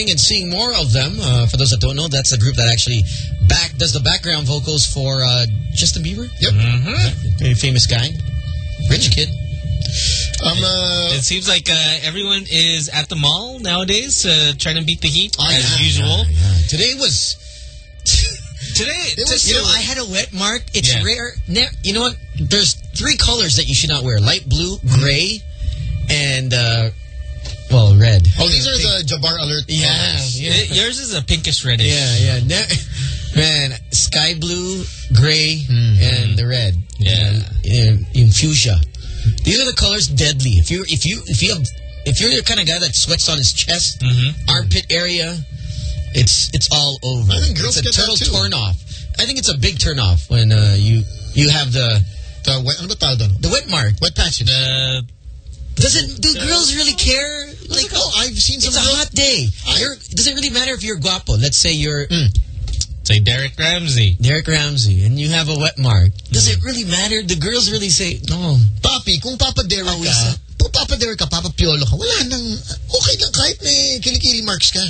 hearing and seeing more of them. Uh, for those that don't know, that's the group that actually back does the background vocals for uh, Justin Bieber. Yep. Mm-hmm. Very famous guy. Rich kid. Um, uh, It seems like uh, everyone is at the mall nowadays uh, trying to beat the heat Oh, as yeah, usual. yeah, yeah. Today was... Today, It was You know, I had a wet mark. It's Yeah. rare. Ne you know what? There's three colors that you should not wear. Light blue, gray, and, uh, well, red. oh, these are the Jabbar alert. Yeah, yeah. Yours is a pinkish reddish. Yeah, yeah. Ne- Man, sky blue, gray, and the red. Yeah. In, in fuchsia. These are the colors deadly. If you if you if you have if you're the kind of guy that sweats on his chest, Mhm. armpit area, it's it's all over. I think girls it's a get that total too. turn off. I think it's a big turn off when uh, you you have the The wet, ano ba tawag the wet mark. Wet patches. The Doesn't do girls really care? like, Like oh, I've seen some it's a hot day. I- You're, does it really matter if you're guapo? Let's say you're say Derek Ramsey. Derek Ramsey and you have a wet mark. Does it really matter? The girls really say, no. Papi, kung Papa Derek Oh, ka, isa. kung Papa Derek ka, Papa Piolo ka, wala nang, okay lang kahit may kilikili marks ka.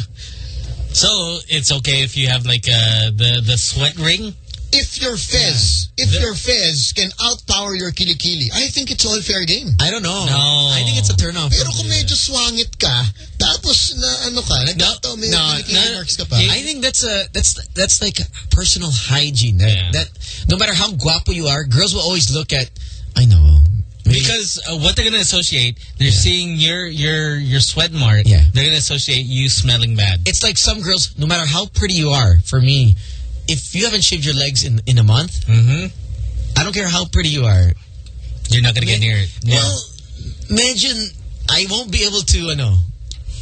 So it's okay if you have like uh, the the sweat ring. If your fez, if The- your fez can outpower your kilikili, I think it's all fair game. I don't know. No. I think it's a turn off. Pero kung medyo swangit ka, tapos na ano ka, nagkataon may no, kilikili no. marks ka pa. I think that's a that's that's like personal hygiene. That, Yeah. that no matter how guapo you are, girls will always look at. I know Because uh, what they're gonna associate, they're seeing your your your sweat mark. Yeah. They're gonna associate you smelling bad. it's like some girls. No matter how pretty you are, for me, if you haven't shaved your legs in in a month, Mm-hmm. I don't care how pretty you are. You're not gonna get near it. Yeah. Well, imagine I won't be able to ano.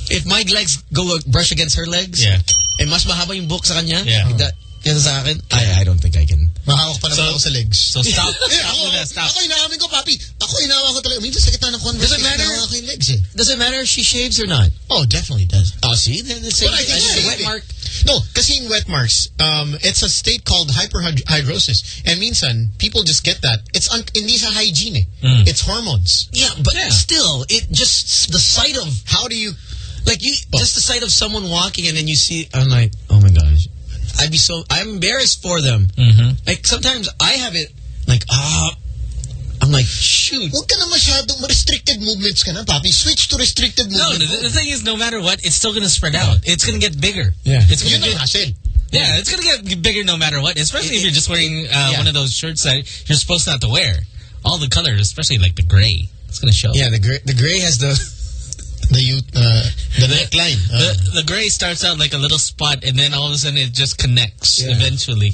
If my legs go brush against her legs, yeah. eh mas mahaba yung buhok sa kanya, Yeah. that, kesa sa akin, I, I don't think I can. Mahawak pa naman So- ako sa legs. So stop. Eh, stop ako, muna. Stop. ako inaamin ko, papi. Ako inaamin ko talaga. Minsan sa gitna ng conversation, Doesn't matter. hinahawakan ko yung legs eh. Does it matter if she shaves or not? Oh, definitely does. Oh, see? Then the same, But I think the yeah, wet mark. No, kasi in wet marks, um, it's a state called hyperhidrosis. And minsan, people just get that. It's un hindi sa hygiene. Mm. It's hormones. Yeah, but Yeah. still, it just the sight of How do you... like you just the sight of someone walking and then you see I'm like, oh my gosh. I'd be so I'm embarrassed for them. Mm-hmm. Like sometimes I have it like ah I'm like shoot. Huwag ka na masyadong restricted movements ka na, papi. Switch to restricted movements. No, movement. the, the thing is, no matter what, it's still gonna spread out. It's gonna get bigger. Yeah. It's gonna ang get hassle. yeah. It's gonna get bigger no matter what. Especially if you're just wearing uh, Yeah. one of those shirts that you're supposed not to wear. All the colors, especially like the gray, it's gonna show. Yeah, the gray the gray has the The youth, uh, the neckline. Uh, The, the gray starts out like a little spot, and then all of a sudden it just connects Yeah. eventually.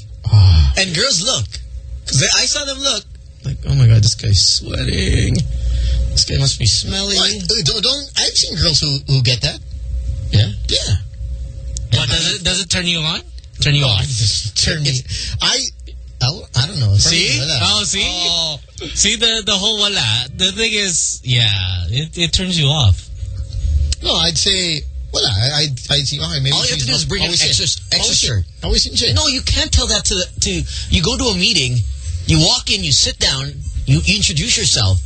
and girls look cuz I saw them look like oh my god this guy's sweating. This guy must be smelly. Uh, Don't, don't, I've seen girls who, who get that. Yeah. Yeah. But does it does it turn you on? Turn you Oh, on? turn me. I, oh, I don't know. See? Oh, see? See the the whole wala. The thing is, yeah, it, it turns you off. No, I'd say, wala. I, I'd, I'd see, okay, maybe All you have to do is bring an always in. extra- extra Always shirt. Always in shape. No, you can't tell that to to you go to a meeting, you walk in, you sit down, you, you introduce yourself.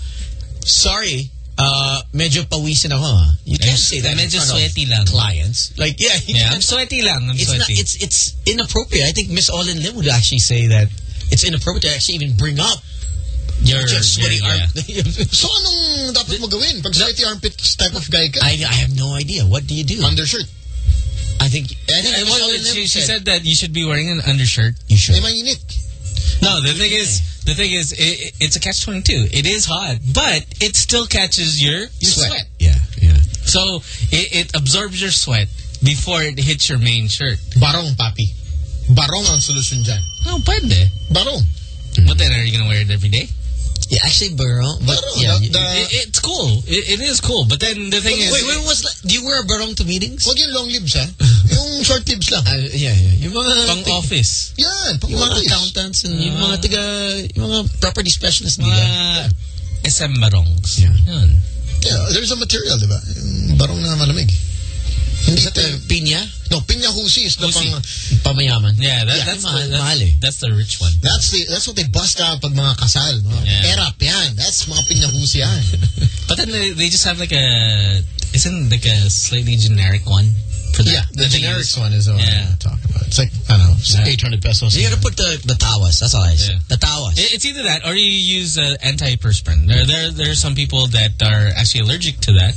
Sorry, uh, medyo pawisin ako. ah." You can't say that. in Medyo sweaty lang. Clients, like yeah, Yeah, I'm can't- sweaty lang. I'm It's not. It's it's inappropriate. I think Miss Olin Lim would actually say that it's inappropriate to actually even bring up your, just sweaty your- arm. So, anong dapat mo gawin? Pag sweaty armpits type of guy ka? I I have no idea. What do you do? Undershirt. I think I think And Miss what- Olin Lim she, she said, that you should be wearing an undershirt. you should. No, the thing is, the thing is, it, it- it's a catch twenty two. It is hot, but it still catches your your sweat. Yeah, yeah. So it, it absorbs your sweat before it hits your main shirt. Barong, papi. Barong ang solusyon dyan. Oh, pwede. Barong. But then, are you gonna wear it every day? Yeah, actually, barong. But Barong, yeah, the- the- It, it's cool. It, it is cool. But then the thing Wait, is, wait, when was do you wear a barong to meetings? Huwag yung long libs, ha? Yung short libs lang. Uh, yeah, yeah. Yung mga pang office. Yan, pang yung mga office. accountants and yung mga tiga, yung mga property specialists Mga nila. SM marongs. Yeah. Yun. Yeah, there's a material, di ba? Yung barong na malamig. Hindi Is sa that the pinya? No, pinya husi is the Husi. pang... Pamayaman. Yeah, that, Yeah, that's, mahal- the, that's, mahal eh. that's the rich one. That's the that's what they bust out pag mga kasal. No? Yeah. Erap, yan. That's mga pinya husi yan. But then they, they just have like a, isn't like a slightly generic one for that? yeah, the that they generics use? one is what Yeah. I'm talking about. It's like, I don't know, Yeah. 800 pesos. You gotta put the, the tawas. That's all I say. Yeah. The tawas. It- It's either that or you use uh, antiperspirant. There, there, there are some people that are actually allergic to that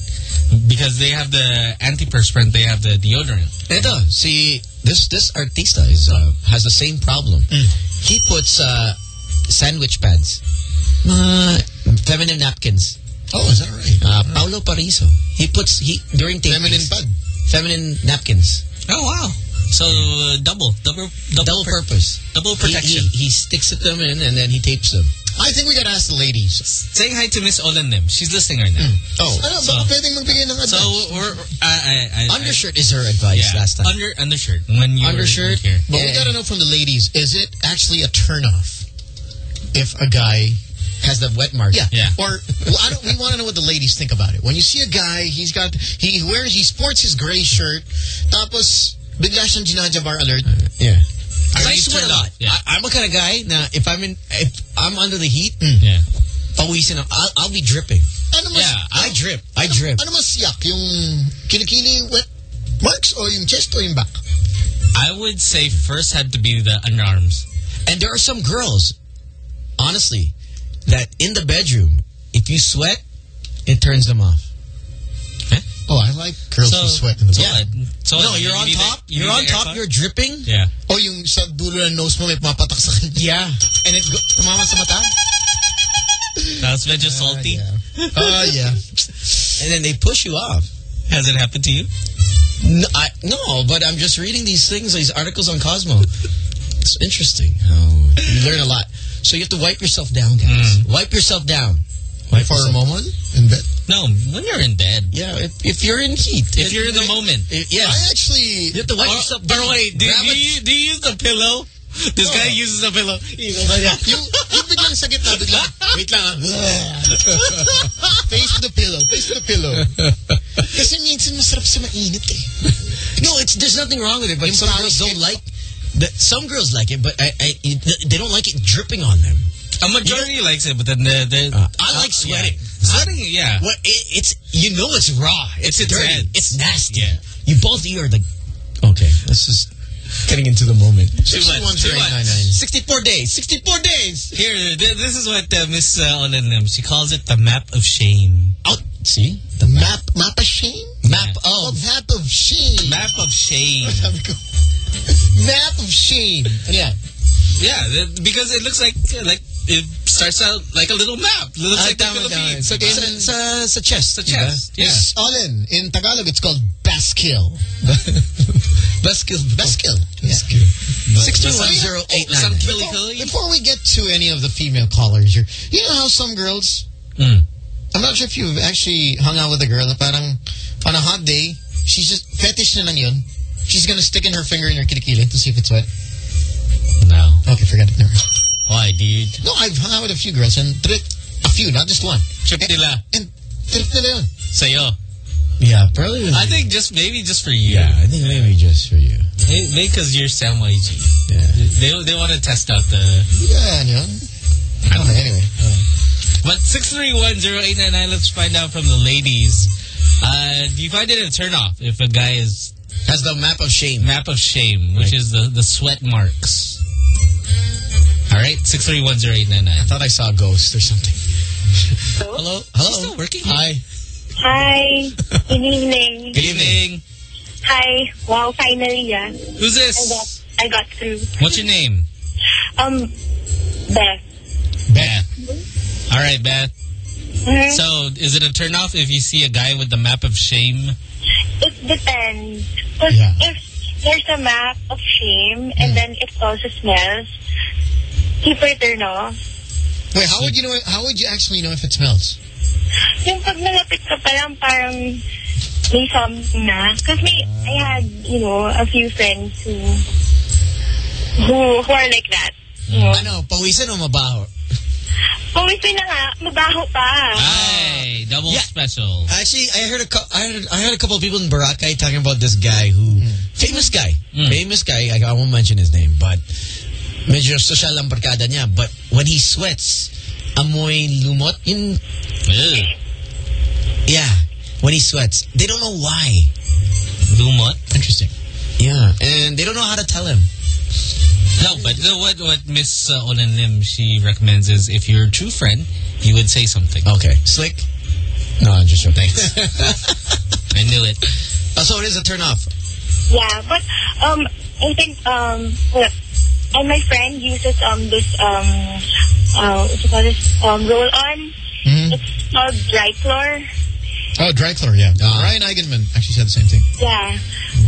because they have the antiperspirant, they have the deodorant. Ito, see, this this artista is uh, has the same problem. Mm. He puts uh, sandwich pads, mga feminine napkins. Oh, is that right? Uh, Paolo Paraiso. He puts he during tapings, Feminine pad. Feminine napkins, Oh, wow. So uh, double, double, double, double per- purpose. double He, protection. he, he sticks them in and then he tapes them. I think we gotta ask the ladies. Saying hi to Miss Olanim. She's listening right now. Oh, Ano, so- baka pwedeng magbigay ng advice. So we're, I, I, I, undershirt is her advice yeah, last time. Under undershirt when you Undershirt. Were here. But we gotta know from the ladies, is it actually a turnoff if a guy has the wet mark. Yeah. Yeah. Or well, I don't, we want to know what the ladies think about it. When you see a guy, he's got he wears he sports his gray shirt, tapos bigla siyang ginajabar alert. Uh, yeah. Are I you sweat a lot. Yeah. I, I'm a kind of guy now. If I'm in, if I'm under the heat, mm. Mm. Yeah. pawisin ako, I'll, I'll be dripping. Ano mas, Yeah, I drip. I ano, drip. Ano mas yak? Yung kilikili wet marks o yung chest o yung back? I would say first had to be the underarms. And there are some girls, honestly, that in the bedroom, if you sweat, it turns them off. Oh, I like girls who sweat in the so back. what? So no, you're you on need the- top. you You're need on top. You're dripping. Yeah. O yung sa dulo ng nose mo may pumapatak sa. Yeah. And it go, tumama sa mata? That's medyo salty. Oh, yeah. And then they push you off. Has it happened to you? No, I, no, but I'm just reading these things, these articles on Cosmo. It's interesting. how you learn a lot. So you have to wipe yourself down, guys. Wipe yourself down. Wipe For a moment in bed. No, when you're in bed. Yeah, if, if you're in heat. If you're in the moment. If- yeah. I actually... You have to wipe Or- yourself down. wait, do, Grab do, it. you, do you use the pillow? This guy uses a pillow. yung, yung biglang sa gitna, biglang, wait lang ah. face the pillow, face the pillow. Kasi minsan masarap sa mainit eh. No, it's there's nothing wrong with it, but Yung some girls don't like. The, some girls like it, but I, I, they don't like it dripping on them. A majority likes it, but then the... the Uh, I like sweating. Yeah. Sweating, yeah. Well, it, it's you know it's raw. It's, It's dirty. intense. It's nasty. Yeah. You both you are like, okay, this is getting into the moment. Too much, too much. 64 days. 64 days. Here, this is what uh, Miss uh, Olenem, she calls it the map of shame. Out. See? The map, map of shame? Map Oh, of. map of shame. Map of shame. Map of shame. Yeah. yeah, because it looks like like it starts out like a little map. It looks Ah, like the tama, tama. Philippines. Sa, sa, sa, sa chest. Sa chest. Yeah. It's all in. In Tagalog, it's called Baskill. Baskill. Baskill. Yeah. 610899. killy Before, before we get to any of the female callers here, you know how some girls, Mm. I'm not sure if you've actually hung out with a girl na parang on a hot day, she's just, fetish na lang yun. She's gonna stick in her finger in her kilikili to see if it's wet. No. Okay, forget it. Never. mind. Oh, Why, dude? No, I've hung out with a few girls and trip, a few, not just one. Trip nila. And trip nila yun. Sa'yo. Yeah, probably. I think just maybe just for you. Yeah, I think maybe just for you. Maybe because you're Sam YG. Yeah. They they want to test out the. Yeah, ano yun. Okay, anyway. But six three one zero eight nine nine. Let's find out from the ladies. Uh, do you find it a turnoff if a guy is Has the map of shame. map of shame, which is the the sweat marks? All right, six three one zero eight nine nine. I thought I saw a ghost or something. Hello, Hello. She's still working. Hi. Hi. Good evening. Good evening. Hi. Wow, finally, yeah. Who's I got, this? I got through. What's your name? Um, Beth. Beth. All right, Beth. Mhm. So, is it a turnoff if you see a guy with the map of shame? It depends. Because Yeah. if there's a map of shame and then it also smells, keep it turn off. Wait, how would you know? How would you actually know if it smells? Yung pag nalapit ka pa lang, parang may something na. Because may, I had, you know, a few friends who, who, who are like that. You know, Ano, pawisan o mabaho? Pumisoy na nga, mabaho pa. Ay, double Yeah. special. Actually, I heard a cou- I heard I heard a couple of people in Boracay talking about this guy who famous guy, Mm. famous guy. I, I won't mention his name, but medyo social ang barkada niya. But when he sweats, amoy lumot. In Ew. yeah, when he sweats, they don't know why. Lumot. Interesting. Yeah, and they don't know how to tell him. No, but uh, what what Miss uh, Olan Lim she recommends is if you're a true friend, you would say something. Okay, slick. No, I'm just joking. Thanks. I knew it. Oh, so it is a turn off. Yeah, but um, I think um, well, and my friend uses um this um uh what you call this um roll on. Mhm. It's called dry floor. Oh, dry yeah. Ah. Ryan Eigenmann actually said the same thing. Yeah,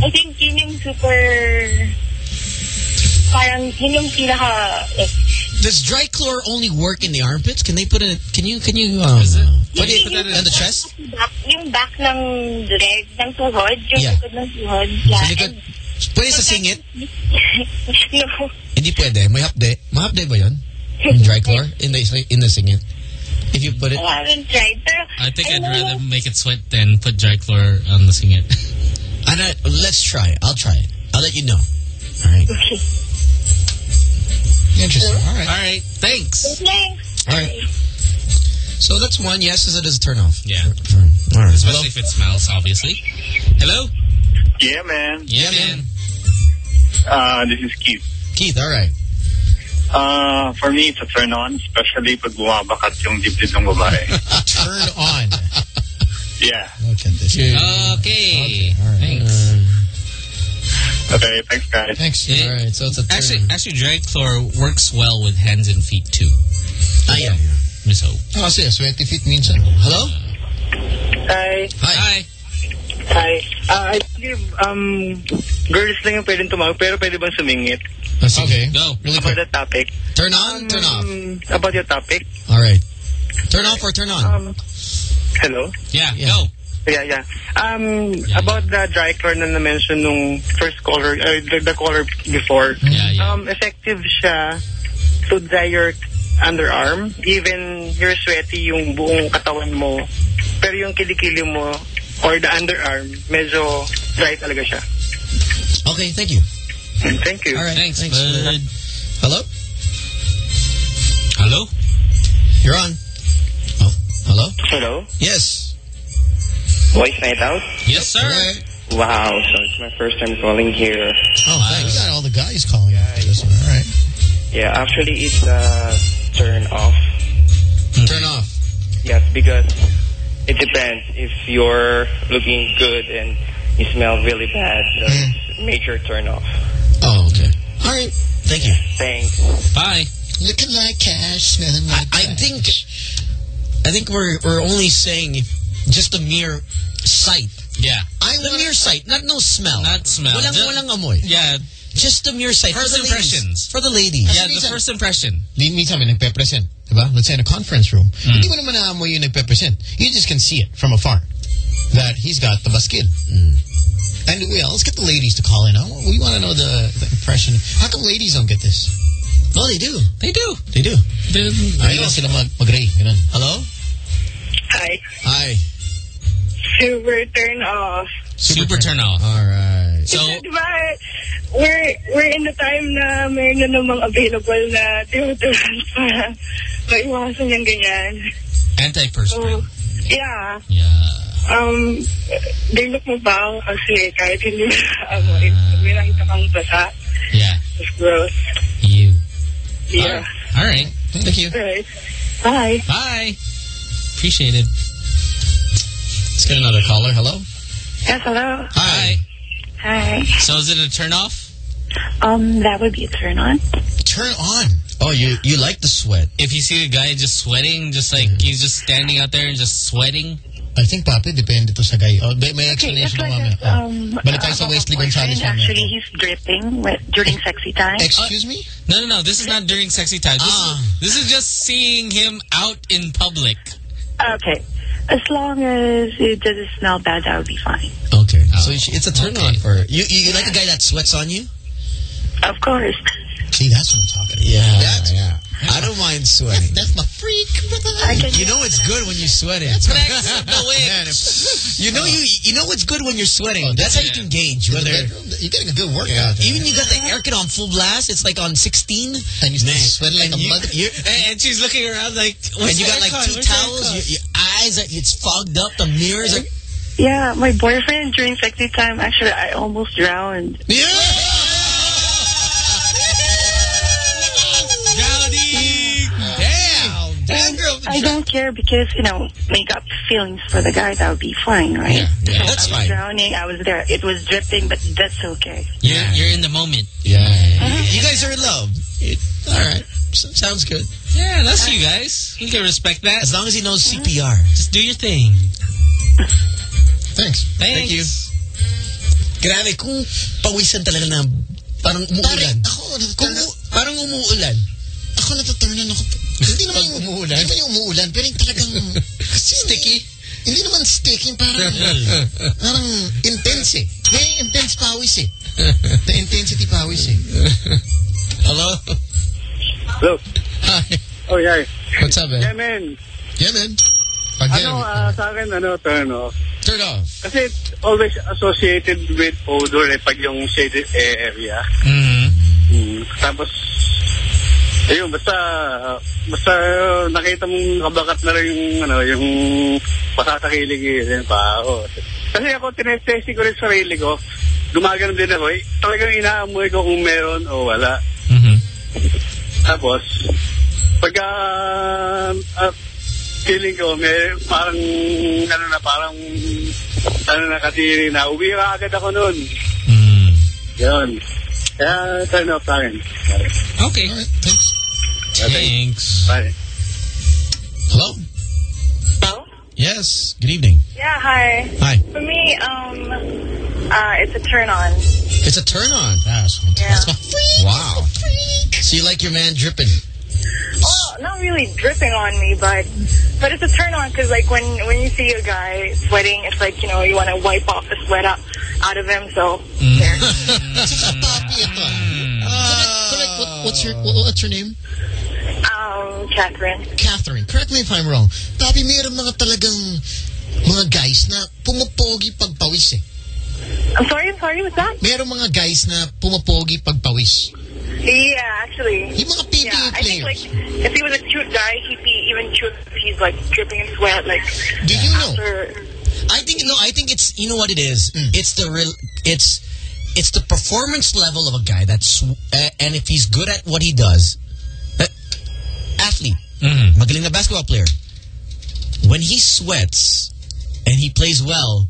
I think yun yung super parang yun yung pinaka like Does dry only work in the armpits? Can they put it? Can you? Can you? Um, Is it? Put it Yung- on the chest? back, yung back ng leg ng tuhod, yung Yeah. likod ng tuhod. Yeah. Sa likod. Pwede sa singit? no. Hindi pwede. May hapde. Mahapde ba yun? Yung dry? In the, in the singit? If you put it... I haven't tried. Pero I think I'd know- rather make it sweat than put Driclor on the singit. I let's try. it. I'll try it. I'll let you know. All right. Okay. Interesting. All right. All right, thanks. Thanks. All right. So that's one. Yes, is it is a turn off. Yeah, All right. especially if it smells, obviously. Hello? Yeah, man. Yeah, Yeah, man. Uh, this is Keith. Keith, all right. Uh, for me, it's a turn on, especially pag bumabakat yung dibdib ng babae. Turn on. yeah. Look at this. Okay. all right. Thanks. Okay, thanks guys. Thanks. Yeah. All right. So it's a turn. Actually, actually, Driclor works well with hands and feet too. ah, yeah. Miss Ho. Oh, kasi sweaty feet minsan. Hello? Hi. Hi. Hi. Hi. Uh, I believe um, girls lang yung pwedeng tumawag, pero pwede bang sumingit? Okay. Go. Really About quick. the topic. Turn on, turn off. Um, about your topic. All right. Turn off or turn on? Um, hello? Yeah, Yeah. go. Yeah, yeah. Um, Yeah, about the Driclor na na-mention nung first caller, uh, the, the caller before. Yeah, yeah. Um, effective siya to dry your underarm. Even you're sweaty yung buong katawan mo. Pero yung kilikili mo or the underarm, medyo dry talaga siya. Okay, thank you. Thank you. All right. Thanks, thanks. bud. Hello? Hello? You're on. Oh, hello? Hello? Yes. Boys Night Out? Yes, sir. All right. Wow, so it's my first time calling here. Oh, thanks. We got all the guys calling after this one. All right. Yeah, actually it's a turn off. Hmm. Turn off. Yes, because it depends. If you're looking good and you smell really bad, so hmm. it's major turn off. Oh, okay. All right. Thank you. Thanks. Bye. Looking like cash, smelling I, like I cash. think I think we're we're only saying just the mere sight. Yeah. I the mere sight, not no smell. Not smell. Walang Just- walang amoy. Yeah. Just the mere sight. First for the ladies. impressions. For the ladies. Yeah, the first impression. Di- Minsan may nagpe-present. Diba? Let's say in a conference room. Hmm. Hindi mo naman naamoy yung nagpe-present. You just can see it from afar. That he's got the baskid. Hmm. And well, let's get the ladies to call in. We want to know the, the impression. How come ladies don't get this? No, they do. They do. They do. They, Ayaw sila mag mag-ray. Hello? Hi. Hi. Super turn off. super turn off. All right. So, Diba, we're, we're in the time na meron na namang available na deodorant para maiwasan yung ganyan. So, antiperspirant. yeah. Yeah. Um, they look mo ba kasi kahit hindi mo amoy, pag may nakita kang basa, Yeah. it's gross. You. Yeah. All right. Thank you. Right. Bye. Bye. Appreciate it. Let's get another caller. Hello? Yes, hello. Hi. Hi. So is it a turn off? Um, that would be a turn on. Turn on. Oh, you you like the sweat. If you see a guy just sweating, just like he's just standing out there and just sweating, I think, Papi, depende to sa guy. Oh, may, may Okay, explanation that's na like mamaya. um, Balik tayo sa uh, Wesley boyfriend, Gonzales mamaya. Actually, he's dripping with, during sexy time. Excuse me? No, no, no. This is not during sexy time. This, Ah. is, this is just seeing him out in public. Okay. As long as it doesn't smell bad, that would be fine. Okay. So it's a turn Okay. on for her. You, you, you like a guy that sweats on you? Of course. See, that's what I'm talking about. Yeah. That's, yeah. I don't mind sweating. that's my freak, brother. I can You know it's good when you're sweating. Man, if- You know you you know it's good when you're sweating. Oh, That's how you can gauge whether bedroom, you're getting a good workout. there. even you got the aircon on full blast. It's like on 16, and you still sweating like and a you, mother. And, and she's looking around like, and you got like two towels. Your, your eyes are it's fogged up. The mirrors are. Yeah, my boyfriend during sexy time, actually, I almost drowned. Yeah. I don't care because, you know, make up feelings for the guy, that would be fine, right? Yeah, yeah, that's I was fine. drowning, I was there. It was dripping, but that's okay. You're, you're in the moment. Yeah. Uh-huh. You guys are in love. It, all right. S- sounds good. Yeah, that's you uh-huh. guys. You can respect that. As long as he knows uh-huh. CPR. Just do your thing. Thanks. Thanks. Thank you. Grabe, kung pawisan talaga na parang umuulan. Pare, ako, Kung natutulog. parang umuulan. Ako natuturnan ako. Hindi naman yung umuulan. Hindi naman yung umuulan, pero yung talagang sticky. Hindi naman sticky, parang, parang intense eh. May intense pawis eh. The intensity pawis eh. Hello? Hello. Hi. Oh, yeah. What's up, Yeah, man? Yeah, man. Again, Ano, ah, sa akin, ano, turn off. turn off. Kasi it's always associated with odor eh, pag yung shaded area. Mm-hmm. Mm. Tapos, ayun, basta, basta nakita mong kabakat na rin yung, ano, yung pasasakili-kilin pa ako. Kasi ako, tinestesi ko rin sarili ko. Gumagano din ako. Eh, talagang inaamoy ko kung meron o wala. Mm-hmm. Tapos, pagka ah, feeling ko, may parang, ano na, parang, ano na, katiri na, uwi ka agad ako noon. Mm. Yun. Kaya, turn off sa akin. Okay. Thanks. Thanks. Bye. Hello? Hello? Yes. Good evening. Yeah, hi. Hi. For me, um, uh, it's a turn on. It's a turn on. That's, Yeah. that's my freak. Wow. So you like your man dripping? Oh, not really dripping on me, but but it's a turn on because like when when you see a guy sweating, it's like you know you want to wipe off the sweat out, out of him. So there. what's your what's your name? Um, Catherine. Catherine. Correct me if I'm wrong. Papi, mayroon mga talagang mga guys na pumapogi pagpawis eh. I'm sorry, I'm sorry. What's that? Mayroon mga guys na pumapogi pagpawis. Yeah, actually. Yung mga PBA Yeah, I think like if he was a cute guy, he'd be even cute if he's like dripping in sweat. Like Do you know? I think no. I think it's you know what it is. It's the real. It's it's the performance level of a guy that's uh, and if he's good at what he does, uh, athlete, Mm-hmm. magaling na basketball player. When he sweats and he plays well,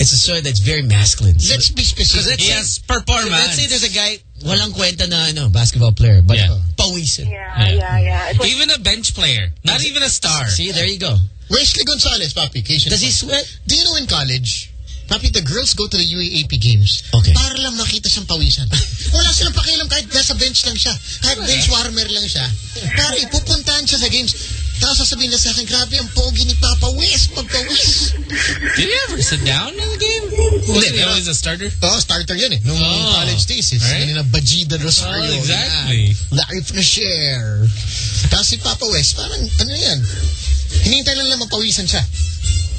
it's a sweat that's very masculine. So- Let's be specific. let's Yes, say, performance. let's say there's a guy walang kwenta na ano basketball player, but Yeah. pawisin. Yeah, Yeah. yeah, yeah. Like, Even a bench player. Not even a star. See, there you go. Wesley Gonzales, papi. Case Does he sweat? Do you know in college, papi, the girls go to the UAAP games Okay. para lang makita siyang pawisan. Wala silang pakialam kahit nasa bench lang siya. Kahit bench warmer lang siya. Pare, pupuntahan siya sa games. Tapos sasabihin na sa akin, grabe ang pogi ni Papa Wes pagpawis. Did he ever sit down in the game? Was he always a starter? Oo, starter yan eh. Nung Oh. college days. It's Right. right. na Bajida Rosario. Oh, exactly. yan. Life na share. Tapos si Papa Wes, parang ano yan. Hinihintay lang lang mapawisan siya.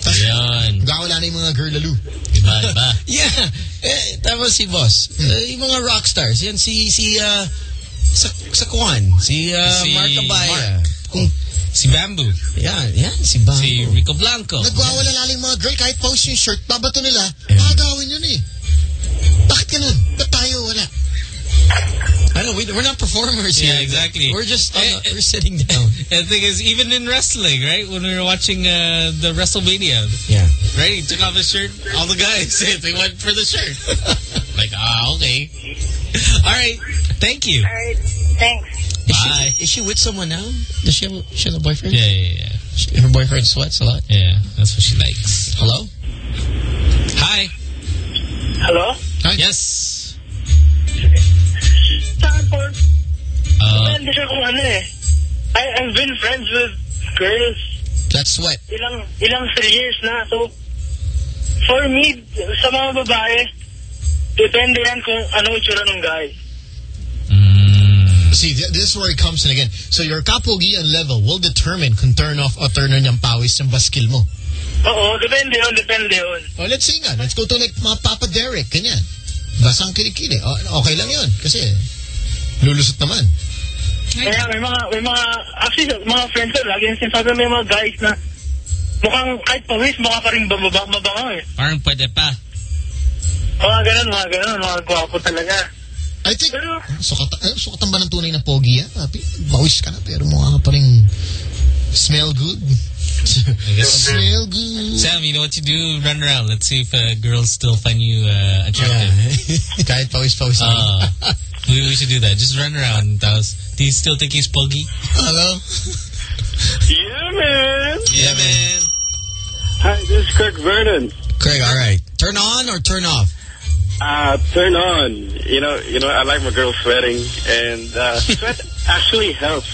Tapos Yan. gawala na yung mga girl lalo. Iba, iba. Yeah. Eh, tapos si boss. Eh, yung mga rock stars. Yan si, si, uh, sa, sa Kwan. Si, uh, Si Mark Abaya. Mark. Kung, Si Bamboo. yan, yan, si Bang. Si Rico Blanco. Nagwawala lang yung mga girl kahit post yung shirt, babato nila, Yeah. agawin yun eh. Bakit ganun? Ba't tayo wala? I know, we, we're not performers here. Yeah, exactly. We're just, on the- we're sitting down. And the thing is, even in wrestling, right? When we were watching uh, the WrestleMania, Yeah. right? He took off his shirt. All the guys, they went for the shirt. like, ah, okay. All right. Thank you. all right, thanks. Is Bye. she, is she with someone now? Does she have, a- she have a boyfriend? Yeah, yeah, yeah. She- Her boyfriend sweats a lot. Yeah, that's what she likes. Hello? Hi. Hello? Hi. Yes. Saan? Uh, Depende siya kung ano eh. I, I've been friends with girls That's sweat. ilang ilang three years na. So, for me, sa mga babae, depende yan kung ano itsura ng guy. mm, See, th- this is where it comes in again. So your kapogian level will determine kung turn off o turn on yung pawis yung baskil mo. Oo, depende yun, depende yun. Oh, let's see nga. Let's go to like mga Papa Derek. Ganyan. Basang kilikili. Okay lang yun. Kasi lulusot naman. Kaya may mga, may mga, actually, mga friends ko, lagi yung sinasabi may mga guys na mukhang kahit pawis, mukha pa rin bababa, mabango eh. parang pwede pa. Mga ganun, mga ganun, mga gwapo talaga. I think, Pero, sukat, eh, sukatan ba ng tunay na pogi yan? Papi, bawis ka na pero mukha ka pa rin smell good. I smell good. Sam, you know what you do? Run around. Let's see if uh, girls still find you uh, attractive. Kahit pawis-pawis. Uh, we, we should do that. Just run around. Taos, do you still think he's poggy? Hello? Yeah, man. Yeah, man. Hi, this is Craig Vernon. Craig, all right. Turn on or turn off? Uh, turn on. You know, you know, I like my girl sweating, and uh, sweat actually helps.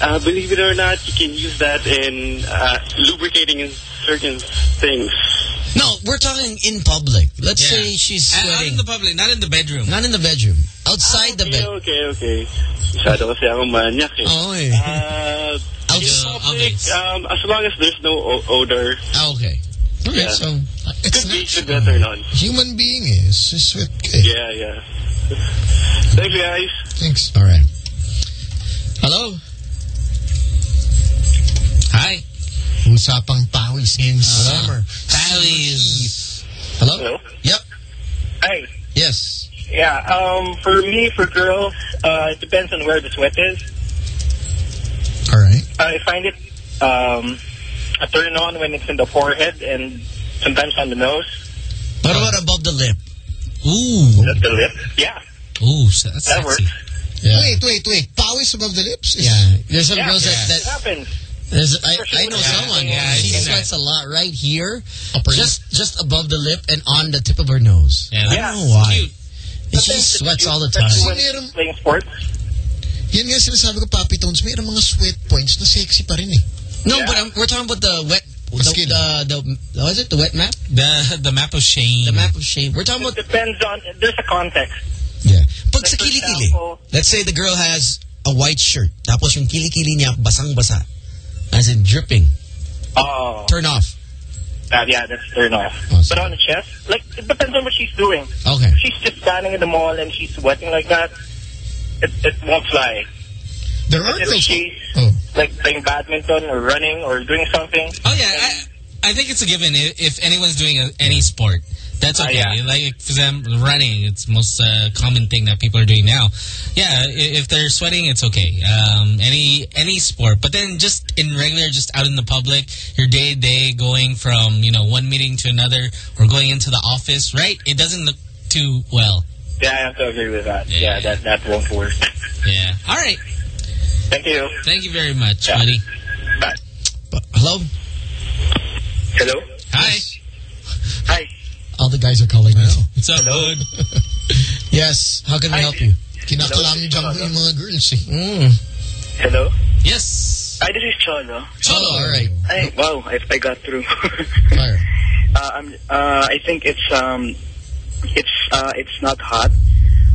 Uh, believe it or not, you can use that in uh, lubricating certain things. No, we're talking in public. Let's Yeah. say she's And out sweating. in the public, not in the bedroom. Not in the bedroom. Outside the okay, bed. okay, okay. Masyado kasi ako manyak eh. Oh, eh. Uh, in Outside. public, um, as long as there's no o- odor, Ah, okay. Okay, Yeah. so It's could be, should natural. be turn on. Human being is sweat ka eh. Yeah, yeah. Thanks, guys. Thanks. all right. Hello. Usapang pawis in summer. Palace. Hello. Hello? Yep. Hi. Yes. Yeah, um, for me, for girls, uh, it depends on where the sweat is. All right. I find it um, a turn on when it's in the forehead and sometimes on the nose, What about above the lip? Ooh. the, the lip. Yeah, Ooh, so that's that sexy. works. Yeah. Wait, wait, wait. Pawis above the lips? Yeah. There's some Yeah. girls It that, that happens. There's, I, I know Yeah, someone. yeah, she seen sweats a lot right here, Upper lip. just just above the lip and on the tip of her nose. Yeah, I don't know why. Cute. She sweats it's all the time. especially Meron- playing sports. Yan nga sinasabi ko, Papi Tones, mayroong mga sweat points na sexy pa rin eh. No, Yeah. but um, we're talking about the wet. The, Skin. the, the, what is it? The wet map? The the map of shame. The map of shame. We're talking It about depends on, there's a context. Yeah. Pag Like, sa for kilikili, let's say the girl has a white shirt, tapos yung kilikili niya basang-basa, as in dripping, Oh, turn off. that, yeah, that's turn off. Oh, But on the chest, like, it depends on what she's doing. Okay. If she's just standing in the mall and she's sweating like that, it, it won't fly. There are But if girls... she's Oh. like playing badminton or running or doing something, Oh yeah, I, I think it's a given if, if anyone's doing a, any sport. That's okay. yeah. Like for them, running, it's most uh, common thing that people are doing now. Yeah, if they're sweating, it's okay. Um, any any sport, but then just in regular, just out in the public, your day to day, going from you know one meeting to another, or going into the office, right? It doesn't look too well. yeah, I have to agree with that. Yeah. Yeah, that, that won't work. Yeah. All right. Thank you. Thank you very much, Yeah. buddy. Bye. Hello? Hello? Hi. Hi. All the guys are calling now. What's up, Hello? bud? Yes. How can we help you? Kinakalam jump mo yung mga girls eh. Mm. Hello? Yes. Hi, this is Cholo. Cholo. all right. Hi. Wow, I, I got through. Fire. uh, I'm, uh, I think it's um, it's uh, it's not hot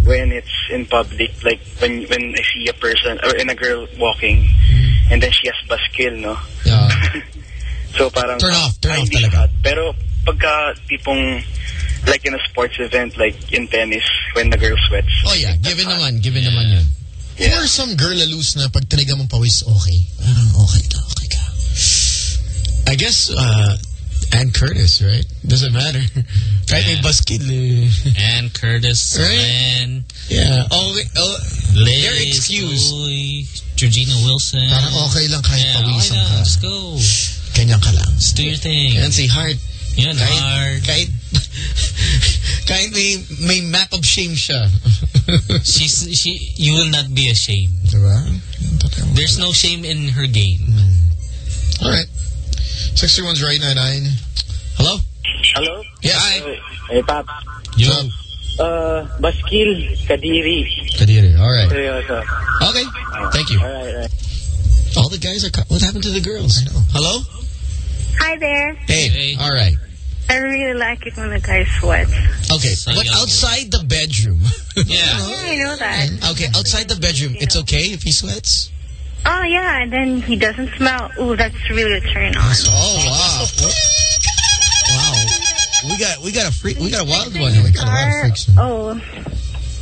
when it's in public. Like when when I see a person or in a girl walking, and then she has baskil, no. Yeah. so parang Turn off, turn ah, off talaga. hot. Pero pagka tipong like in a sports event, like in tennis, when the girl sweats. Oh yeah, that's given hot. naman, given naman yun. Yeah. Or some girl loose na pag tiniga mong pawis, okay. Parang okay ka, okay ka. I guess, uh, Anne Curtis, right? Doesn't matter. Kahit may Yeah. baskil eh. Anne Curtis, Right? Lynn, Yeah. Oh, oh, Liz, They're excused. Georgina Wilson. Parang okay lang kahit Yeah, pawisan okay ka. lang. Let's go. ganyan ka lang. Let's do your thing. Yan si Hart. Yan, Kahit, hard. kahit, kahit may, may map of shame siya. She's, she, you will not be ashamed. Diba? There's no shame in her game. All right. 631's right 99. Hello? Hello? Yes. Hey, Pap. Yo. Uh, Baskil, Kadiri. Kadiri. All right. Seryoso. Okay. Thank you. Alright, alright. All the guys are... What happened to the girls? I know. Hello? Hi there. Hey. Hey. All right. I really like it when the guy sweats. Okay. So But outside the bedroom... Yeah. Yeah, I know that. okay, outside the bedroom, it's okay if he sweats? Oh, yeah, and then he doesn't smell. Ooh, that's really a turn on. Oh, wow. Oh, wow. We got we got a free, we got a wild one. We got a lot of freaks. Oh,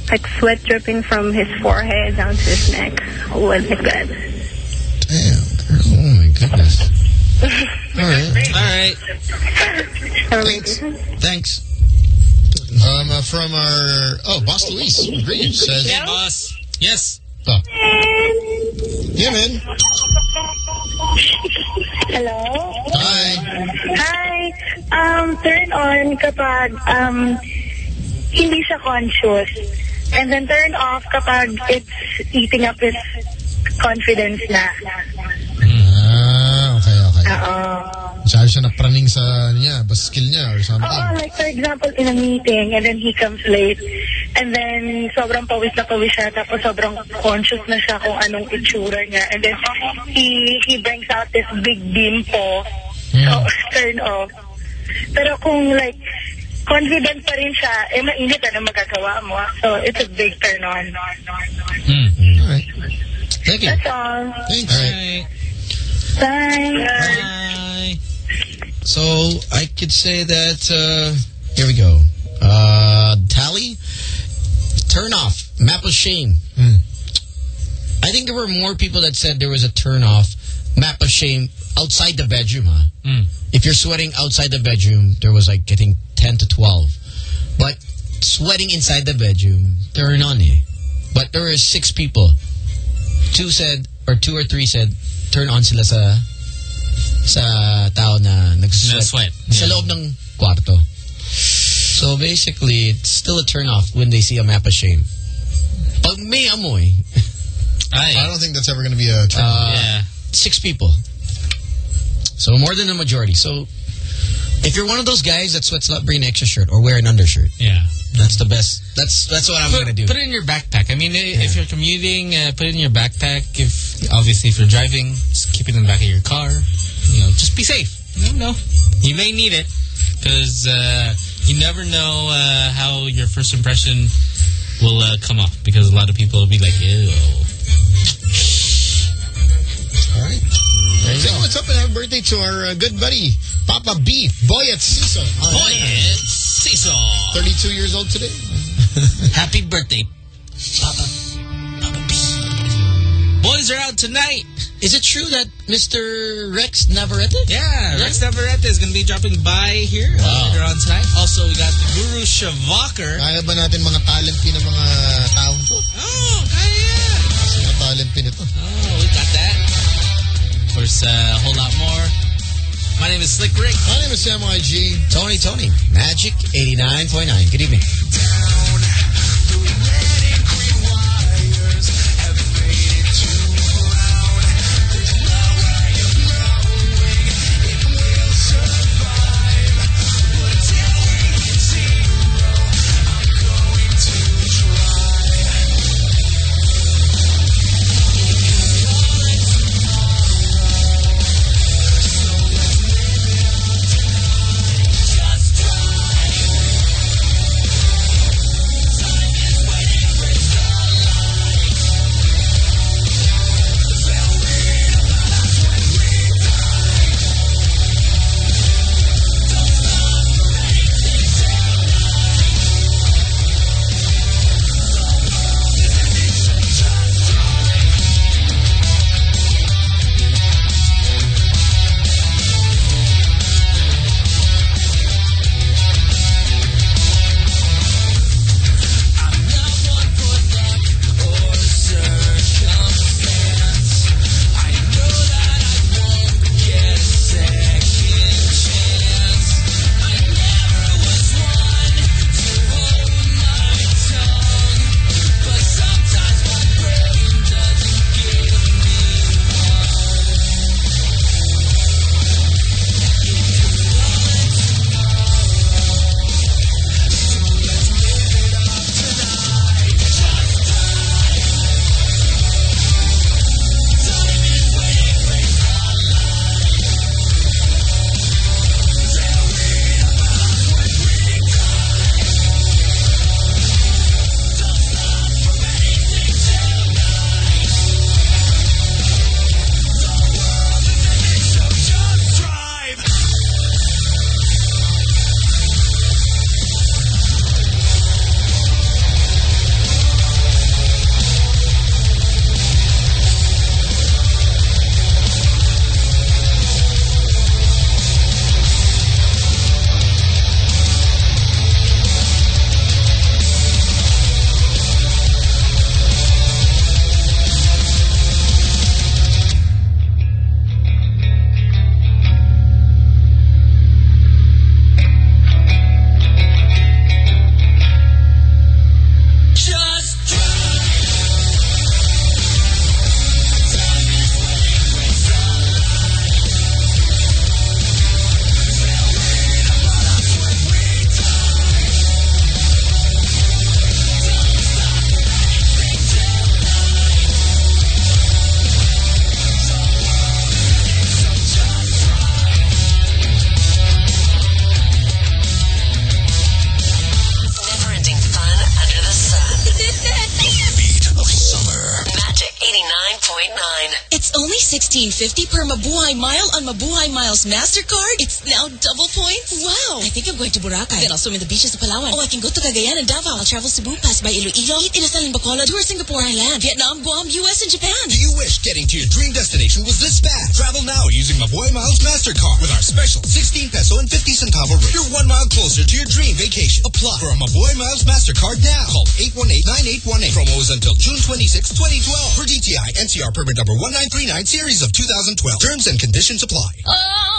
like sweat dripping from his forehead down to his neck. Oh, like that. Damn, girl. Oh my goodness. All right. All right. Thanks. Thanks. Um, uh, from our... Oh, Boss Luis. Greetings. Says, Hey, boss. Yes. oh. Yeah, man. Hello? Hi. Hi. Um, turn on kapag um, hindi siya conscious. And then turn off kapag it's eating up his confidence na. Okay, okay. Masyado siya napraning sa niya, basta skill niya or something. Oo, like for example, in a meeting and then he comes late and then sobrang pawis na pawis siya tapos sobrang conscious na siya kung anong itsura niya and then he he brings out this big dimple so turn off. Pero kung like confident pa rin siya, eh mainit ano magagawa mo. So it's a big turn on. Mm. All right. Thank you. That's all. Thanks. All right. Bye. Bye. So I could say that uh, here we go. Uh, tally, turn off. Map of shame. Hmm. I think there were more people that said there was a turn off. Map of shame outside the bedroom. Huh? Mm. If you're sweating outside the bedroom, there was like I think ten to twelve. But sweating inside the bedroom, turn on eh. But there were six people. Two said, or two or three said, turn on sila sa sa tao na nagsusweat. Na-sweat. Sa Yeah. loob ng kwarto. So basically, it's still a turn off when they see a map of shame. Pag may amoy, Ay. I don't think that's ever going to be a trend. uh, yeah. six people. So more than a majority. So if you're one of those guys that sweats a lot, bring an extra shirt or wear an undershirt. Yeah. That's the best. That's that's what I'm Put, gonna do. put it in your backpack. I mean, i if you're commuting, uh, put it in your backpack. If obviously if you're driving, just keep it in the back of your car. You know, just be safe. You never know. You may need it because uh, you never know uh, how your first impression will uh, come off. Because a lot of people will be like, "Ew." All right. There you go. What's up and happy birthday to our uh, good buddy, Papa Beef, boy at Cecil. Boy, it's Cecil. 32 years old today. Happy birthday, Papa. Papa B. Boys are out tonight. Is it true that Mr. Rex Navarrete? Yeah, Rex Navarrete is going to be dropping by here Wow. later on tonight. Also, we got the Guru Shavakar. Kaya ba natin mga talent pin mga taong to? Oh, kaya. Kasi mga talent pin. Oh, we got that. Of course, uh, a whole lot more. My name is Slick Rick. My name is Sam YG. Tony Tony. Magic 89.9. Good evening. Miles MasterCard. It's now double. Wow. I think I'm going to Boracay. Then I'll swim in the beaches of Palawan. Oh, I can go to Cagayan and Davao. I'll travel Cebu, pass by Iloilo, eat Inasal and Bacolod, tour Singapore Island, Vietnam, Guam, US, and Japan. Do you wish getting to your dream destination was this fast? Travel now using Mabuhay Miles MasterCard with our special 16 peso and 50 centavo rate. You're one mile closer to your dream vacation. Apply for a Mabuhay Miles MasterCard now. Call 818-9818. Promo is until June 26, 2012. For DTI NCR permit number 1939 series of 2012. Terms and conditions apply. Oh,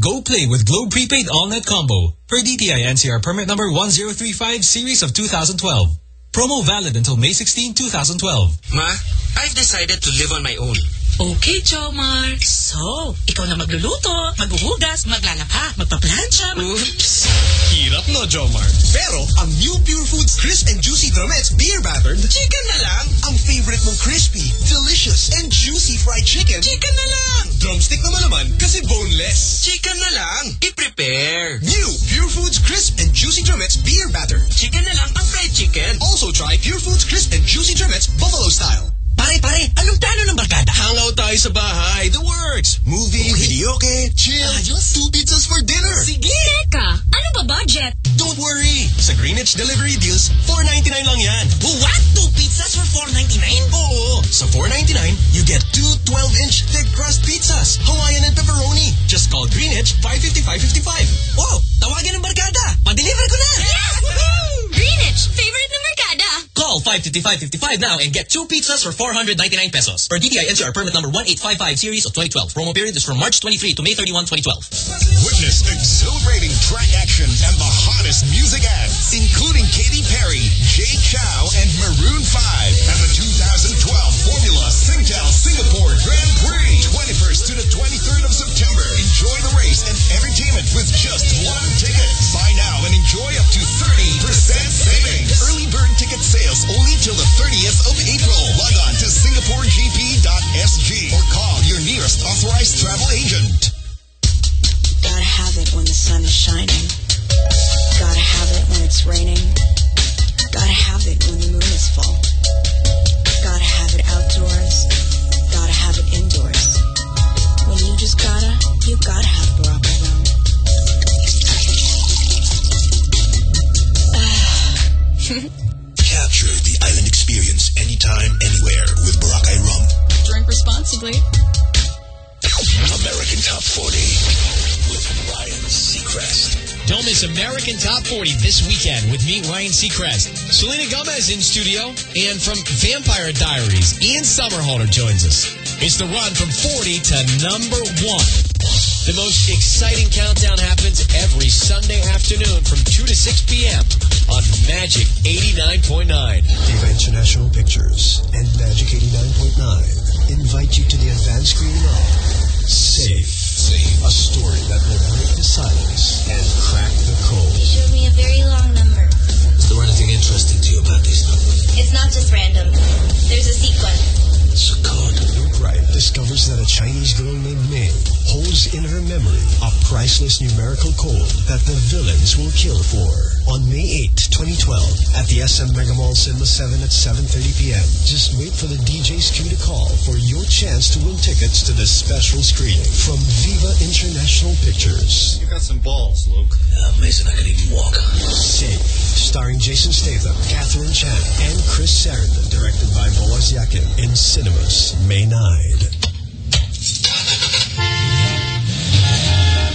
Go play with Globe Prepaid All-Net Combo per DTI NCR permit number 1035 series of 2012. Promo valid until May 16, 2012. Ma, I've decided to live on my own. Okay, Jomar. So, ikaw na magluluto, maghuhugas, maglalaba, magpaplansya. Mag Oops. Hirap no, Jomar. Pero, ang new Pure Foods Crisp and Juicy Drumettes Beer Battered, chicken na lang. Ang favorite mong crispy, delicious, and juicy fried chicken, chicken na lang. Drumstick naman naman kasi boneless. Chicken na lang. I-prepare. New Pure Foods Crisp and Juicy Drumettes Beer Battered. Chicken na lang ang fried chicken. Also try Pure Foods Crisp and Juicy Drumettes Buffalo Style. Pare, pare, anong plano ng barkada? Hangout tayo sa bahay. The works. Movie, videoke, chill. Two pizzas for dinner. Sige. Teka, ano ba budget? Don't worry. Sa Greenwich Delivery Deals, 4.99 lang yan. What? Two pizzas for 4.99? Oo. Sa 4.99, you get two 12-inch thick crust pizzas. Hawaiian and pepperoni. Just call Greenwich 555-55. Wow, tawagin ng barkada. Pa-deliver ko na. Yes! Greenwich, favorite Mercada. Call 555-55 now and get two pizzas for 499 pesos. Per DTI NCR permit number 1855 series of 2012. Promo period is from March 23 to May 31, 2012. Witness exhilarating track action and the hottest music acts, including Katy Perry, Jay Chou, and Maroon 5 at the 2012 Formula Singtel Singapore Grand Prix, 21st to the 23rd of September. Enjoy the race and entertainment with just one ticket. Buy now and enjoy up to 30% savings. Early bird ticket sales only till the 30th of April. Log on to singaporegp.sg or call your nearest authorized travel agent. Gotta have it when the sun is shining. Gotta have it when it's raining. Gotta have it when the moon is full. Gotta have it outdoors. Gotta have it indoors. When you just gotta, you gotta have Barack rum. Capture the island experience anytime, anywhere with Boracay Rum. Drink responsibly. American Top 40 with Ryan Seacrest. Don't miss American Top 40 this weekend with me, Ryan Seacrest. Selena Gomez in studio, and from Vampire Diaries, Ian Somerhalder joins us. It's the run from 40 to number one. The most exciting countdown happens every Sunday afternoon from 2 to 6 p.m. on Magic 89.9. Viva International Pictures and Magic 89.9 invite you to the advanced screening of Safe. Safe. A story that will break the silence and crack the code. He showed me a very long number. Is there anything interesting to you about these numbers? It's not just random. There's a sequence. It's a code. Luke Wright discovers that a Chinese girl named Ming holds in her memory a priceless numerical code that the villains will kill for. On May 8, 2012, at the SM Mega Mall Cinema 7 at 7.30 p.m. Just wait for the DJ's cue to call for your chance to win tickets to this special screening from Viva International Pictures. You got some balls, Luke. Uh, Mason, I can even walk. Safe, starring Jason Statham, Catherine Chan, and Chris Sarandon, directed by Boaz Yakin, in cinemas May 9.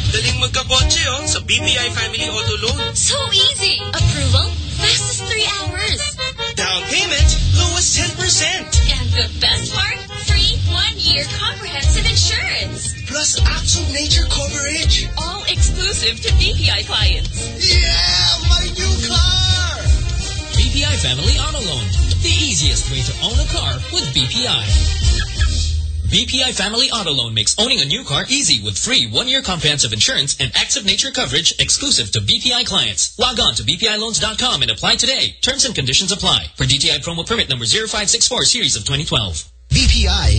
Daling magkakotse oh, sa BPI Family Auto Loan. So easy. Approval, fastest three hours. Down payment, lowest 10%. And the best part, free one-year comprehensive insurance. Plus Axo Nature coverage. All exclusive to BPI clients. Yeah, my new car! BPI Family Auto Loan. The easiest way to own a car with BPI. BPI Family Auto Loan makes owning a new car easy with free one-year comprehensive insurance and active nature coverage exclusive to BPI clients. Log on to bpiloans.com and apply today. Terms and conditions apply. For DTI promo permit number 0564 series of 2012. BPI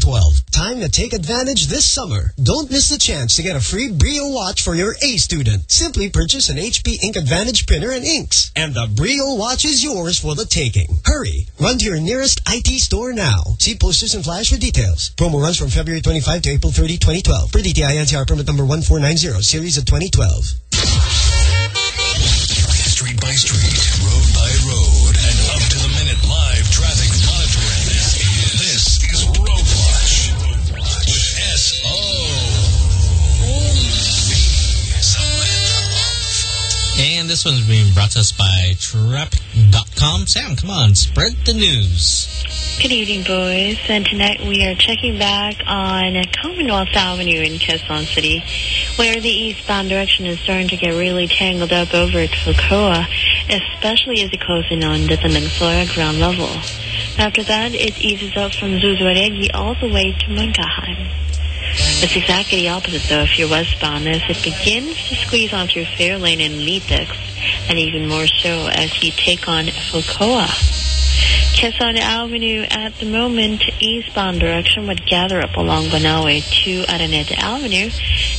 2012. Time to take advantage this summer. Don't miss the chance to get a free Brio watch for your A student. Simply purchase an HP Ink Advantage printer and inks, and the Brio watch is yours for the taking. Hurry! Run to your nearest IT store now. See posters and flyers for details. Promo runs from February 25 to April 30, 2012. Per DTI NCR permit number 1490, series of 2012. Street by street, road by road, And this one's being brought to us by Traffic.com. Sam, come on, spread the news. Good evening, boys. And tonight we are checking back on Commonwealth Avenue in Quezon City, where the eastbound direction is starting to get really tangled up over at Philcoa, especially as it closes on the Tandangsora ground level. After that, it eases up from Zuzuarregui all the way to Mangahan. It's exactly the opposite, though, if you're westbound, as it begins to squeeze onto Fairlane and Litex, and even more so as you take on Philcoa. Quezon Avenue at the moment, eastbound direction would gather up along Banawe to Araneta Avenue,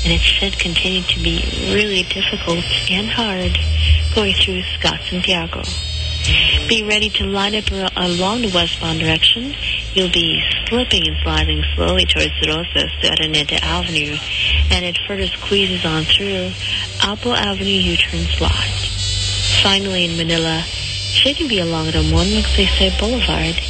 and it should continue to be really difficult and hard going through Scout Santiago. Be ready to line up along the westbound direction. You'll be slipping and sliding slowly towards Rosas to Araneta Avenue, and it further squeezes on through Apple Avenue U-turn slide. Finally, in Manila, shouldn't be along Ramon Magsaysay Boulevard,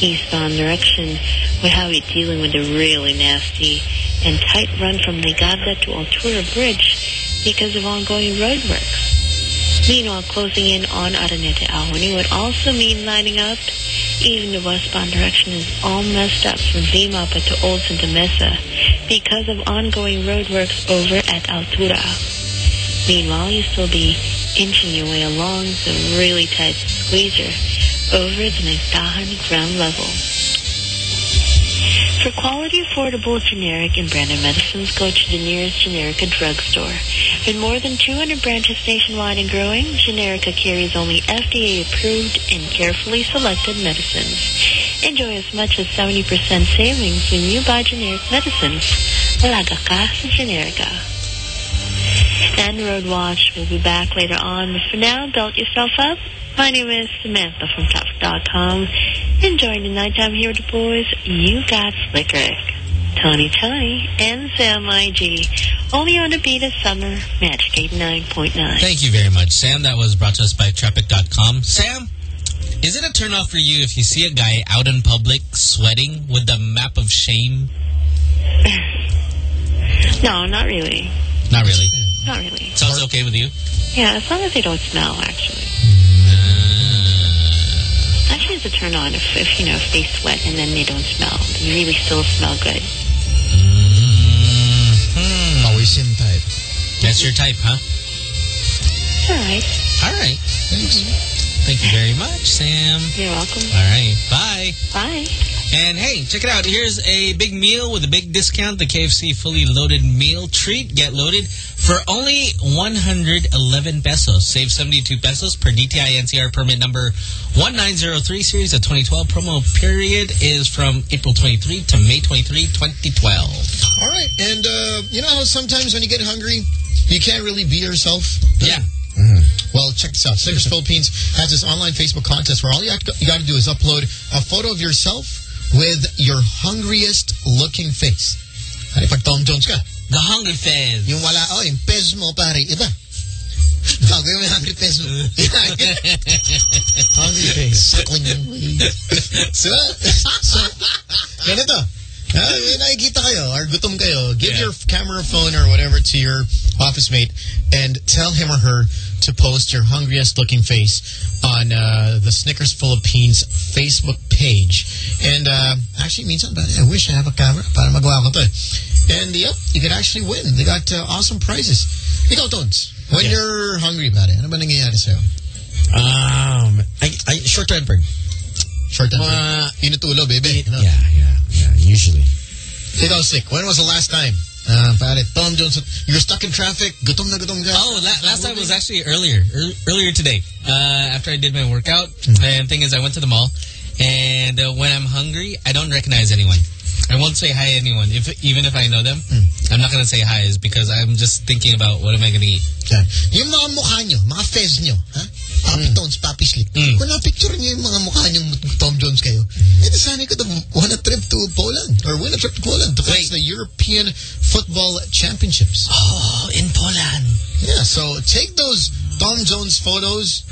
eastbound direction. We have you dealing with a really nasty and tight run from Legarda to Altura Bridge because of ongoing roadworks. Meanwhile, closing in on Araneta Avenue would also mean lining up. Even the westbound direction is all messed up from Zimapa to Old Santa Mesa because of ongoing roadworks over at Altura. Meanwhile, you'll still be inching your way along the really tight squeezer over the Nagtahan ground level. For quality, affordable, generic, and branded medicines, go to the nearest Generika drugstore. With more than 200 branches nationwide and growing, Generika carries only FDA-approved and carefully selected medicines. Enjoy as much as 70% savings when you buy generic medicines. Malaga ka Generika. And Road Watch will be back later on, but for now, belt yourself up. My name is Samantha from Traffic.com. Enjoying the nighttime here with the boys. You got Slicker, Tony Tony, and Sam YG. Only on the beat of summer, Magic 89.9. Thank you very much, Sam. That was brought to us by Traffic.com. Sam, is it a turnoff for you if you see a guy out in public sweating with the map of shame? No, not really. Not really. Not really. Sounds okay with you? Yeah, as long as they don't smell, actually. Actually, it's a turn on if, if, you know, if they sweat and then they don't smell. They really still smell good. Hmm. Always him type. That's your type, huh? All right. All right. Thanks. Thank you very much, Sam. You're welcome. All right. Bye. Bye. And hey, check it out. Here's a big meal with a big discount. The KFC fully loaded meal treat. Get loaded for only 111 pesos. Save 72 pesos per DTI NCR permit number 1903 series of 2012. Promo period is from April 23 to May 23, 2012. All right. And uh, you know how sometimes when you get hungry, you can't really be yourself? Yeah. Well, check this out. Snickers Philippines has this online Facebook contest where all you, you got to do is upload a photo of yourself with your hungriest looking face. Ay, pag Tom Jones ka. The hungry face. Yung wala, oh, yung pez mo, pare, iba. Bago yung hungry pez mo. hungry face. Suckling yung so, so, ganito. Ah, may nakikita kayo or gutom kayo, give your camera phone or whatever to your office mate and tell him or her to post your hungriest looking face on uh, the Snickers Philippines Facebook page. And uh, actually, minsan I wish I have a camera para magawa ko to eh. And yep, you could actually win. They got uh, awesome prizes. Ikaw, Tones, when you're hungry about it, ano ba nangyayari sa'yo? Um, I, I short tempered. Short tempered. Uh, Inutulo, baby. Yeah, yeah, yeah. Usually. Ikaw, sick. when was the last time? Uh, pare, Tom Johnson, you're stuck in traffic, gutom na gutom ka. Oh, la last time was actually earlier, ear- earlier today. Uh, after I did my workout, and thing is, I went to the mall, and uh, when I'm hungry, I don't recognize anyone. I won't say hi to anyone, if even if I know them. I'm not gonna say hi, is because I'm just thinking about what am I gonna eat. Yan. Yung mga mukha nyo, mga fez nyo, ha? Papi Tones, Papi Slick. Kung na-picture nyo yung mga mukha nyo Tom Jones kayo, eh, di sana could have won a trip to Poland or win a trip to Poland to face the European Football Championships. Oh, in Poland. Yeah, so take those Tom Jones photos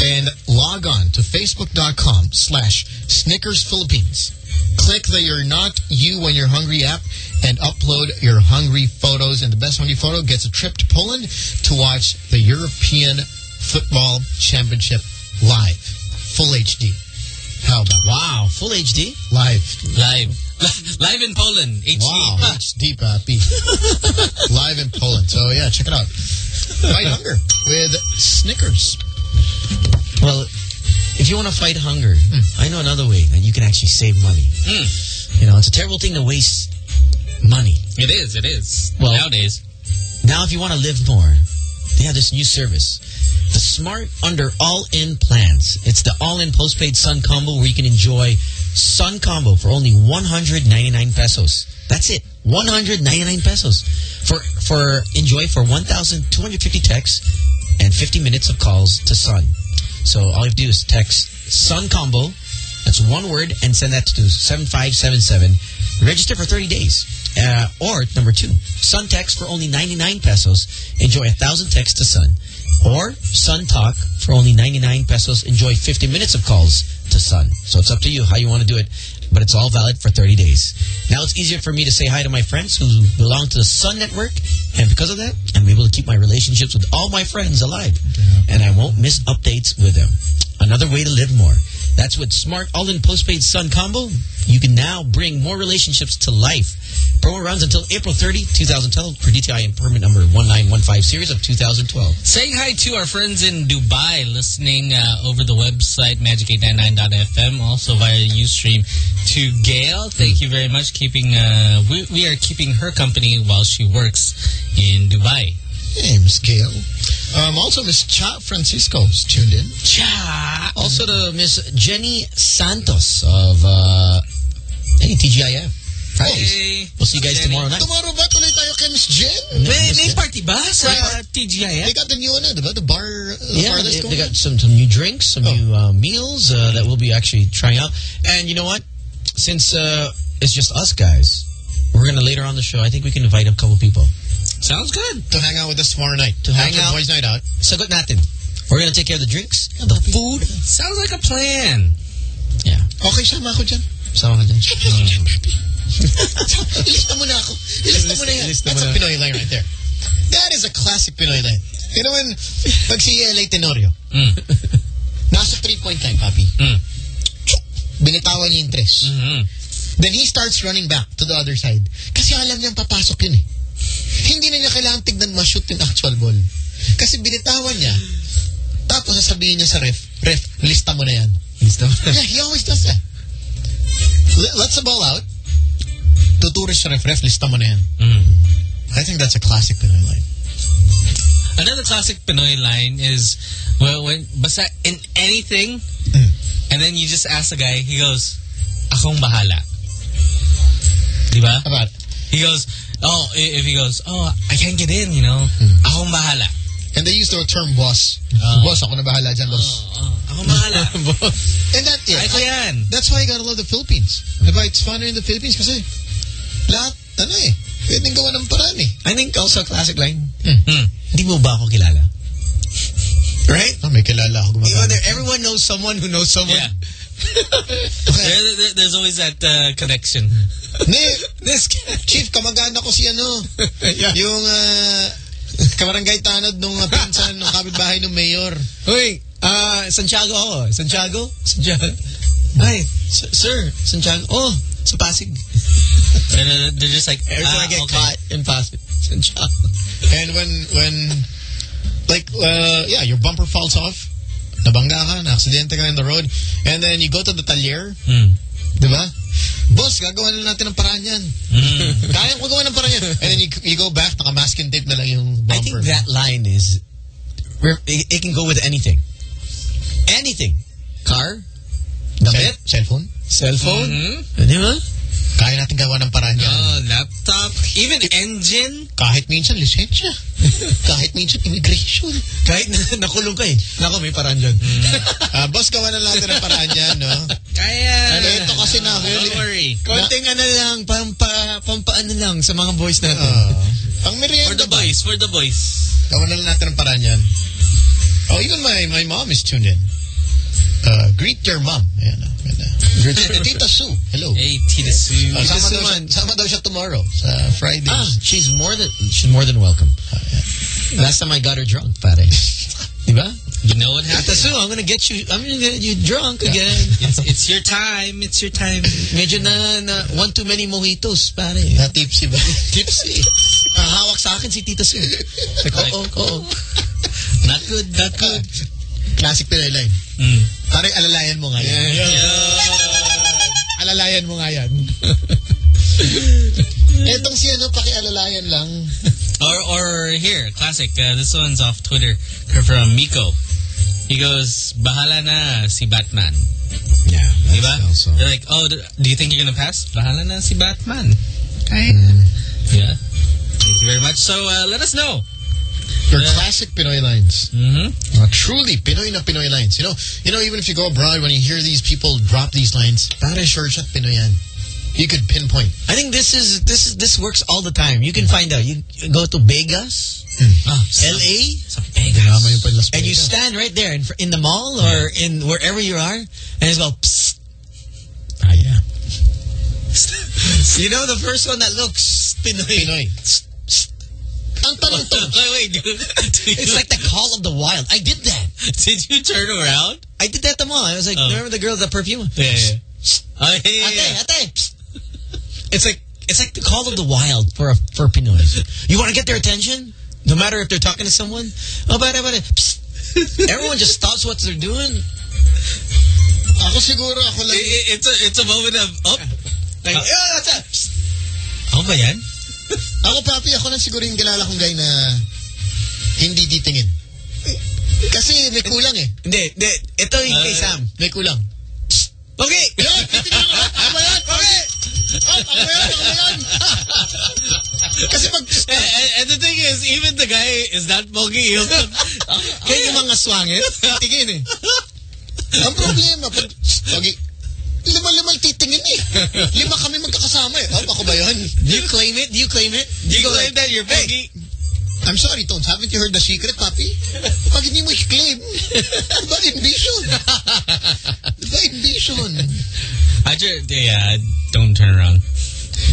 and log on to facebook.com slash Snickers Philippines. Click the You're Not You When You're Hungry app and upload your hungry photos. And the best hungry photo gets a trip to Poland to watch the European Football Championship live. Full HD. How about Wow, full HD? Live. Live. Live in Poland, HD. Wow, HD, papi. live in Poland. So, yeah, check it out. Fight hunger with Snickers. Well, if you want to fight hunger, hmm. I know another way that you can actually save money. Hmm. You know, it's a terrible thing to waste money. It is, it is. Well, Nowadays. Now, if you want to live more, they have this new service. The Smart Under All-In Plans. It's the All-In Postpaid Sun Combo where you can enjoy Sun Combo for only 199 pesos. That's it. 199 pesos. For for enjoy for 1,250 texts and 50 minutes of calls to Sun. So all you have to do is text Sun Combo. That's one word and send that to 7577. Register for 30 days. Uh, or number two, Sun Text for only 99 pesos. Enjoy a thousand texts to Sun. Or Sun Talk for only 99 pesos. Enjoy 50 minutes of calls to Sun. So it's up to you how you want to do it. But it's all valid for 30 days. Now it's easier for me to say hi to my friends who belong to the Sun Network. And because of that, I'm able to keep my relationships with all my friends alive. And I won't miss updates with them. Another way to live more. That's with Smart All-In Postpaid Sun Combo. You can now bring more relationships to life. Promo runs until April 30, 2012 for DTI and permit number 1915 series of 2012. Saying hi to our friends in Dubai listening uh, over the website magic899.fm, also via Ustream to Gail. Thank you very much. Keeping uh, we, we are keeping her company while she works in Dubai. Hey, Miss Gail. Um, also, Miss Cha Francisco is tuned in. Cha. Also to Miss Jenny Santos of uh, hey, TGIF. Fridays. We'll see you guys tomorrow night. Tomorrow ba tuloy tayo kay Miss Jen? May- may party ba sa TGIF? They got the new one, diba? The bar, uh, Yeah, bar they, that's they going got some, some new drinks, some new uh, meals uh, that we'll be actually trying out. And you know what? Since uh, it's just us guys, we're going to later on the show, I think we can invite a couple people. Sounds good. To hang out with us tomorrow night. To hang After out. Boys Night Out. Sagot natin. We're going to take care of the drinks, the food. Sounds like a plan. Yeah. Okay, sama ako dyan. Sama ka dyan. Ilista mo na ako. Ilista mo na yan. Ilista mo That's a. Pinoy line right there. That is a classic Pinoy line. You know when, pag si LA Tenorio, Mm. nasa three-point line, papi. Mm. Binitawan niya yung tres. Mm-hmm. Then he starts running back to the other side. Kasi alam niyang papasok yun eh. Hindi na niya kailangan tignan ma-shoot yung actual ball. Kasi binitawan niya. Tapos sasabihin niya sa ref, ref, lista mo na yan. Lista mo Yeah, he always does that. Let's the ball out. Tuturo sa ref, ref, lista mo na yan. Mm. I think that's a classic Pinoy line. Another classic Pinoy line is well, when basta in anything, and then you just ask the guy. He goes, "Akong bahala." Diba? About He goes, "Oh, if he goes, oh, I can't get in, you know, akong bahala." And they use the term boss. boss, ako na bahala dyan, boss. Ako bahala. And that, yeah, Ay ko yan. that's why you gotta love the Philippines. Diba? It's funner in the Philippines kasi lahat, ano eh, pwedeng gawa ng paraan eh. I think also a classic line. Hmm. Hindi mo ba ako kilala? Right? Oh, may kilala ako You know, gumagana. there- everyone knows someone who knows someone. Yeah. there, there- there's always that uh, connection. Ne, Chief, kamag-anak ko si ano, yung uh, kabarangay tanod nung uh, pinsan ng kapitbahay ng mayor. Uy, ah, Santiago ako. Santiago? Santiago. Ay, sir, Santiago. Oh, sa Pasig. And uh, they're just like, Every time ah, I get okay. caught in Pasig. Santiago. And when, when, like, uh, yeah, your bumper falls off, nabangga ka, na-aksidente ka in the road, and then you go to the talyer, Mm. di ba? Boss, gagawa na natin ng paraan yan. Mm. Kaya ko gawa ng paraan yan. And then you, you go back, naka-masking tape na lang yung bumper. I think that line is, it, it can go with anything. Anything. Car, damit, cellphone, cellphone, Mhm. di ba? Kaya natin gawa ng paraan yan. Oh, laptop, even engine. Kahit minsan, lisensya. Kahit minsan, immigration. Kahit na, nakulong ka eh. Nako, may paraan dyan. Ah, boss, gawa na natin ng paraan yan, no? Kaya. Ano, ito kasi na, Don't worry. Konting ano lang, pampa, pampaano lang sa mga boys natin. Pang merienda For the ba? boys, for the boys. Gawa na lang natin ng paraan yan. Oh, even my my mom is tuned in. Uh, greet your mom. Ayan, oh, ganda. Tita Sue. Hello. Hey, Tita Sue. Uh, sama, daw siya, sama daw siya tomorrow sa Friday. Ah, she's more than she's more than welcome. Last time I got her drunk, pare. Diba? You know what happened? Tita Sue, I'm gonna get you. I'm gonna get you drunk again. It's, it's your time. It's your time. Medyo na, na one too many mojitos, pare. Na tipsy ba? Tipsy. Ang hawak sa akin si Tita Sue. Like, oo, oo. Not good, not good. Classic line. Mm. Pare, alalayan mo nga yan. Alalayan mo nga yan. Etong si ano, pakialalayan lang. Or, or here, classic. Uh, this one's off Twitter from Miko. He goes, bahala na si Batman. Yeah, Diba? They're like, oh, do you think you're gonna pass? Bahala na si Batman. Okay. Yeah. Thank you very much. So, uh, let us know. Your classic Pinoy lines. Mm-hmm. Uh, truly Pinoy na Pinoy lines. You know, you know, even if you go abroad, when you hear these people drop these lines, para sure shot Pinoyan. You could pinpoint. I think this is this is this works all the time. You can find out. You go to Vegas, Oh, LA, Drama yung and you stand right there in, in the mall or in wherever you are, and it's go. Psst. Ah, yeah. You know the first one that looks Pinoy. Pinoy. Ang tanong to, wait, wait. Do, do It's like the call of the wild. I did that. did you turn around? I did that at the mall. I was like, Oh. remember the girl with the perfume? Yeah, yeah. Oh, yeah, yeah, Ate. It's like it's like the call of the wild for a for Pinoys. You want to get their attention, no matter if they're talking to someone. Oh, bada. Psst. Everyone just stops what they're doing. ako siguro, ako lang. It- it- it's a it's a moment of oh. Like, oh. yeah, that's it. Psst. Ako ba yan? Ako, papi, ako lang siguro yung kilala kong guy na hindi titingin. Kasi may kulang eh. Hindi, hindi. Ito yung kay Ah. Sam. May kulang. Okay. Ko. Ako yan? Okay. Oh, ako yan? Ako yan? Kasi pag... And, and, and the thing is, even the guy is not pogi. Kaya yung mga swangit, titingin eh. Ang problema, pag... pag lima-lima titingin eh. Lima kami magkakasama eh. Oh, ako ba yun? Do you claim it? Do you claim it? Do you go claim that you're pogi? I'm sorry, Tones. Haven't you heard the secret, papi? Pag hindi mo i-claim, iba envision. Iba envision. I just, yeah, don't turn around.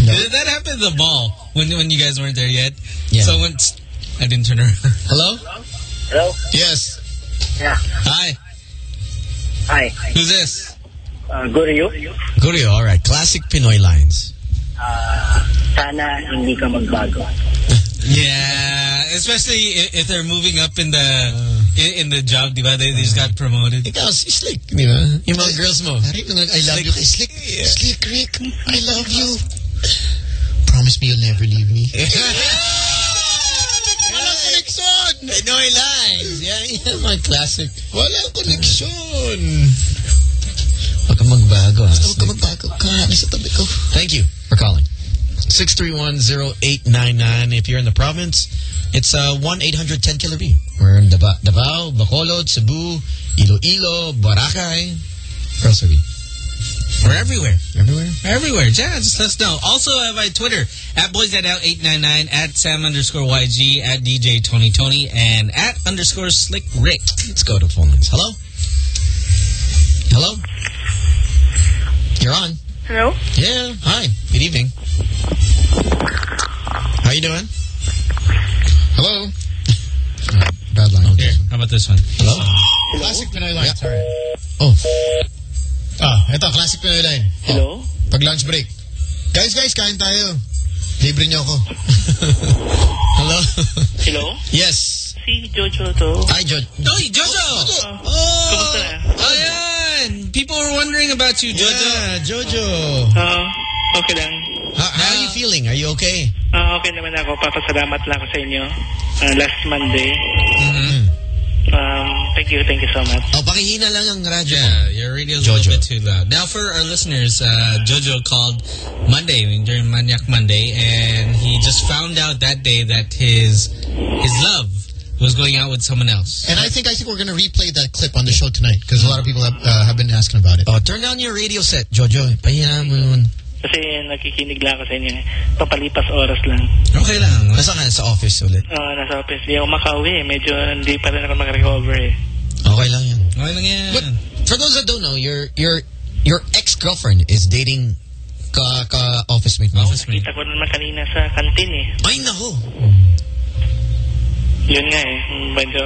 That, that happened at the mall when when you guys weren't there yet. Yeah. So once I didn't turn around. Hello? Hello? Yes. Yeah. Hi. Hi. Who's this? Uh, Guryo. Guryo, all right. Classic Pinoy lines. Uh, sana hindi ka magbago. Yeah, especially if, if they're moving up in the in, in the job, diba? They, they just got promoted. Ikaw, si Slick, di ba? Yung mga girls mo. I love you kay Slick. Slick Rick, I love you. Promise me you'll never leave me. Walang koneksyon! Pinoy lines. Yeah, yeah, mga classic. Walang koneksyon! Huwag kang magbago, ha? Huwag ka magbago ka. Nasa tabi ko. Thank you for calling. 6310899. If you're in the province, it's uh, 1-800-10-KILLER-B. We're in Davao, Davao, Bacolod, Cebu, Iloilo, Boracay. Where else are we? We're everywhere. Everywhere? Everywhere. Yeah, just let us know. Also, I have by Twitter, at BoysNightOut899, at Sam underscore YG, at DJ Tony Tony, and at underscore Slick Rick. Let's go to phone lines. Hello? Hello? You're on. Hello? Yeah. Hi. Good evening. How you doing? Hello? bad line. Here, how about this one? Hello? Classic Pinoy line. Sorry. Oh. Ah, ito, classic Pinoy line. Hello? Pag lunch break. Guys, guys, kain tayo. Libre niyo ako. Hello? Hello? Yes. Si Jojo to. Hi, Jo. Oy, Jojo! Oh! Kamusta na? Oh, yan! People were wondering about you, Jojo. Yeah, Jojo. Ah, okay lang. How, how are you feeling? Are you okay? Ah, okay naman ako. Papasalamat lang ako sa inyo. Ah, last Monday. Mm-hmm. Um, thank you, thank you so much. Oh, pakihina lang ang radyo Yeah, your radio's a little bit too loud. Now, for our listeners, uh, Jojo called Monday during Maniac Monday, and he just found out that day that his his love was going out with someone else. And I think I think we're going to replay that clip on the show tonight because a lot of people have, uh, have been asking about it. Oh, turn down your radio set, Jojo. Pahina mo yun. Kasi nakikinig lang ako sa inyo. eh. Papalipas oras lang. Okay lang. Nasa ka sa office ulit? Ah, nasa office. Hindi ako makauwi. eh. Medyo hindi pa rin ako mag-recover eh. Okay lang yan. Okay lang yan. But for those that don't know, your your your ex-girlfriend is dating ka ka office mate mo. Office mate. Kita ko naman kanina sa kantin eh. Ay nako. Yun nga eh. Medyo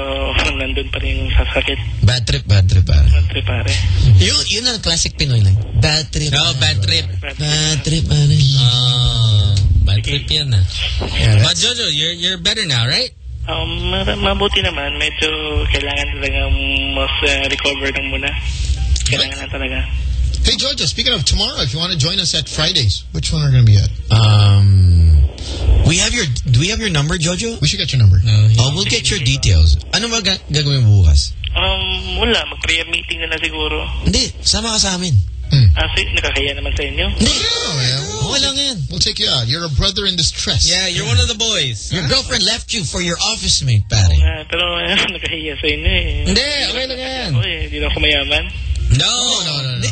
nandun pa rin yung sasakit. Bad trip, bad trip pare. Bad trip pare. Yun, yun ang classic Pinoy line. Bad trip. No, bad trip. Bad trip, pare. Oh, bad trip yan ah. Yeah, But Jojo, you're you're better now, right? Um, ma- mabuti naman. Medyo kailangan talaga mas uh, recover lang muna. Kailangan na talaga. Hey, Jojo, speaking of tomorrow, if you want to join us at Fridays, which one are we going to be at? Um, we have your, do we have your number, Jojo? We should get your number. No, Oh, we'll get your details. Ano ba ga gagawin mo bukas? Um, wala. Mag-prayer meeting na lang siguro. Hindi, sama ka sa amin. Ah, si, nakakaya naman sa inyo. Hindi. Oh, man. Okay lang yan. We'll take you out. You're a brother in distress. Yeah, you're one of the boys. Your girlfriend left you for your office mate, pare. Ah, pero uh, nakahiya sa inyo eh. Hindi, okay lang yan. Ako hindi na ako mayaman. No, no, no, no.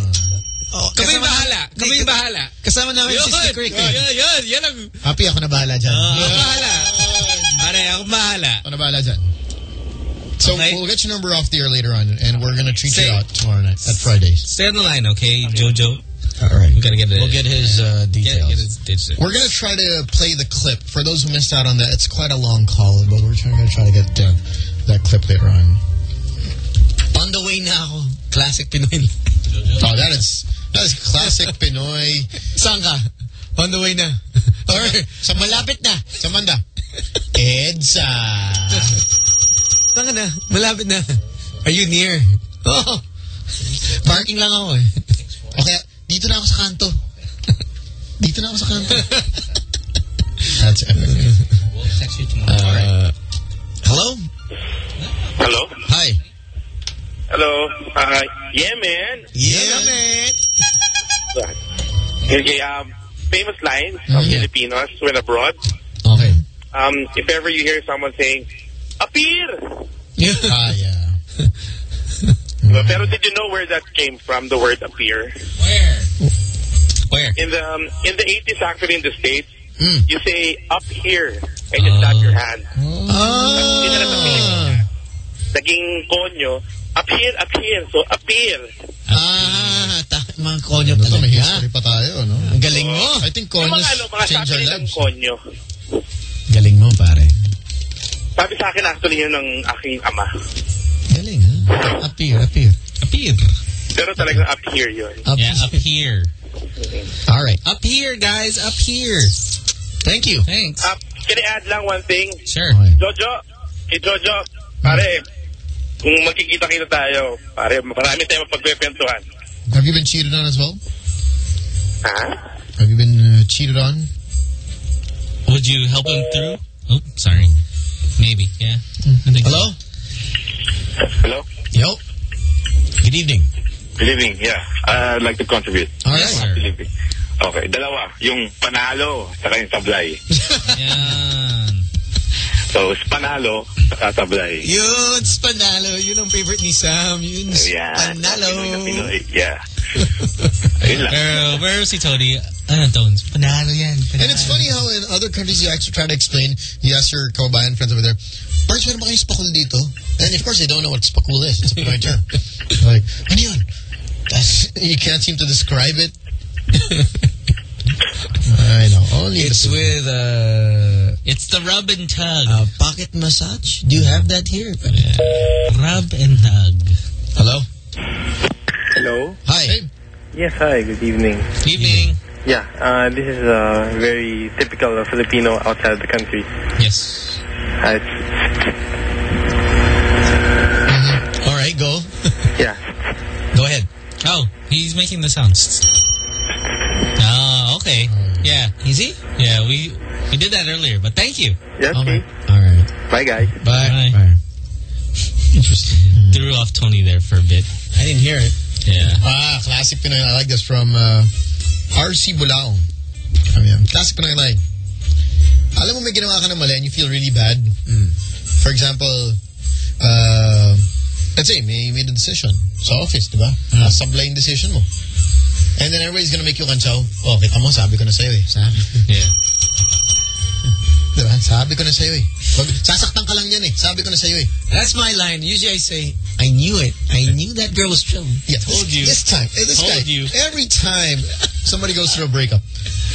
Oh, Kami kasama- bahala. Kami Hindi, bahala. Kasama namin si Slick Rick. Yun, yun, yun. Yan ang... Happy ako na bahala dyan. Ako bahala. Pare, ako bahala. Ako na bahala dyan. So Okay. we'll get your number off the air later on, and we're going to treat Say- you out tomorrow night at Fridays. Stay on the line, okay, Jojo? All right. We gotta get it. We'll get his uh, details. get his. We're going to try to play the clip. For those who missed out on that, it's quite a long call, but we're trying to try to get uh, that clip later on. On the way na ako. Classic Pinoy. Oh, that is that is classic Pinoy. Saan ka? On the way na. Or, sa malapit na. Sa Manda. EDSA. Saan ka na? Malapit na. Are you near? Oh. Parking lang ako eh. Okay, dito na ako sa kanto. Dito na ako sa kanto. That's epic. We'll text you tomorrow. Uh, hello? Hello? Hi. Hello? Uh, yeah, man. Yeah, man. Okay, um, famous lines of Yeah. Filipinos when abroad. Okay. Um, if ever you hear someone saying, appear! Yeah. Ah, yeah. But, pero did you know where that came from, the word appear? Where? Where? In the um, in the 80s, actually, in the States, Mm. you say, up here, and you clap your hand. Ah. Hindi na lang sa Pilipinas. Naging konyo, up here, up here. So, appear. Ah, ta mga konyo Ito, may talaga. history pa tayo, no? Ang galing mo. I think Yung Conyos mga, ano, mga changed our sabi ng lives. konyo. Galing mo, pare. Sabi sa akin, actually, yun ng aking ama. Galing, ha? Appear, appear. Appear. Pero talagang up here yun. Up Yeah, up here. All right. Up here, guys. Up here. Thank you. Thanks. Uh, can I add lang one thing? Sure. Okay. Jojo, eh Jojo, pare, kung magkikita-kita tayo, pare, marami tayong mapagpepwentuhan. Have you been cheated on as well? Ha? Have you been uh, cheated on? Would you help him through? Oh, sorry. Maybe, yeah. Hello? Hello? Yo. Good evening. Good evening, yeah. I'd like to contribute. All Yes, right. sir. Okay, dalawa. Yung panalo, saka yung sablay. Yan. So, panalo, saka sablay. Yun, Spanalo. Yun ang favorite ni Sam. Yun, Yeah. Spanalo. Pinoy na Pinoy. Yeah. Ayun lang. Pero, pero si Tony, ano Tones? Panalo yan. And it's funny how in other countries you actually try to explain, you ask your kababayan friends over there, Parts, meron ba kayo spakul dito? And of course they don't know what spakul is. It's a Pinoy term. like, ano yun? That's, you can't seem to describe it. I know. Only It's the- with uh, It's the rub and tug. uh, pocket massage. Do you have that here? Rub and tug. Hello. Hello. Hi. Yes, hi. Good evening. Evening. Yeah, uh, this is uh, very typical of Filipino outside the country. Yes. Uh, it's- All right, go. yeah. Go ahead. Oh, he's making the sounds. Oh, okay. Yeah. Easy? Yeah, we we did that earlier, but thank you. Yeah, okay. All right. Bye, guys. Bye. Bye. Interesting. Threw off Tony there for a bit. I didn't hear it. Yeah. Ah, classic Pinoy. I like this from uh, RC Bulaong. I mean, classic Pinoy line. Alam mo may ginawa ka na mali and you feel really bad. For example, uh, let's say may made a decision sa office, di ba? Mm. Sablay yung decision mo. And then everybody's gonna make you kansaw. Oh, kita mo, sabi ko na sa'yo eh. Sabi. Yeah. Di ba? Sabi ko na sa'yo eh. Sasaktan ka lang yan eh. Sabi ko na sa'yo eh. That's my line. Usually I say, I knew it. I knew that girl was trouble. Yeah, Told you. This time, eh, this Told guy, you. every time somebody goes through a breakup,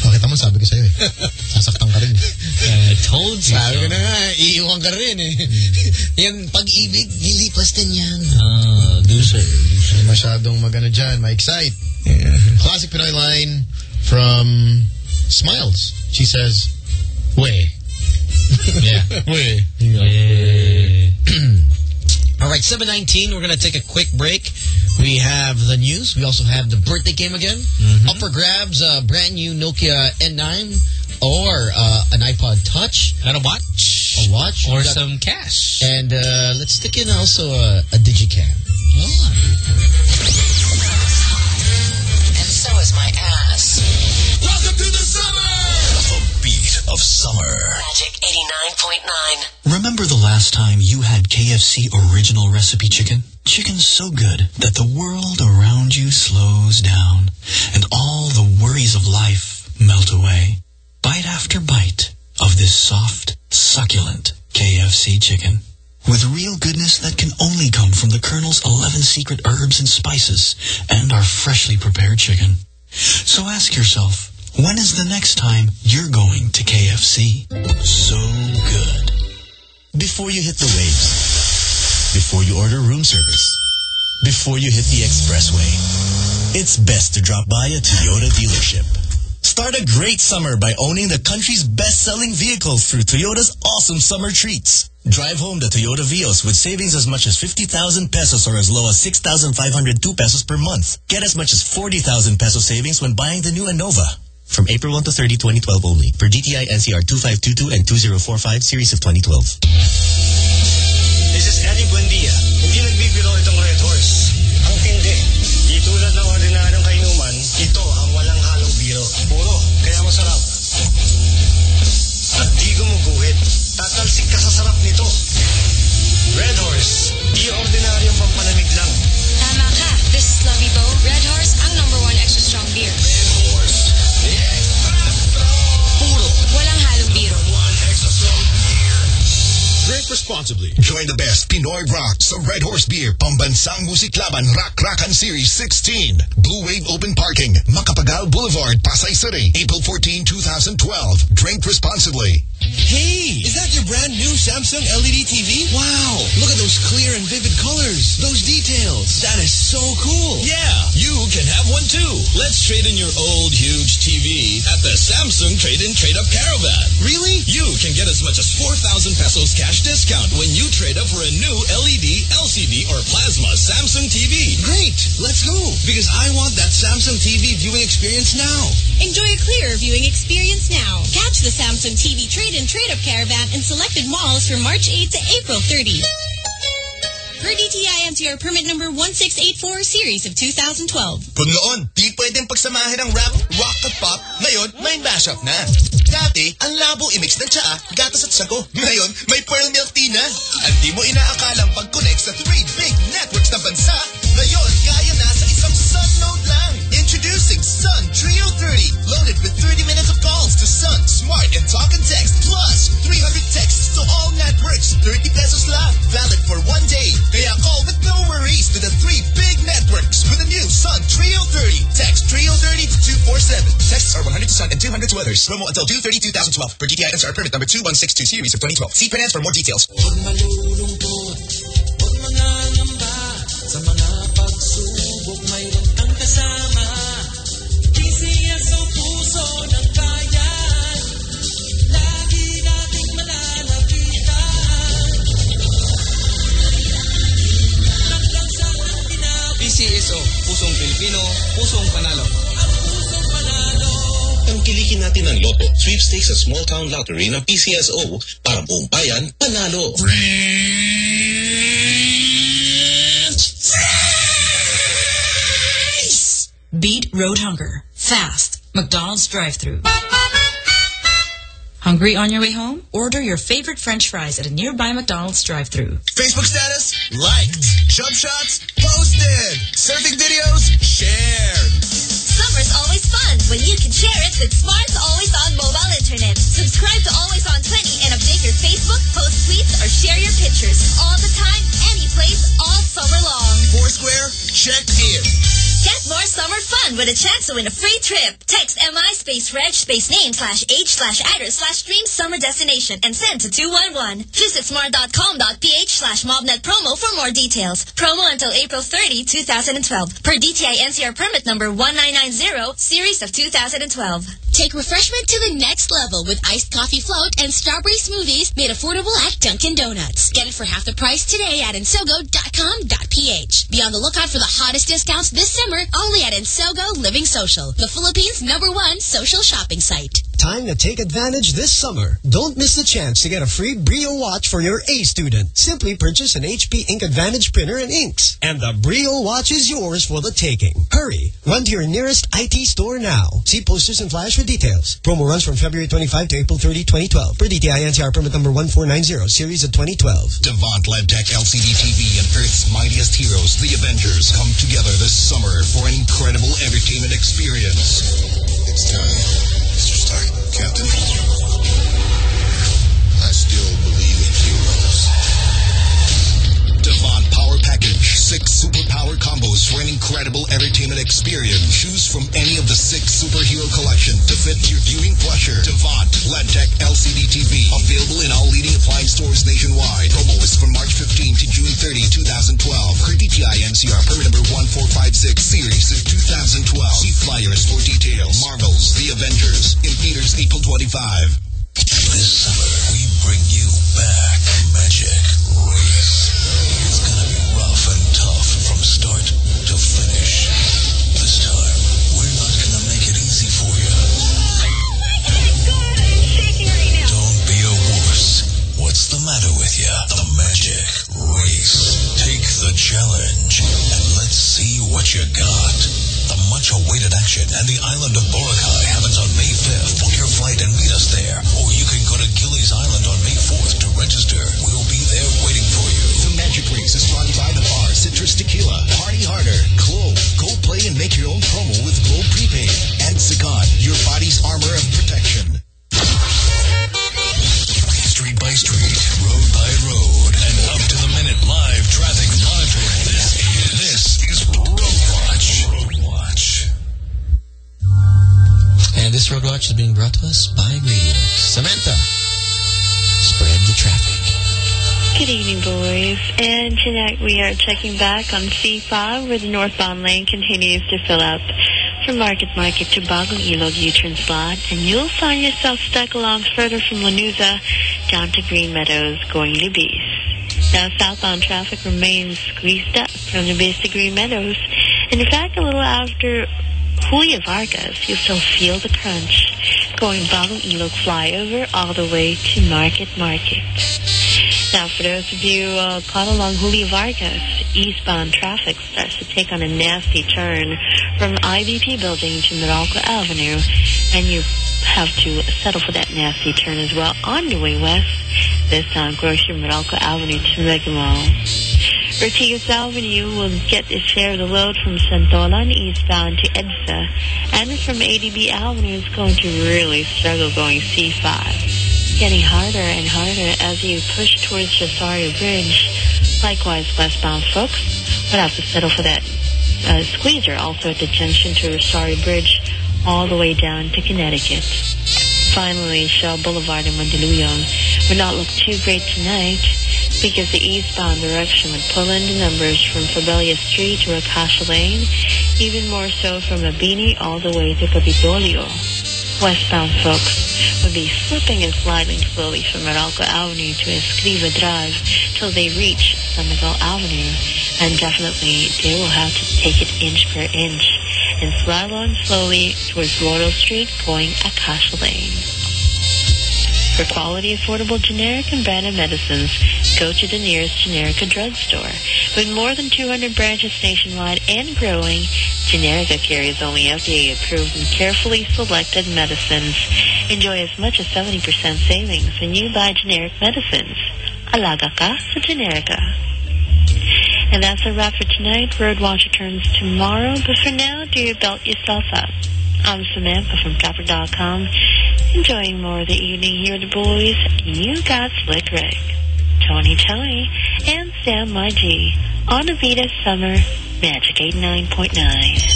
oh, kita mo, sabi ko sa'yo eh. Sasaktan ka rin eh. Uh, told you. Sabi ko so. na nga, iiwan ka rin eh. Yan, pag-ibig, lilipas din yan. Oh, loser. Hindi masyadong magano dyan, ma-excite. Classic Pinoy line from Smiles. She says, we. Yeah. we. All right, 719, we're going to take a quick break. We have the news. We also have the birthday game again. Up for grabs, a brand new Nokia N9 or uh, an iPod Touch. And a watch. A watch. Or got- some cash. And uh, let's stick in also a, a Digicam. And so is my of summer. Magic 89.9. Remember the last time you had KFC original recipe chicken? Chicken so good that the world around you slows down and all the worries of life melt away. Bite after bite of this soft, succulent KFC chicken. With real goodness that can only come from the Colonel's 11 secret herbs and spices and our freshly prepared chicken. So ask yourself, when is the next time you're going to KFC? So good. Before you hit the waves, before you order room service, before you hit the expressway, it's best to drop by a Toyota dealership. Start a great summer by owning the country's best-selling vehicles through Toyota's awesome summer treats. Drive home the Toyota Vios with savings as much as 50,000 pesos or as low as 6,502 pesos per month. Get as much as 40,000 peso savings when buying the new Innova. From April 1 to 30, 2012 only. Per DTI NCR 2522 and 2045 series of 2012. This is Eddie Buendia. Pinoy rock sa Red Horse Beer Pambansang Musiklaban Rock Rakan Series 16. Blue Wave Open Parking, Macapagal Boulevard, Pasay City, April 14, 2012. Drink responsibly. Hey, is that your brand new Samsung LED TV? Wow, look at those clear and vivid colors. Those details. That is so cool. Yeah, you can have one too. Let's trade in your old huge TV at the Samsung Trade-in Trade-Up Caravan. Really? You can get as much as 4,000 pesos cash discount when you trade up for a new E LED, LCD, or plasma Samsung TV. Great, let's go. Because I want that Samsung TV viewing experience now. Enjoy a clearer viewing experience now. Catch the Samsung TV trade-in trade-up caravan in selected malls from March 8 to April 30. Per DTI NCR permit number 1684 series of 2012. Kung noon, di pwedeng pagsamahin ang rap, rock at pop, ngayon may mashup na. Dati, ang labo i-mix ng tsaa, gatas at sago. Ngayon, may pearl milk tea na. At di mo inaakalang pag-connect sa three big networks ng bansa. Ngayon, Sun Trio 30, loaded with 30 minutes of calls to Sun, Smart, and Talk and Text, plus 300 texts to all networks, 30 pesos lang, valid for one day. Kaya call with no worries to the three big networks with the new Sun Trio 30. Text Trio 30 to 247. Texts are 100 to Sun, and 200 to others. Promo until June 30, 2012. Per DTI permit number 2162 series of 2012. See finance for more details. PCSO, Pusong Pilipino, Pusong Panalo. Tangkilikin natin ang Lotto, sweepstakes sa small town lottery ng PCSO para buong bayan panalo. Beat road hunger. Fast. McDonald's drive-through. Hungry on your way home? Order your favorite french fries at a nearby McDonald's drive-through. Facebook status? Liked. Jump shots? Posted. Surfing videos? Shared. Summer's always fun when you can share it with Smart's Always On mobile internet. Subscribe to Always On 20 and update your Facebook, post tweets, or share your pictures all the time, any place, all summer long. Foursquare? Check in. Get more summer fun with a chance to win a free trip. Text MI space reg space name slash age slash address slash dream summer destination and send to 211. Visit smart.com.ph slash mobnet promo for more details. Promo until April 30, 2012. Per DTI NCR permit number 1990, series of 2012. Take refreshment to the next level with iced coffee float and strawberry smoothies made affordable at Dunkin' Donuts. Get it for half the price today at ensogo.com.ph. Be on the lookout for the hottest discounts this summer only at Ensogo Living Social, the Philippines' number one social shopping site. Time to take advantage this summer. Don't miss the chance to get a free Brio watch for your A student. Simply purchase an HP Ink Advantage printer and inks. And the Brio watch is yours for the taking. Hurry! Run to your nearest IT store now. See posters and flyers for details. Promo runs from February 25 to April 30, 2012. Per DTI NCR permit number 1490, series of 2012. Devant Ledtech LCD TV and Earth's mightiest heroes, the Avengers, come together this summer for an incredible entertainment experience. Mr. Stark, Captain. Package. Six superpower combos for an incredible entertainment experience. Choose from any of the six superhero collection to fit your viewing pleasure. Devant Ledtech LCD TV. Available in all leading appliance stores nationwide. Promo is from March 15 to June 30, 2012. Per DTI NCR permit number 1456 series of 2012. See flyers for details. Marvels, The Avengers. In theaters April 25. This summer, we bring you back What's the matter with you? The Magic Race. Take the challenge and let's see what you got. The much-awaited action at the island of Boracay happens on May 5th. Book your flight and meet us there. Or you can go to Gillies Island on May 4th to register. We'll be there waiting for you. The Magic Race is sponsored by the bar Citrus Tequila. Party harder. Globe. Go play and make your own promo with Globe Prepaid. And Sagan, your body's armor of protection. By street, road by road, and up to the minute live traffic monitoring. This is Road Watch. Road Watch. And this Road Watch is being brought to us by Radio. Samantha, spread the traffic. Good evening, boys. And tonight we are checking back on C5 where the northbound lane continues to fill up from Market Market to Bagong Ilog U-turn. And you'll find yourself stuck along further from Lanuza down to Green Meadows going to Beast. Now southbound traffic remains squeezed up from the base to Green Meadows. And in fact, a little after Julia Vargas, you'll still feel the crunch going Bagong Ilog flyover all the way to Market Market. Now, for those of you uh, caught along Julia Vargas, eastbound traffic starts to take on a nasty turn from IBP building to Meralco Avenue, and you have to settle for that nasty turn as well on your way west. This time, Grocery Meralco Avenue to Mega Mall. Ortigas Avenue will get its share of the load from Santolan eastbound to EDSA, and from ADB Avenue is going to really struggle going C5 getting harder and harder as you push towards Rosario Bridge. Likewise, westbound folks would have to settle for that uh, squeezer also at the junction to Rosario Bridge all the way down to Connecticut. Finally, Shaw Boulevard in Mandaluyong would not look too great tonight because the eastbound direction would pull in the numbers from Fabella Street to Acacia Lane, even more so from Mabini all the way to Kapitolyo. Westbound folks would be slipping and sliding slowly from Meralco Avenue to Escriva Drive till they reach San Miguel Avenue, and definitely they will have to take it inch per inch and slide on slowly towards Laurel Street going Acacia Lane. For quality, affordable generic and branded medicines, go to the nearest Generika drugstore. With more than 200 branches nationwide and growing, Generika carries only FDA-approved and carefully selected medicines. Enjoy as much as 70% savings when you buy generic medicines. Alaga ka sa Generika. And that's a wrap for tonight. Roadwatch returns tomorrow, but for now, do your belt yourself up. I'm Samantha from Traffic.com, enjoying more of the evening here with the boys. You got Slick Rick, Tony Tony, and Sam YG on Avita Summer Magic 89.9.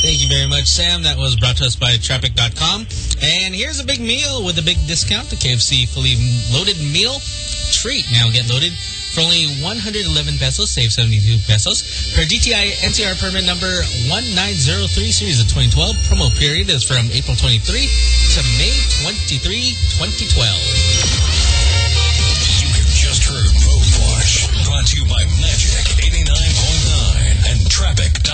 Thank you very much, Sam. That was brought to us by Traffic.com. And here's a big meal with a big discount. The KFC fully loaded meal treat. Now get loaded for only 111 pesos, save 72 pesos. Per DTI NCR permit number 1903 series of 2012. Promo period is from April 23 to May 23, 2012. You have just heard Road Watch, brought to you by Magic 89.9 and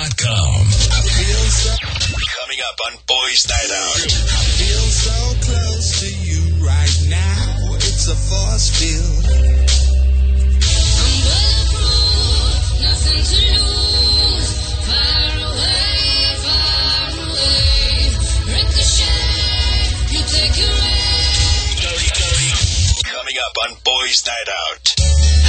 Traffic.com. I feel so, Coming up on Boys Night Out. I feel so close to you right now. It's a force field. Nothing to lose. Far away, far away. Ricochet, you take your Coming up on Boys Night Out.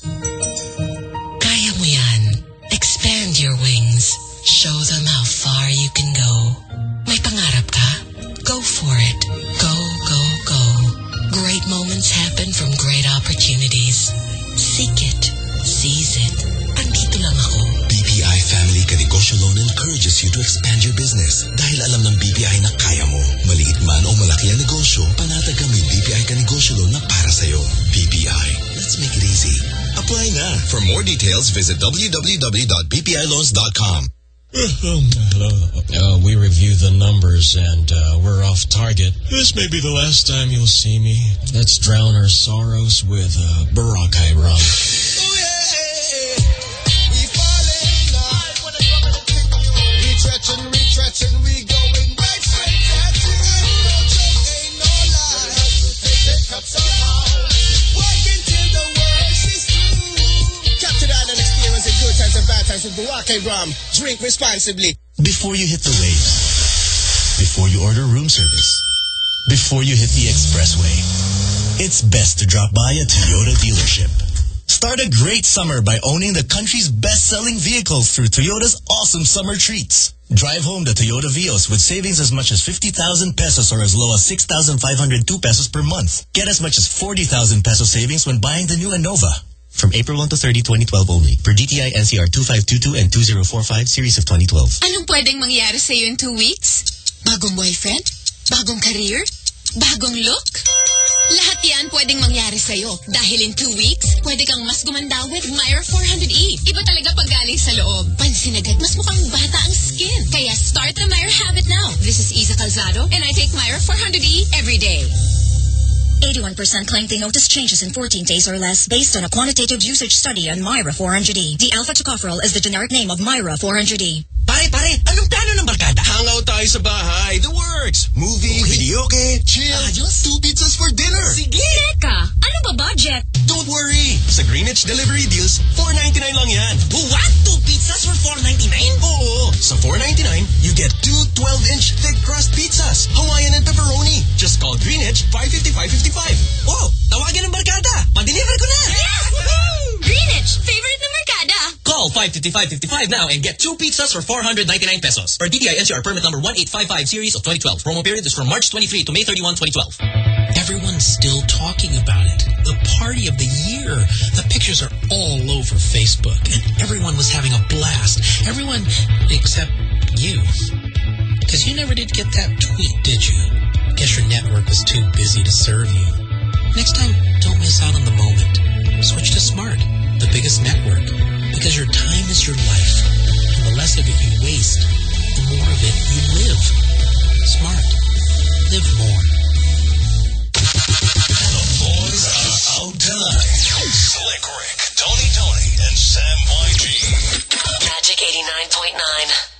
Kaya mo yan. Expand your wings. Show them how far you can go. May pangarap ka? Go for it. Go, go, go. Great moments happen from great opportunities. Seek it. Seize it. Andito lang ako. BPI Family Kanegosyo Loan encourages you to expand your business dahil alam ng BPI na kaya mo. Maliit man o malaki ang negosyo, panatag kami BPI Kanegosyo Loan na para sa'yo. BPI, let's make it easy. Apply now. For more details, visit www.bpiloans.com. Uh, we review the numbers and uh, we're off target. This may be the last time you'll see me. Let's drown our sorrows with uh, Boracay rum. Times Rum. Drink responsibly. Before you hit the waves, before you order room service, before you hit the expressway, it's best to drop by a Toyota dealership. Start a great summer by owning the country's best-selling vehicles through Toyota's awesome summer treats. Drive home the Toyota Vios with savings as much as 50,000 pesos or as low as 6,502 pesos per month. Get as much as 40,000 peso savings when buying the new Innova. From April 1 to 30, 2012 only. Per DTI NCR 2522 and 2045 series of 2012. Anong pwedeng mangyari sa'yo in two weeks? Bagong boyfriend? Bagong career? Bagong look? Lahat yan pwedeng mangyari sa'yo. Dahil in two weeks, pwede kang mas gumanda with Myra 400E. Iba talaga pag sa loob. Pansin agad, mas mukhang bata ang skin. Kaya start the Myra habit now. This is Iza Calzado, and I take Myra 400E every day. 81% claim they notice changes in 14 days or less based on a quantitative usage study on Myra 400E. The alpha tocopherol is the generic name of Myra 400E. Pare, pare, anong plano ng barkada? Hangout tayo sa bahay. The works. Movie, video game, chill. Ayos, two pizzas for dinner. Sige! Teka, ano ba budget? Don't worry. Sa Greenwich Delivery Deals, 4.99 lang yan. What? Two pizzas for 4.99? Oo. Sa 4.99, you get two 12-inch thick crust pizzas. 55555. Wow, tawagan ng barkada. Ma-deliver ko na. Greenwich, favorite ng Mercada. Call 55555 now and get two pizzas for 499 pesos. Per DTI NCR permit number 1855 series of 2012. Promo period is from March 23 to May 31, 2012. Everyone's still talking about it. The party of the year. The pictures are all over Facebook, and everyone was having a blast. Everyone except you. Because you never did get that tweet, did you? Guess your network was too busy to serve you. Next time, don't miss out on the moment. Switch to Smart, the biggest network. Because your time is your life. And the less of it you waste, the more of it you live. Smart. Live more. The boys are out tonight. Slick Rick, Tony Tony, and Sam YG. Magic 89.9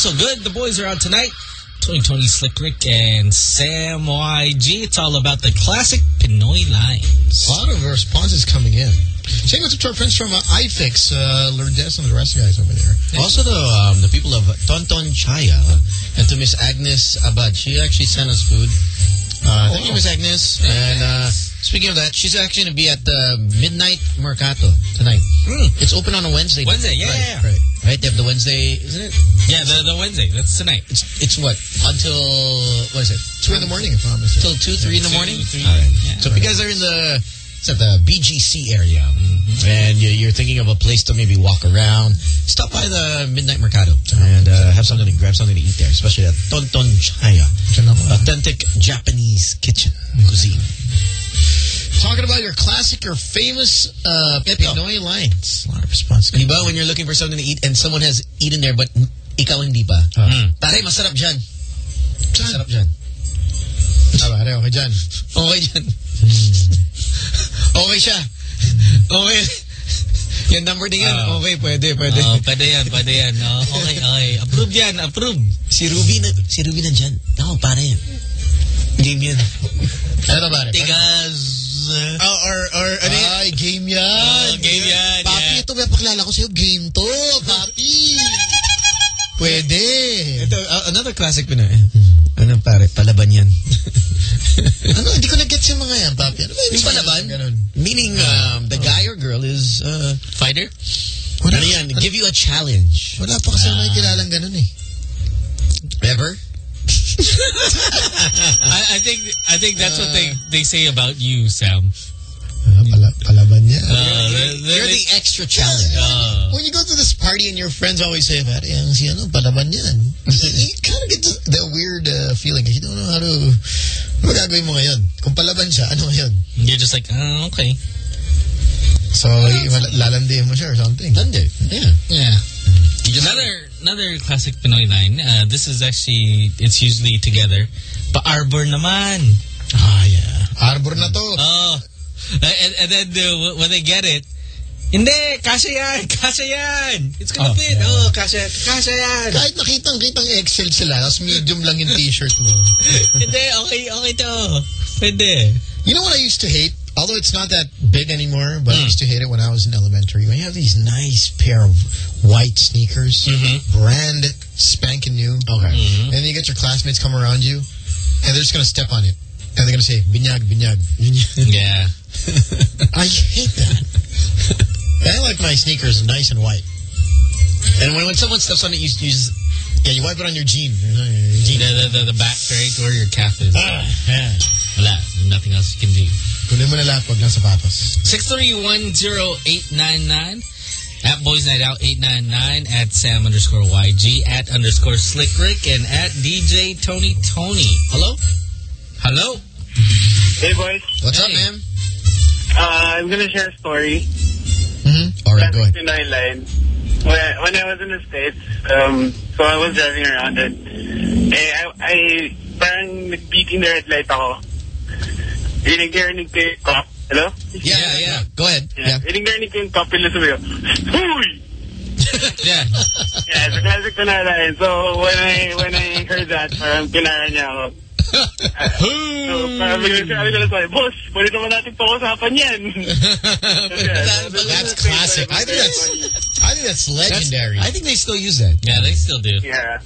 So Good. The boys are out tonight. Tony Tony Slick Rick and Sam YG. It's all about the classic Pinoy lines. A lot of responses coming in. Saying what's up to our friends from uh, iFix, uh, Lourdes and the rest of the guys over there. Also, the um, the people of Tonton Chaya and to Miss Agnes Abad, she actually sent us food. Uh, thank you, Miss Agnes. And uh, speaking of that, she's actually going to be at the Midnight Mercado tonight. It's open on a Wednesday. Wednesday, yeah, right, yeah. Right, right. They have the Wednesday, isn't it? Yeah, the, the Wednesday. That's tonight. It's it's what until what is it? Two in the morning, if I'm not mistaken. Till two, three in the Two, morning. three, All right. yeah. so if you guys are in the it's at the BGC area, and you- you're thinking of a place to maybe walk around, stop by the Midnight Mercado and uh, have something to grab something to eat there, especially at Tonton Chaya, authentic Japanese kitchen cuisine. Talking about your classic or famous uh, Pinoy lines. A lot of response. Diba, when you're looking for something to eat and someone has eaten there but ikaw hindi pa. Pare, masarap dyan. Masarap dyan. Ah, pare, okay dyan. Okay dyan. okay siya. Okay. Yung number din yan. Ah. okay, pwede, pwede. Oh, pwede yan, pwede yan. Oh, okay, okay. Approve yan, approve. Si Ruby na, si Ruby nandyan. Ako, pare. Game yan. Ano pare? Tigas. Oh, or, or, ano yun? Ay, game yan. Oh, game yan, Papi, yeah. ito, may pakilala ko sa'yo. Game to, papi. Pwede. Ito, uh, another classic Pinoy. Ano pare, palaban yan. ano, hindi ko na-gets yung mga yan, papi. Ano ba Yung palaban? Ganun. Meaning, um, the guy or girl is, uh, Fighter? Wala, ano yan, give you a challenge. wala pa kasi may kilalang ganun eh. Ever? I, I think I think that's what they, they say about you, Sam. Ah, pala, palaban yan. Uh, You're the extra challenge. uh, When you go to this party and your friends always say, pare, ang si ano, palaban yan. you kind of get the, the weird uh, feeling. You don't know how to, ano gagawin mo ngayon? Kung palaban siya, ano ngayon? you're just like, oh, okay. So, mal- lalandiin mo siya or something. Lande. Yeah. Yeah. Another another classic Pinoy line. Uh, this is actually it's usually together. Pa-arbor naman. Ah, yeah. Arbor na to. Oh. And, and then uh, when they get it, hindi, kasha yan, kasha yan. It's gonna Oh, fit. yeah. Oh, kasha, kasha yan. Kahit nakitang-kitang Excel sila, tapos medium lang yung t-shirt mo. hindi, okay, okay to. Pwede. You know what I used to hate? Although it's not that big anymore, but Hmm. I used to hate it when I was in elementary. When you have these nice pair of white sneakers, brand spanking new, Okay. Mm-hmm. and then you get your classmates come around you, and they're just going to step on it. And they're going to say, binyag, binyag. Yeah. I hate that. I like my sneakers nice and white. And when, when someone steps on it, you, you just, Yeah, you wipe it on your jean. Your jean. The, the, the, the back, right, where your calf is. Ah, yeah. Wala. Nothing else you can do. Kunin mo na lahat, wag lang sapatos. 6310899 at Boys Night Out 899 at Sam underscore YG at underscore Slick Rick and at DJ Tony Tony. Hello? Hello? Hey, boys. What's up, man? Uh, I'm gonna share a story. Mm-hmm. All right, go ahead. Pinoy line. When, when I was in the States, um, so I was driving around and eh, I, I parang nag-beating the red light ako. Rinig-rinig ko yung cop. Hello? yeah, yeah, Go ahead. Yeah. Rinig-rinig ko yung cop yung sabi ko, Huy! Yeah. Yeah, it's a classic Pinoy line. So when I when I heard that, parang pinara niya ako. so parang biglang sabi ko lang sa'yo, Boss, pwede naman natin pag-usapan yan. That's classic. I think that's, I think that's legendary. I think they still use that. Yeah, they still do. Yeah.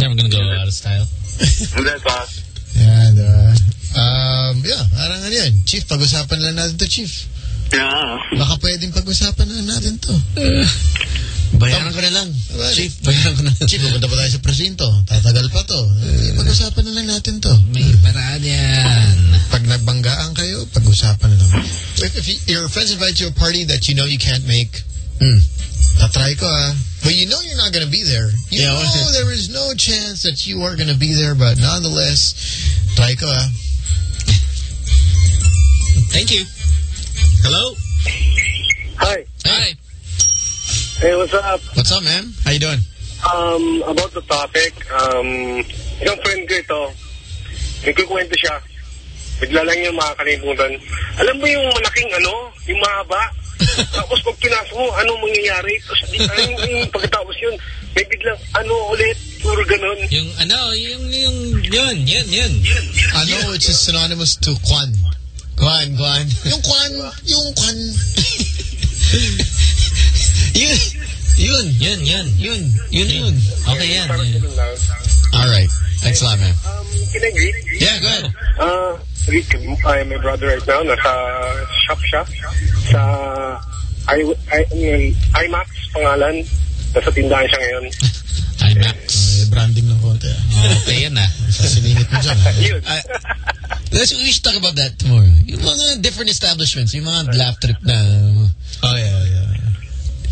Never gonna go out of style. That's awesome. And, uh, um, yeah, parang ano yan. Chief, pag-usapan lang natin to, Chief. Yeah. Baka pwedeng pag-usapan na natin to. Bayaran ko na lang. Chief, bayaran ko na lang. Chief, pupunta pa tayo sa presinto. Tatagal pa to. Eh, pag-usapan na lang natin to. May paraan yan. Pag nagbanggaan kayo, pag-usapan na lang. If, if you, your friends invite you to a party that you know you can't make, Mm. tatry ko ah. But you know you're not going to be there. You Yeah, know well- there is no chance that you are going to be there, but nonetheless, try ko ah. Thank you. Hello? Hi. Hi. Hey, what's up? What's up, man? How you doing? Um, about the topic, um, yung friend ko ito, nagkukwento siya. bigla lang yung makakalimutan. Alam mo yung malaking ano, yung mahaba? Tapos pag pinasok mo, ano mangyayari? Tapos di, yung, yung pagkatapos yun, may biglang ano ulit, puro ganun. Yung ano, yung, yung, yun, yun, yun. Ano, which is synonymous to Kwan. Kwan, Kwan. Yung Kwan, yung Kwan. yun, yun, yun, yun, yun, yun, yun. Okay, yan. All right. Thanks a lot, man. Um, can I greet? Yeah, go ahead. Uh, greet I my brother right now, nasa shop siya. Sa I, I, IMAX pangalan. Nasa tindahan siya ngayon. IMAX. Eh, branding ng konti. Oh, okay yan ah. Sasiningit mo dyan. ah. Yun. Let's, we should talk about that tomorrow. Yung mga different establishments, yung mga laugh trip na... Oh, yeah, yeah.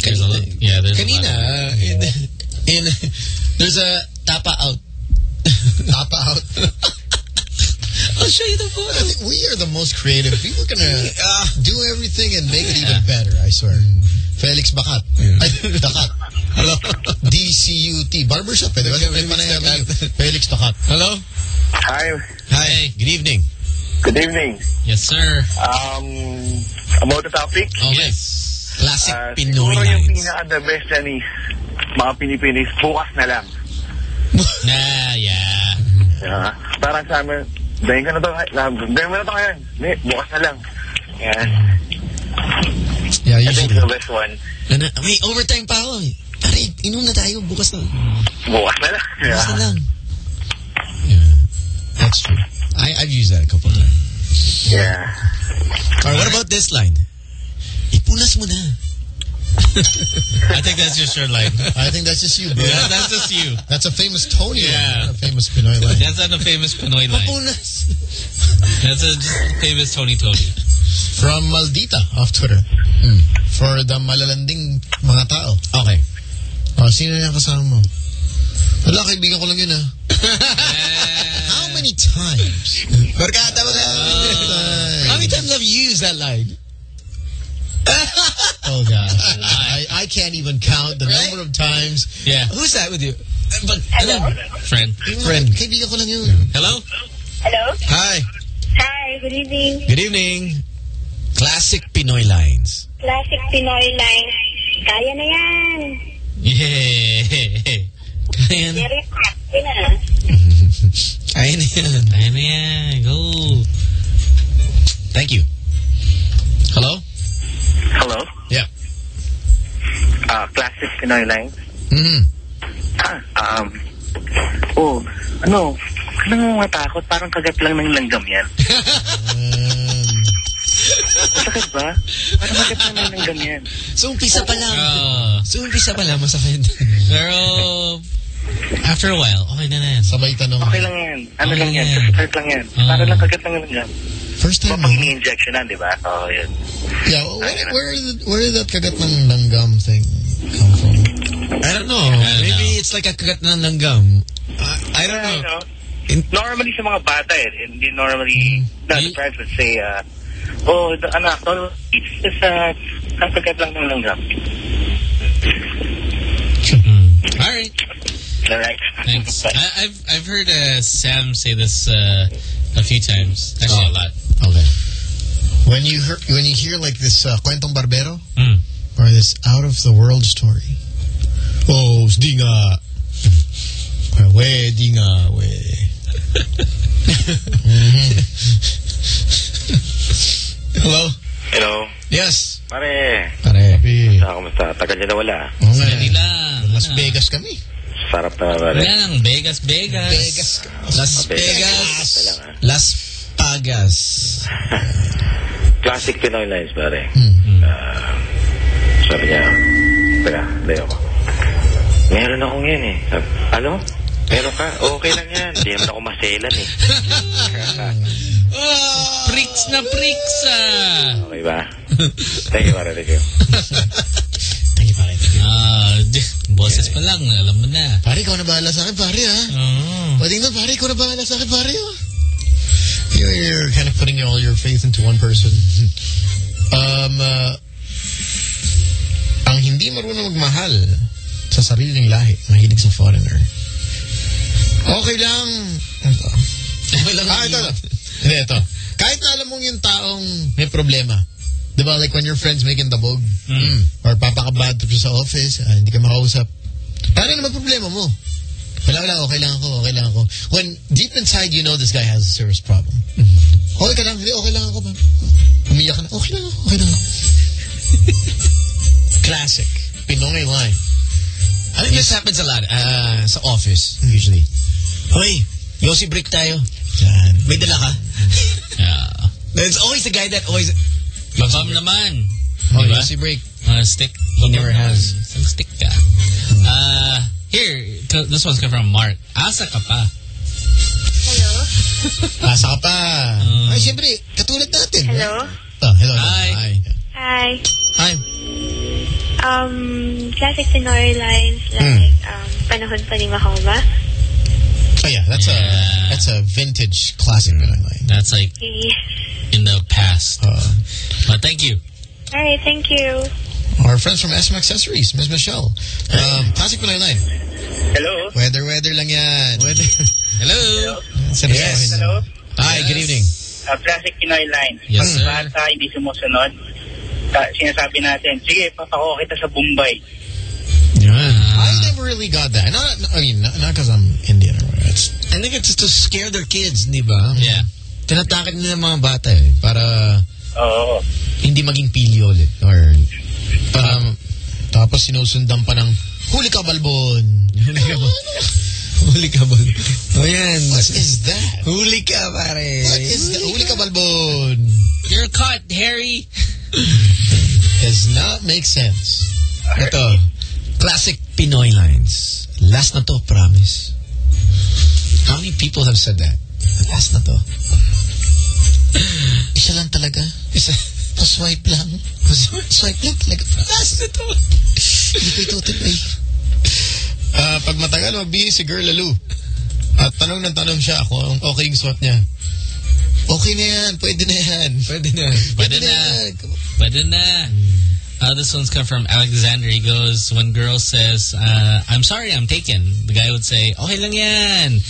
There's a lot, yeah, there's Kanina, a lot. uh, in, in, there's a tapa out. Tapa out. I'll show you the I photo. think we are the most creative. People are gonna do everything and make it even better, I swear. Felix Bakat. Ay, Dakat. Hello? DCUT. Barbershop, eh. Di ba? May panayam. Felix Dakat. Hello? Hi. Hi. Good evening. Good evening. Yes, sir. Um, about the topic? Okay. Classic Ah, Pinoy siguro yung pinaka-the best yan is mga Pinipinis, bukas na lang. Nah, yeah. Yeah. Parang sa amin, dahin ka na to, dahin mo na to ngayon. Hindi, bukas na lang. Yan. Yeah, I think usually. the best one. Ano, may overtime pa ako. eh. Pare, inom na tayo. Bukas na. Bukas na lang. Bukas na lang. Yeah. That's true. I, I've used that a couple times. Yeah. Or what about this line? Ipunas mo na. I think that's just your line. I think that's just you, bro. Yeah, that's just you. That's a famous Tony Yeah. line, a famous Pinoy line. That's not a famous Pinoy line. Papunas. That's a famous Tony Tony. From Maldita off Twitter. For the malalanding mga tao. Okay. Oh, sino yung kasama mo? Wala, kaibigan ko lang yun ah. How many times? Barkada mo na. How many times have you used that line? Oh, God. I, I can't even count the number of times. Yeah. Who's that with you? But, ano? Friend. Friend. Kaibigan ko lang yun. Hello? Hello? Hi. Hi, good evening. Good evening. Classic Pinoy lines. Classic Pinoy line. Kaya na yan. Yeah. Kaya na. Very happy na. Kaya na yan. Kaya na yan. Go. Thank you. Hello? Hello? Yeah. Ah, classic Pinoy line. Mm-hmm. Ah, um, oh, ano, kailangan mo matakot, parang kagat lang ng langgam yan. Masakit ba? Parang kagat lang ng langgam yan. So, umpisa pa lang. Oh. So, umpisa pa lang, masakit. Pero, after a while, okay na na yan. Sabay tanong. Okay lang yan. Ano Okay lang yan? yan. Start lang yan. Ah. Parang lang kagat lang ng langgam. First time Pag mo? ini-injection na, di ba? Oo, yun. Yeah, where, where, did, where did that kagat ng langgam thing come from? I don't know. don't Maybe know. it's like a kagat na langgam. Uh, I don't You know. know, normally sa mga bata eh, hindi normally, not the You- parents would say, uh, oh, the anak, don't it's just uh, kakagat lang ng langgam. All right. Alright. Thanks. I, I've I've heard uh, Sam say this uh, a few times. Actually, a lot. Okay. When you hear, when you hear like this uh, kwentong barbero Mm. or this out of the world story, oh, di nga, we, di we. Hello? Hello. Yes. Pare. Pare. Ah, kamusta? Tagal niya na wala. Oo nga. Steady lang. Las Vegas kami. Sarap na pare. Wala lang. Vegas, Vegas. Vegas. Las Vegas. Vegas. Las Pagas. Classic Pinoy lines, pare. Hmm. Ah, sabi niya, teka, layo ko. Meron akong yan eh. Sabi, ano? Meron ka? Okay lang yan. Hindi naman ako maselan eh. Pricks na pricks ah. Okay ba? Thank you. Thank you. Ah, di- boses pa lang. Alam mo na. Pare, ikaw na bahala sa akin, pare, ha? Oh. Pwede na, pare, ikaw na bahala sa akin, pare, ha? You're, you're kind of putting all your faith into one person. um, uh, ang hindi marunong magmahal sa sariling lahi, mahilig sa foreigner. Okay lang. Ito. Okay lang. Ah, ito. Hindi, ito. kahit na alam mong yung taong may problema. Di ba? Like when your friends making dabog. Mm. Or papakabad trip sa office, ah, hindi ka makausap. Paano naman problema mo? Wala, wala, okay lang ako, okay lang ako. When deep inside you know this guy has a serious problem. Okay ka lang, hindi, okay lang ako. ba? Umiyak ka na, okay lang ako, okay lang ako. Classic. Pinoy line. I think this happens a lot uh, sa office, usually. Hoy, Yossi break tayo. May dala ka? Yeah. There's always the guy that always... Babam naman. Oh, Diba? Yossi break. Uh, stick. He never has. Isang stick ka. Uh, here, this one's come from Mark. Asa ka pa. Hello? Asa ka pa. Ay, siyempre, katulad natin. Hello? Oh, hello. Hi. Hi. Hi. Hi. Um, classic Pinoy lines like um, Panahon pa ni Mahoma. Oh yeah, that's a that's a vintage classic Pinoy line. That's like in the past. but thank you. All right, thank you. Our friends from SM Accessories, Ms. Michelle. Um, classic Pinoy line. Hello? Weather, weather lang yan. Weather. Hello. Sabi Yes. Hello? Hi, good evening. Uh, classic Pinoy line. Yes, Pag sir. bata hindi sumusunod, ta- sinasabi natin, sige, papako kita sa Bombay. I never really got that. Not, I mean, not because I'm Indian or whatever. It's, I think it's to scare their kids, di ba? Yeah. Tinatakot nila mga bata eh, para Oo. hindi maging pilyo ulit. Or, um, tapos sinusundan pa ng, huli ka, balbon. Huli ka ba? Huli ka ba? O yan. What is that? Huli ka, pare. What is that? Huli ka, balbon. You're caught, Harry. Does not make sense. Ito, classic Pinoy lines. Last na to, promise. How many people have said that? Last na to. Isa lang talaga. Isa. Pa-swipe lang. Swipe lang talaga. Last na to. Hindi ko itutuloy. Ah, pag matagal, magbihis si Girl Lalu. At tanong ng tanong siya kung okay yung suot niya. Okay na yan. Pwede na yan. Pwede na. Pwede na. Pwede na. Uh, this one's come from Alexander. He goes, when girl says, uh, I'm sorry, I'm taken. The guy would say, okay lang yan.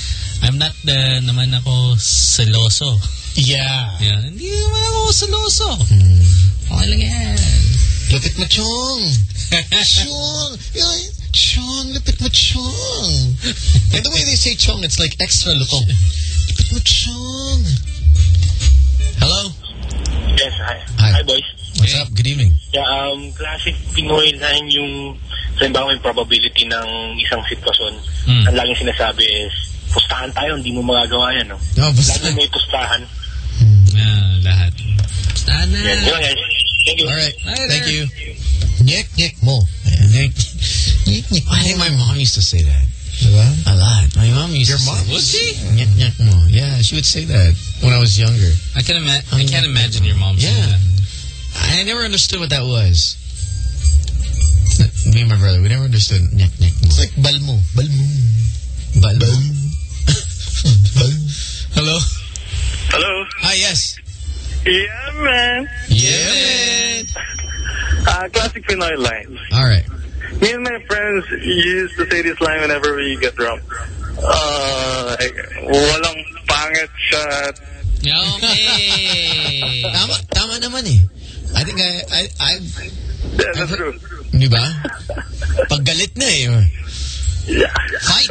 I'm not the naman ako seloso. Yeah. Yeah. Hindi naman ako seloso. Hmm. Okay lang yan. Lupit mo, Chong. Chong. Chong, lupit mo, Chong. And the way they say Chong, it's like extra lupong. Lupit mo, Chong. Hello? Yes, hi. Hi. Hi, boys. What's up? Good evening. Yeah, um, classic Pinoy line yung, halimbawa yung probability ng isang sitwasyon. Hmm. Ang laging sinasabi is, pustahan tayo, hindi mo magagawa yan, no? No, Lagi may pustahan. Yeah, lahat. Basta na. Yan, yun lang, guys. Thank you. All right. Hi Thank you. Nyek, nyek mo. Nick. Nyek, nyek I think my mom used to say that. A lot. My mom used Your to mom? say Was she? Nyek, nyek mo. Yeah, she would say that when I was younger. I can ima- I um, can't imagine your mom saying Yeah. that. I never understood what that was. Me and my brother, we never understood nyek, nyek mo. It's like balmo. Balmo. Balmo. Hello? Hello? Hi, yes. Yeah, man. Yeah, man. Uh, classic Pinoy line. All right. Me and my friends used to say this line whenever we get drunk. Uh, walang pangit sa... Okay. Tama, tama naman eh. I think I, I, I've, Yeah, that's true. di ba? Pag galit na eh. Yeah. Fight.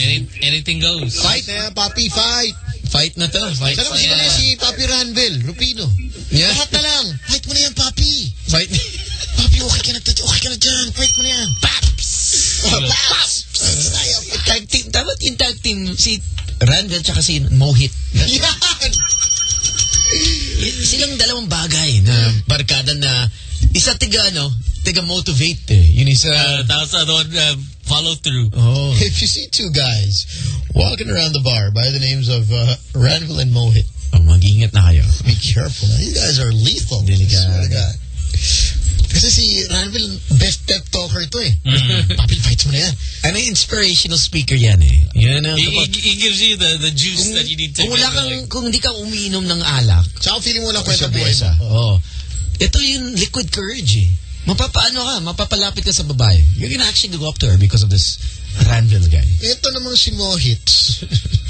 Any, anything goes. Fight na papi, fight. Fight na to. Fight. Alam mo sila na si Papi Ranvel, Rupino. Yeah. Lahat na lang. Fight mo na yan, papi. Fight. Papi, okay ka na, okay ka na dyan. Fight mo na yan. Paps! Oh, paps! Tayo. tag team. Dapat yung tag team, si Ranvel tsaka si Mohit. Yan! Silang dalawang bagay na barkada na isa tiga ano, tiga motivate eh. Yun isa. Uh, tapos ano, uh, follow through. oh. If you see two guys walking around the bar by the names of uh, Ranvel and Mohit, oh mag-ingat na kayo. be careful. These guys are lethal. Delikado. Kasi si Ranvel, best pep talker to eh. Papi, fight mo na yan. Ano yung inspirational speaker yan eh. Yan ang He, he, he gives you the, the juice that you need to Kung wala kang, going. kung hindi ka umiinom ng alak, Tsaka feeling mo lang kwenta buhay mo. oh. Ito yung liquid courage eh. Mapapaano ka, mapapalapit ka sa babae. You're gonna actually go up to her because of this Ranville guy. Ito namang si Mohit.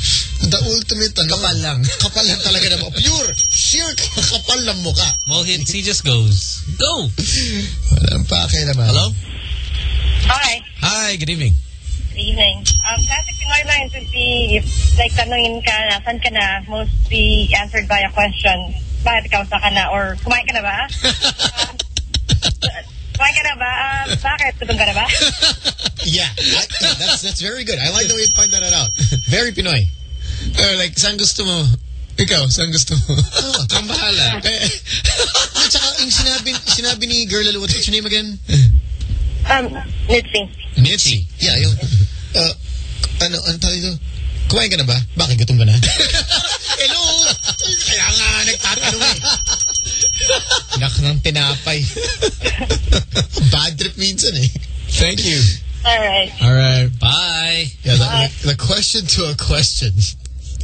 The ultimate, ano? Kapal lang. Kapal lang talaga na mo. Pure, sheer kapal ng mukha. Well, he, just goes, go! Walang pake naman. Hello? Hi. Hi, good evening. Good evening. Um, classic Pinoy lines would be if, like, tanungin ka na, saan ka na, mostly answered by a question, bakit ikaw sa ka na, or kumain ka na ba? um, kumain ka na ba? Um, bakit? Tutong ka na ba? Yeah, I, yeah, that's that's very good. I like the way you pointed that out. Very Pinoy. Or like, saan gusto mo? Ikaw, saan gusto mo? Oh, ang bahala. Eh, At saka, yung sinabi, sinabi ni Girl Lalo, what's your name again? Um, Mitzi. Mitzi. Yeah, yung, uh, ano, ano tawag ito? Kumain ka na ba? Bakit gutom ka na? Hello! Kaya nga, nagtatanong eh. Nak ng tinapay. Bad trip minsan eh. Thank you. All right. All right. Bye. Yeah, the, the question to a question.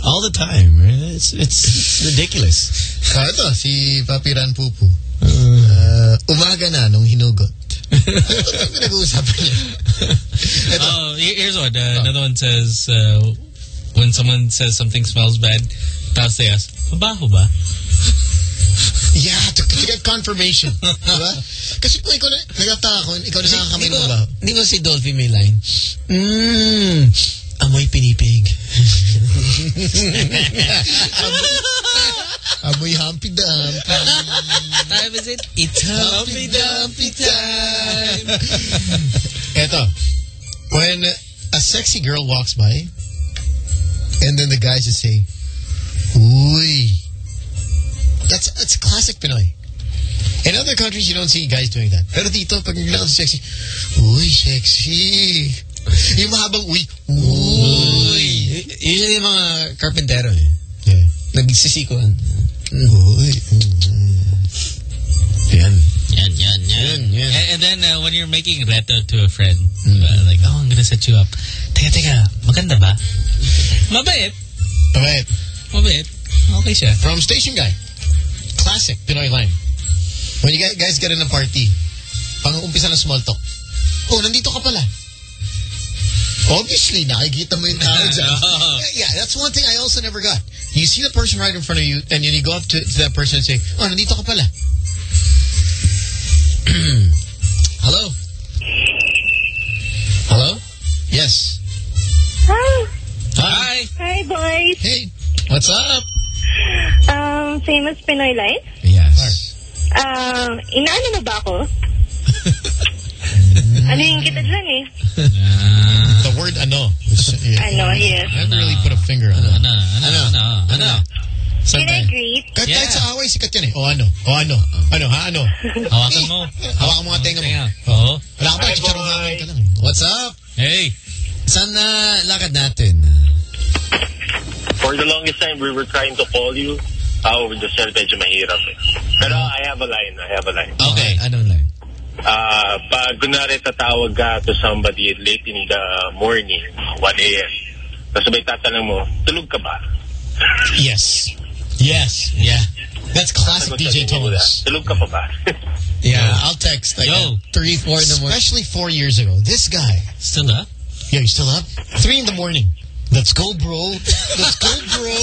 All the time, right? It's, it's ridiculous. Ito, si Papi Ran Pupu. Uh, umaga na nung hinugot. Ano pinag-uusapan niya? Oh, here- here's one. Uh, Another one says, uh, when someone says something smells bad, tapos they ask, mabaho ba? Yeah, to, to get confirmation. diba? Kasi kung ikaw na, nagtaka ako, ikaw na nakakamay ng ba? Di ba si Dolphy may line? Mmm, amoy pinipig. Amoy Humpy Dumpy. Time is it? It's Humpy Dumpy time. Eto, when a sexy girl walks by, and then the guys just say, Uy. That's, that's classic Pinoy. In other countries, you don't see guys doing that. Pero dito, pag naglalakad sexy, Uy, sexy. Yung mahabang uy. Uy. Usually yung mga karpentero eh. Yeah. Nagsisikuan. Uy. Yan. Yan, yan, yan. yan. And, and then uh, when you're making reto to a friend, uh, like, oh, I'm gonna set you up. Teka, teka, maganda ba? Mabait. Mabait. Mabait. Okay siya. From Station Guy. Classic Pinoy line. When you guys, guys get in a party, pang-umpisa ng small talk. Oh, nandito ka pala. Obviously, nakikita mo yung tao dyan. Yeah, that's one thing I also never got. You see the person right in front of you, and then you go up to, to that person and say, oh, nandito ka pala. Hello? Hello? Yes. Hi. Hi. Hi, boys. Hey. What's up? Um, famous Pinoy Life? Yes. Um, inaano mo ba ako? ano yung kita dyan eh? the word ano. is- yeah. Ano, yes. I haven't really put a finger on it. Ano, ano, ano, ano. Can I greet? Kahit, kahit sa away, sikat yan eh. O ano? O ano? Ano, ha? Ano? Hawakan mo. Hawakan mo nga tenga mo. Oo. Wala ka pa, chicharong hawak ka lang. eh. What's up? Hey. Saan na lakad natin? For the longest time, we were trying to call you. Ah, over the cell, medyo mahirap eh. Pero I have a line, I have a line. Okay. Anong line? Ah, pag kunwari tatawag ka to somebody late in the morning, 1 a.m., tapos may tatanong mo, tulog ka ba? Yes. Yes. Yeah. That's classic DJ sabihin tones. Tulog ka pa ba? Yeah, I'll text like Yo. three, four in the morning. Especially four years ago. This guy. Still up? Yeah, you still up? Three in the morning. Let's go, bro. Let's go, bro.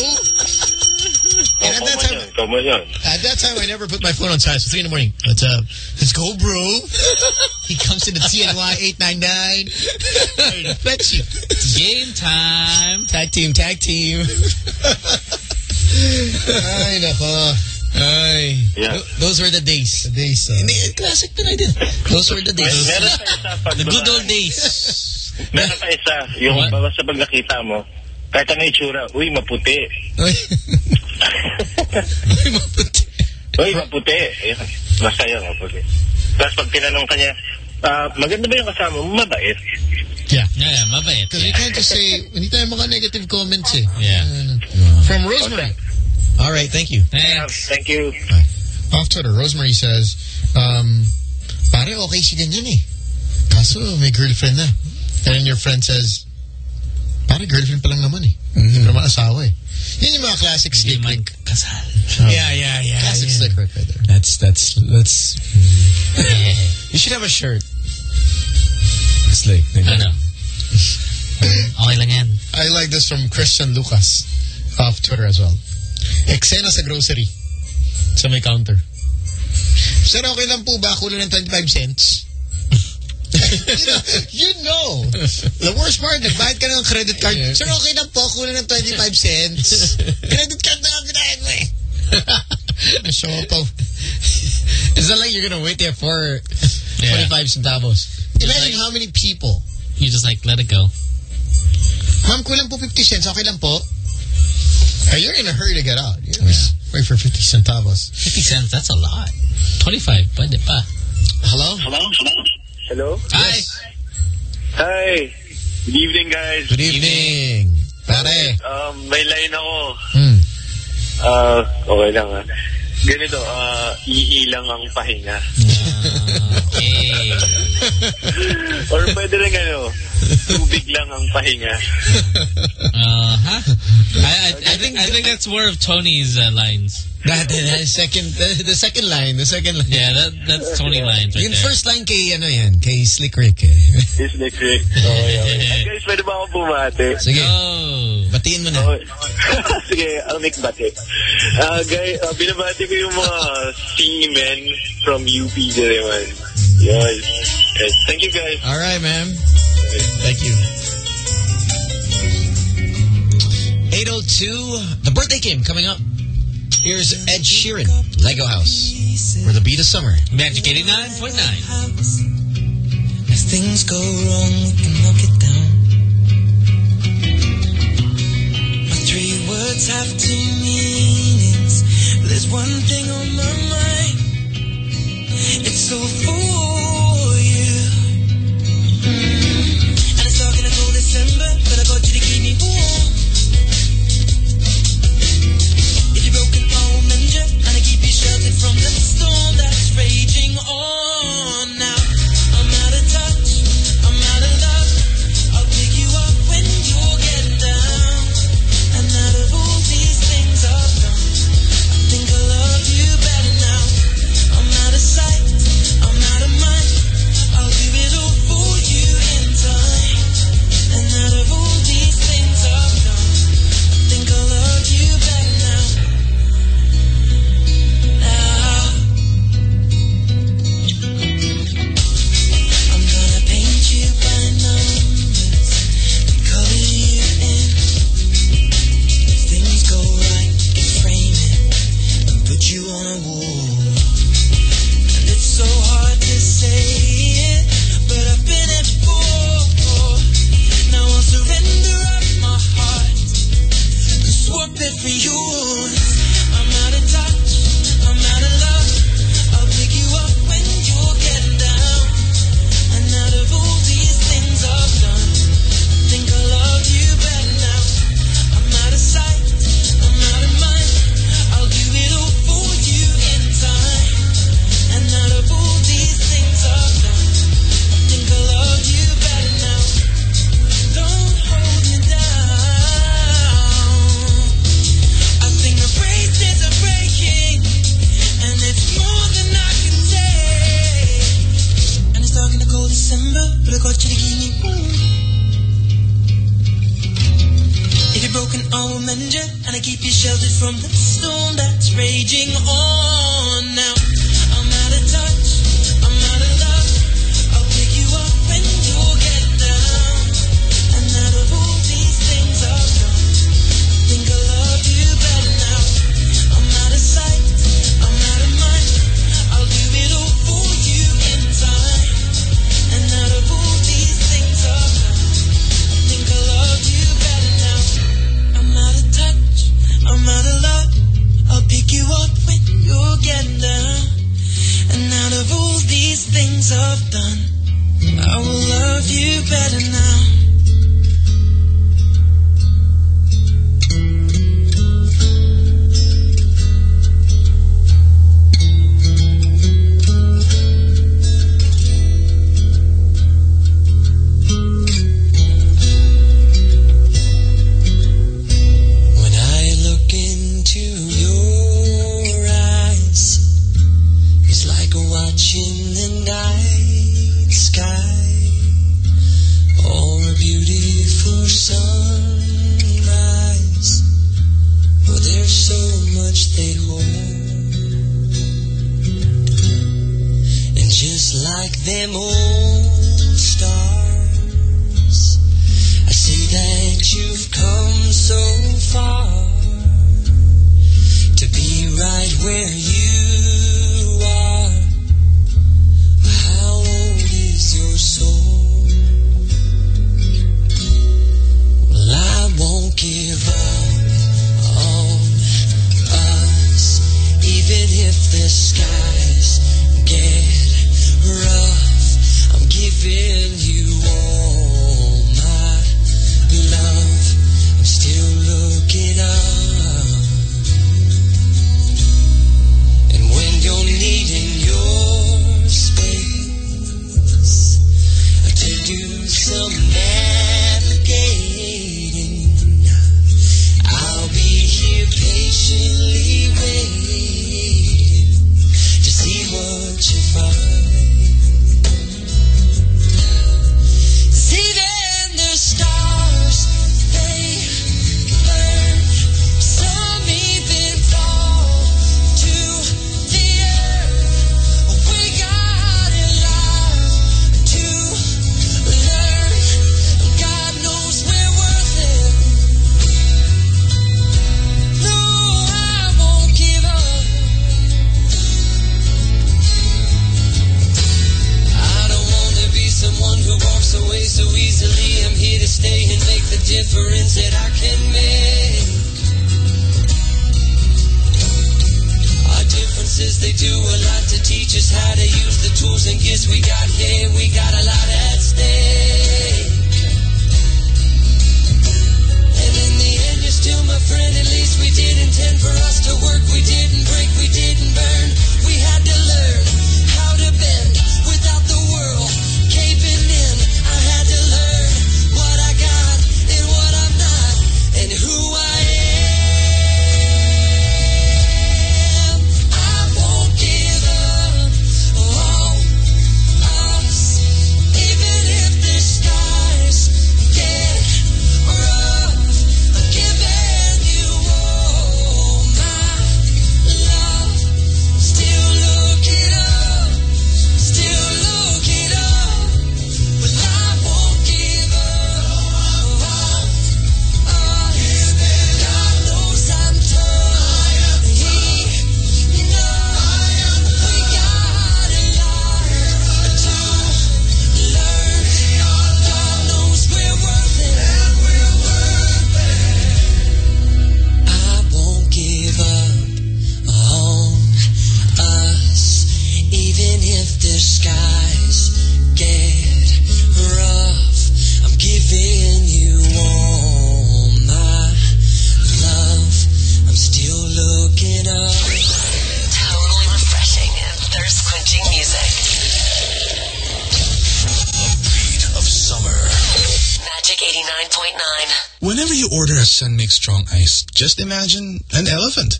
And at that time, Come on yun. at that time, I never put my phone on silent. So three in the morning. Let's uh, let's go, bro. he comes into TNY eight nine nine. Fetch you. Game time. Tag team, tag team. Ay, nako. Ay. Yeah. Those were the days. The days. Uh, Hindi, classic Pinoy din. Those were the days. Meron pa isa. Pag, The good old days. Meron pa isa. Yung What? basta pag nakita mo, kahit ano yung itsura, uy, maputi. Uy. Uy, maputi. Uy, maputi. Ayan. Basta yun, maputi. Tapos pag tinanong kanya, ah, maganda ba yung kasama mo? Mabait. Yeah. Yeah, yeah, mabait. Because you can't just say, hindi tayo mga negative comments eh. Yeah. From Rosemary. All right, thank you. Thanks. Thank you. Off Twitter, Rosemary says, um, pare, okay si ganyan eh. Kaso, may girlfriend na. And then your friend says, pare, girlfriend pa lang naman eh. Hindi pa naman asawa eh. Yan yung mga classic slick man rick. kasal. Yeah, yeah, yeah. Classic yeah. slick rick right there. That's, that's, that's... you should have a shirt. Slick. Ano? Okay lang yan. I like this from Christian Lucas of Twitter as well. Eksena sa grocery. Sa may counter. Sir, okay lang po ba kulang ng 25 cents? you, know, you know. The worst part, nagbayad ka ng credit card. Sir, okay lang po kulang ng 25 cents. credit card na lang binayad mo eh. Show up po. It's not like you're gonna wait there for 25 centavos. Imagine how many people. You just like, let it go. Ma'am, kulang po 50 cents. Okay lang po. Uh, you're in a hurry to get out. You know, Wait for 50 centavos. 50 cents, that's a lot. 25, pwede pa. Hello? Hello? Hello? Hi. Hi. Good evening, guys. Good evening. Pare. Um, may line ako. Hmm. Ah, okay lang ah. Ganito, ah, iilang ang pahinga. Okay. Or pwede rin ano, tubig lang ang pahinga. Uh, huh? I, I, I think I think that's more of Tony's uh, lines. That, that second, the, the second line, the second line. Yeah, that that's Tony lines right Yung there. first line kay, ano yan, kay Slick Rick eh. Is next week. Okay, okay. Guys, pwede ba ako bumate? Sige. Oh. Batiin mo na. Okay. Sige, I'll make bate. Uh, guys, uh, binabati ko yung mga seamen from UP dyan man. Yes. yes. Thank you, guys. All right, ma'am. Thank you. 802, the birthday game coming up. Here's Ed Sheeran, Lego House, where the beat of summer. Magic 89.9. If things go wrong, we can knock it down. My three words have two meanings. There's one thing on my mind. It's for you. And it's a cold December, sheltered from the storm that's raging on. Swap it for yours. Broken, I will mend you, and I keep you sheltered from the storm that's raging on. Things I've done, I will love you better imagine an elephant.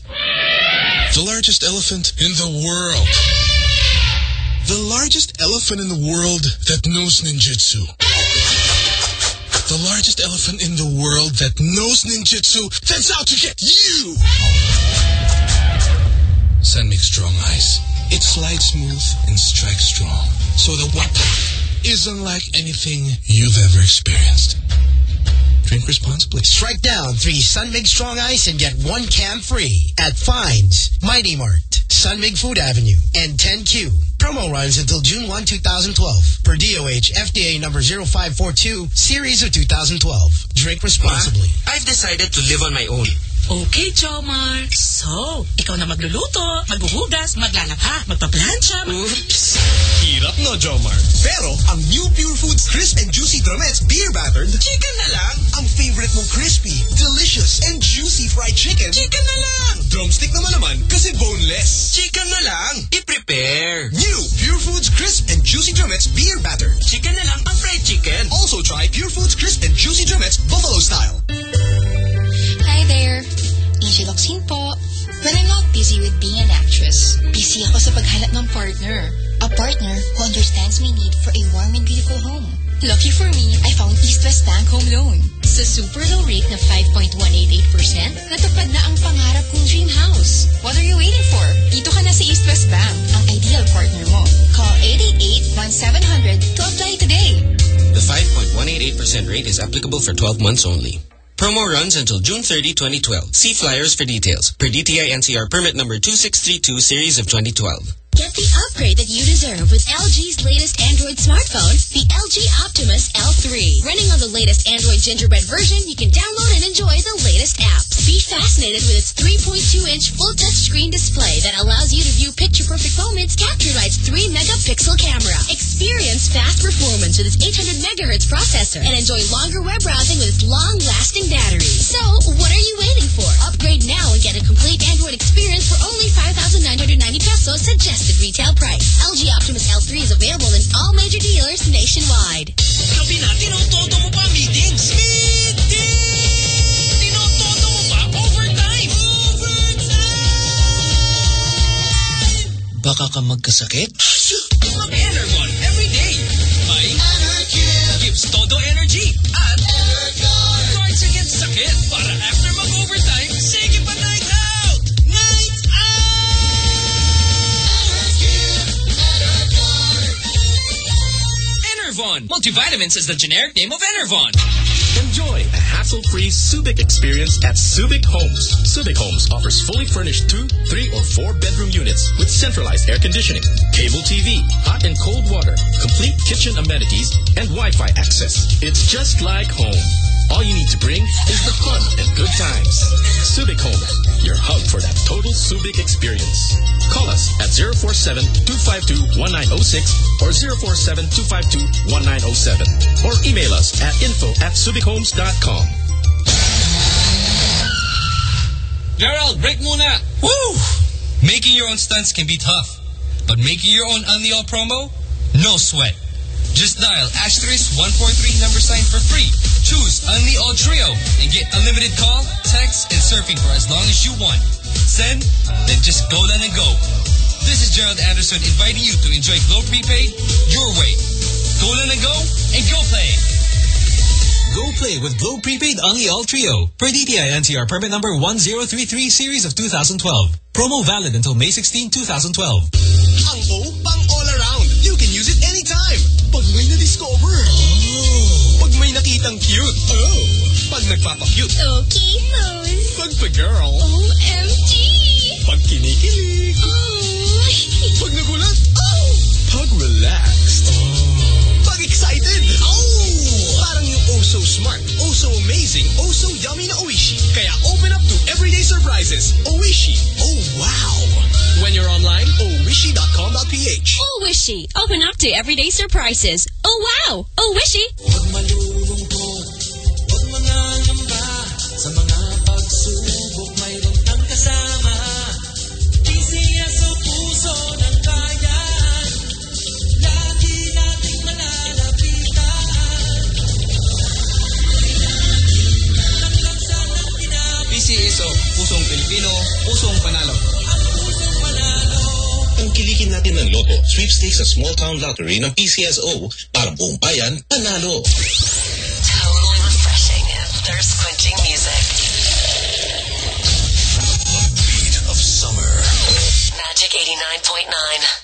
The largest elephant in the world. The largest elephant in the world that knows ninjutsu. The largest elephant in the world that knows ninjutsu that's out to get you! San Mig Strong Ice. It slides smooth and strikes strong. So the weapon is unlike anything you've ever experienced. Drink responsibly. Strike down three San Mig Strong Ice and get one can free at Fines, Mighty Mart, San Mig Food Avenue, and 10Q. Promo runs until June 1, 2012. Per DOH FDA number 0542, series of 2012. Drink responsibly. I've decided to live on my own. Okay, Jomar. So, ikaw na magluluto, maghuhugas, maglalaba, magpaplansya. Oops. Hirap no, Jomar. Pero, ang new Pure Foods Crisp and Juicy Drumettes Beer Battered, chicken na lang. Ang favorite mong crispy, delicious, and juicy fried chicken, chicken na lang. Drumstick naman naman kasi boneless. Chicken na lang. I-prepare. New Pure Foods Crisp and Juicy Drumettes Beer Battered. Chicken na lang ang fried chicken. Also try Pure Foods Crisp and Juicy Drumettes Buffalo Style. Hi there. EJ Loxin po. When I'm not busy with being an actress, busy ako sa paghanap ng partner. A partner who understands my need for a warm and beautiful home. Lucky for me, I found East West Bank Home Loan. Sa super low rate na 5.188%, natupad na ang pangarap kong dream house. What are you waiting for? Dito ka na sa East West Bank, ang ideal partner mo. Call 888-1700 to apply today. The 5.188% rate is applicable for 12 months only. Promo runs until June 30, 2012. See flyers for details. Per DTI NCR permit number 2632 series of 2012. Get the upgrade that you deserve with LG's latest Android smartphone, the LG Optimus L3. Running on the latest Android Gingerbread version, you can download and enjoy the latest apps. Be fascinated with its 3.2-inch full touchscreen display that allows you to view picture-perfect moments captured by its 3-megapixel camera. Experience fast performance with its 800 megahertz processor and enjoy longer web browsing with its long-lasting battery. So, what are you waiting for? Upgrade now and get a complete Android experience for only 5,990 pesos suggested retail price. LG Optimus L3 is available in all major dealers nationwide. Gabi na, tinotodo mo pa meetings. Meetings! Tinotodo mo pa overtime. Baka ka magkasakit? Mag-Enervon every day. By Gives todo energy. Enervon. Multivitamins is the generic name of Enervon. Enjoy a hassle-free Subic experience at Subic Homes. Subic Homes offers fully furnished two, three, or four bedroom units with centralized air conditioning, cable TV, hot and cold water, complete kitchen amenities, and Wi-Fi access. It's just like home. All you need to bring is the fun and good times. Subic Home, your hub for that total Subic experience. Call us at 047-252-1906 or 047-252-1907 or email us at info at subichomes.com. Gerald, break muna! Woo! Making your own stunts can be tough, but making your own Unleal promo? No sweat. Just dial asterisk 143 number sign for free. Choose Only All Trio and get unlimited call, text, and surfing for as long as you want. Send, then just go then and go. This is Gerald Anderson inviting you to enjoy Globe Prepaid your way. Go then and go, and go play! Go play with Globe Prepaid Only All Trio per DTI NCR permit number 1033 series of 2012. Promo valid until May 16, 2012. Ang Pag may na-discover. Pag may nakitang cute. Oh. Pag nagpapa-cute. Okay, Moose. Pag pa-girl. OMG! Pag kinikilig. Oh. Pag nagulat. Oh. Pag relaxed. Pag excited. Oh. Parang yung oh so smart, oh so amazing, oh so yummy na Oishi. Kaya open up to everyday surprises. Oishi. Oh wow. When you're online, oishi.com.ph. Oh, Wishy. Open up to everyday surprises. Oh, wow. Oh, Wishy. Sa mga pagsubok, mayroon kang kasama. Isiya sa puso ng kaya. Lagi nating malalapitan. Hanggang sa nang PCSO, Pusong Pilipino, Pusong Panalo. Natin ng loto, sweepstakes sa small town lottery ng PCSO para buong bayan panalo. Totally refreshing if there's squinting music. Beat of summer. Magic 89.9.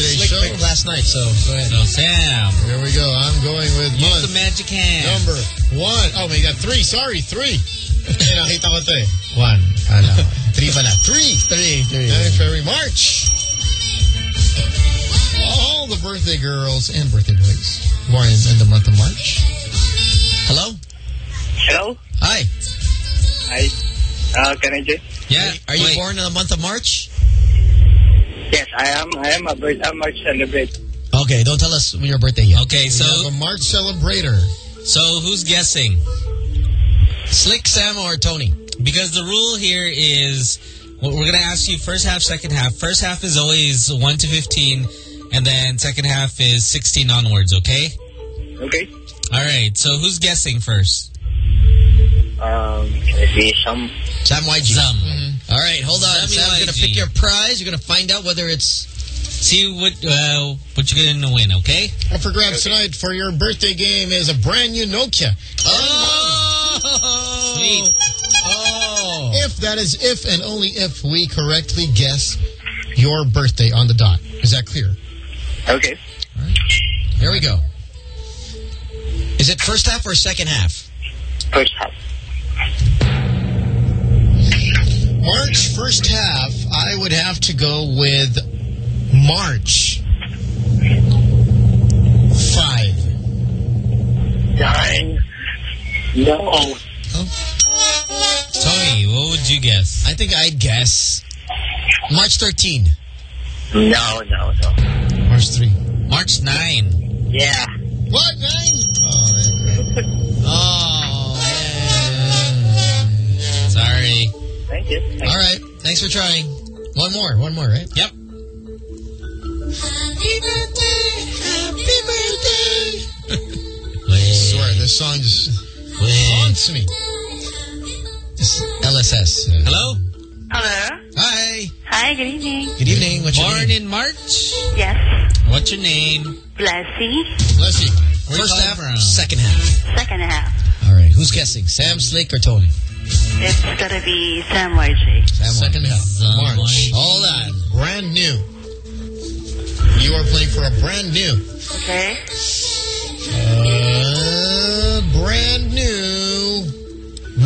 today's Slick show. picked last night, so go ahead. So, Sam. Here we go. I'm going with Use month the magic hand. number one. Oh, we got three. Sorry, three. Nakita ko to eh. One. Ano? Three pala. Three. Three. Three. And February, March. All the birthday girls and birthday boys born in, in the month of March. Hello? Hello? Hi. Hi. Uh, can I just? Yeah. Are you wait. born in the month of March? Yes, I am. I am a birth, a March celebrate. Okay, don't tell us when your birthday yet. Okay, so have a March celebrator. so who's guessing? Slick, Sam, or Tony? Because the rule here is well, we're going to ask you first half, second half. First half is always 1 to 15, and then second half is 16 onwards, okay? Okay. All right, so who's guessing first? Um, let's see, some. Sam YG. Zum. All right, hold on. Sammy Sam's going to pick your prize. You're going to find out whether it's... See what uh, what you're going to win, okay? Up for grabs tonight for your birthday game is a brand new Nokia. Oh! Sweet. Oh! If that is if and only if we correctly guess your birthday on the dot. Is that clear? Okay. All right. Here we go. Is it first half or second half? First half. March first half, I would have to go with March. Five. Nine. No. Oh. Tony, what would you guess? I think I'd guess March 13. No, no, no. March three. March 9. Yeah. What? Nine? Oh, man. Oh, man. Sorry. Thank you. Thank All right. Thanks for trying. One more. One more, right? Yep. Happy birthday! Happy birthday! I swear, this song just haunts me. It's LSS. Uh, Hello? Hello. Hi. Hi, good evening. Good evening. What's your Born name? in March? Yes. What's your name? Blessy. Let's. Where First half, from? second half. Second half. All right. Who's guessing? Sam, Slick, or Tony? It's gonna be Sam YG. Sam Second half. Some March. white- Hold on. Brand new. You are playing for a brand new. Okay. Uh, brand new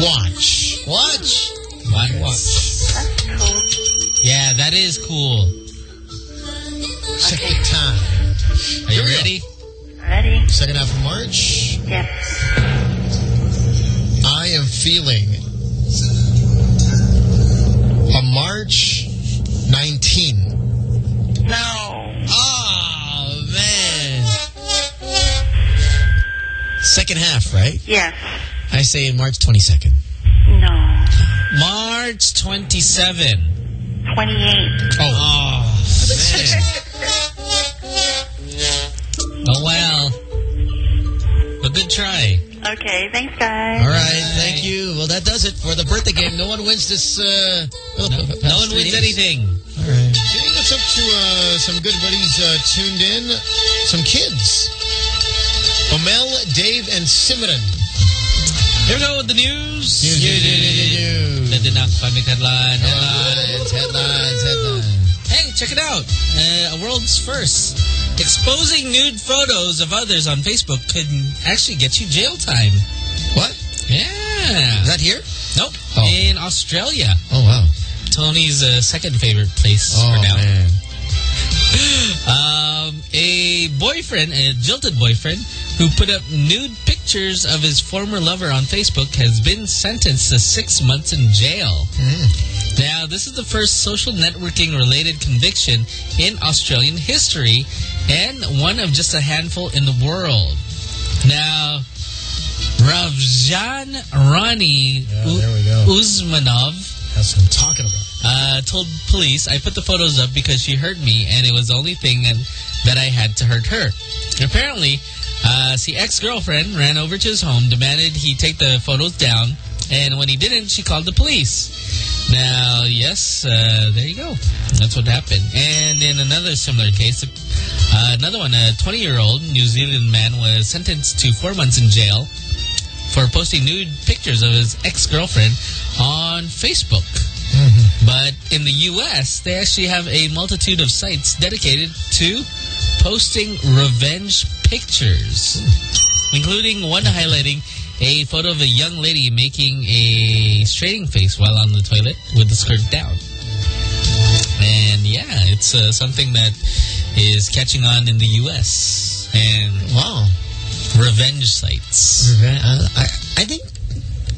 watch. Watch. What? That's cool. Yeah, that is cool. Second time. Are you Here we ready? Ready? Second half of March. Yep. I am feeling a March 19. No. Oh, man. Second half, right? Yes. I say March 22nd. No. March 27. 28. Oh, oh well. A good try. Okay, thanks, guys. All right. Thank you. Well, that does it for the birthday game. No one wins this. Uh, No, no one wins anything. All right. Okay, let's up to uh, some good buddies uh, tuned in. Some kids. Omel, Dave, and Simran. Here we go with the news. News, news, news, news, news. The Dinak Pamit headline. Headlines, headlines, headlines. Hey, check it out. Uh, a world's first. Exposing nude photos of others on Facebook could actually get you jail time. What? Yeah. Is that here? Nope. Oh. In Australia. Oh, wow. Tony's uh, second favorite place Oh, for now. man. Um, a boyfriend, a jilted boyfriend, who put up nude pictures of his former lover on Facebook has been sentenced to six months in jail. Now, this is the first social networking related conviction in Australian history and one of just a handful in the world. Now, Ravshan Rani Usmanov That's what I'm talking about. uh, told police, I put the photos up because she hurt me and it was the only thing that I had to hurt her. Apparently, uh, see ex-girlfriend ran over to his home, demanded he take the photos down, and when he didn't, she called the police. Now, yes, uh, there you go. That's what happened. And in another similar case, uh, another one, a 20-year-old New Zealand man was sentenced to four months in jail for posting nude pictures of his ex-girlfriend on Facebook. But in the U.S., they actually have a multitude of sites dedicated to posting revenge pictures, including one highlighting a photo of a young lady making a straining face while on the toilet with the skirt down. And yeah, it's uh, something that is catching on in the U.S. And wow, revenge sites. Revenge, uh, I, I think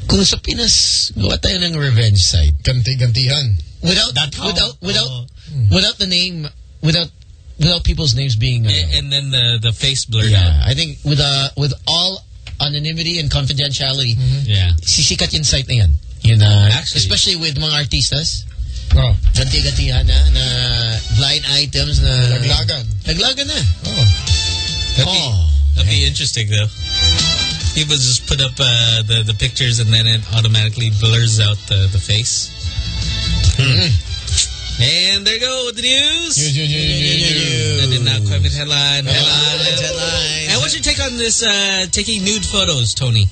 kung sa Pinas, gawa tayo ng revenge site. Ganti-gantihan. Without, without, without, without the name, without, without people's names being, uh, And, and then the the face blurred yeah, out. I think with, uh, with all anonymity and confidentiality, Yeah. sisikat yung site na yan. Yun, uh, Actually- especially with mga artistas. Oh. Ganti-gantihan na, na blind items na... Laglagan. Laglagan na. Oh. That'd be, that'd be interesting though. People just put up uh, the the pictures and then it automatically blurs out the the face. Hmm. And there you go with the news. That did not quite fit headline. Headline. headline. And what's your take on this uh, taking nude photos, Tony?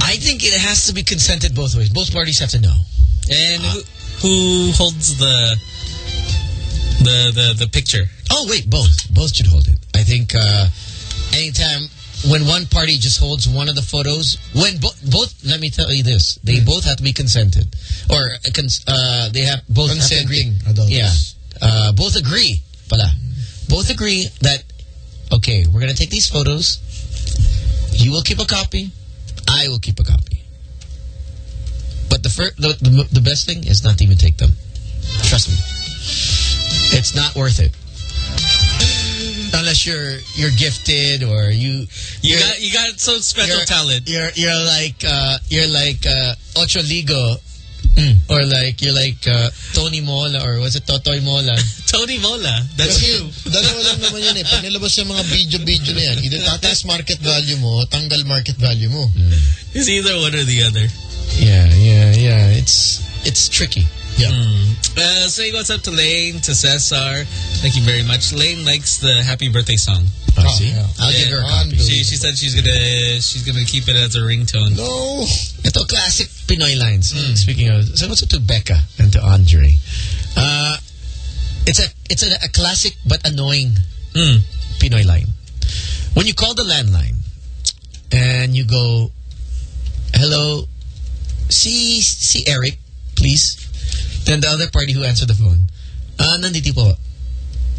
I think it has to be consented both ways. Both parties have to know. And who, who holds the the the the picture? Oh, wait, both. Both should hold it. I think uh, anytime when one party just holds one of the photos, when bo both, let me tell you this, they both have to be consented. Or cons uh, they have both have to agree. Consenting adults. Yeah. Uh, both agree. Pala. Both agree that, okay, we're going to take these photos. You will keep a copy. I will keep a copy. But the, fir the, the, the best thing is not to even take them. Trust me. It's not worth it. Unless you're you're gifted or you You got you got some special you're- talent. You're you're like uh, you're like uh, Ocho Ligo or like you're like uh, Tony Mola or was it Totoy Mola? Tony Mola. That's Kasi true. dalawa lang naman yun eh. Pag nilabas yung mga video-video na yan, either tataas market value mo, tanggal market value mo. It's either one or the other. Yeah, yeah, yeah. It's it's tricky. Yeah. Uh, saying what's up to Lane, to Cesar. Thank you very much. Lane likes the happy birthday song. Oh, see? I'll Yeah. give her a copy. She, she said she's gonna she's gonna keep it as a ringtone. No. Ito, classic Pinoy lines. Speaking of, so what's up to Becca and to Andre? Uh, it's a it's a, a classic but annoying Mm. Pinoy line. When you call the landline and you go, "Hello, see see Eric, please." Then the other party who answered the phone, "Ah, nandito po."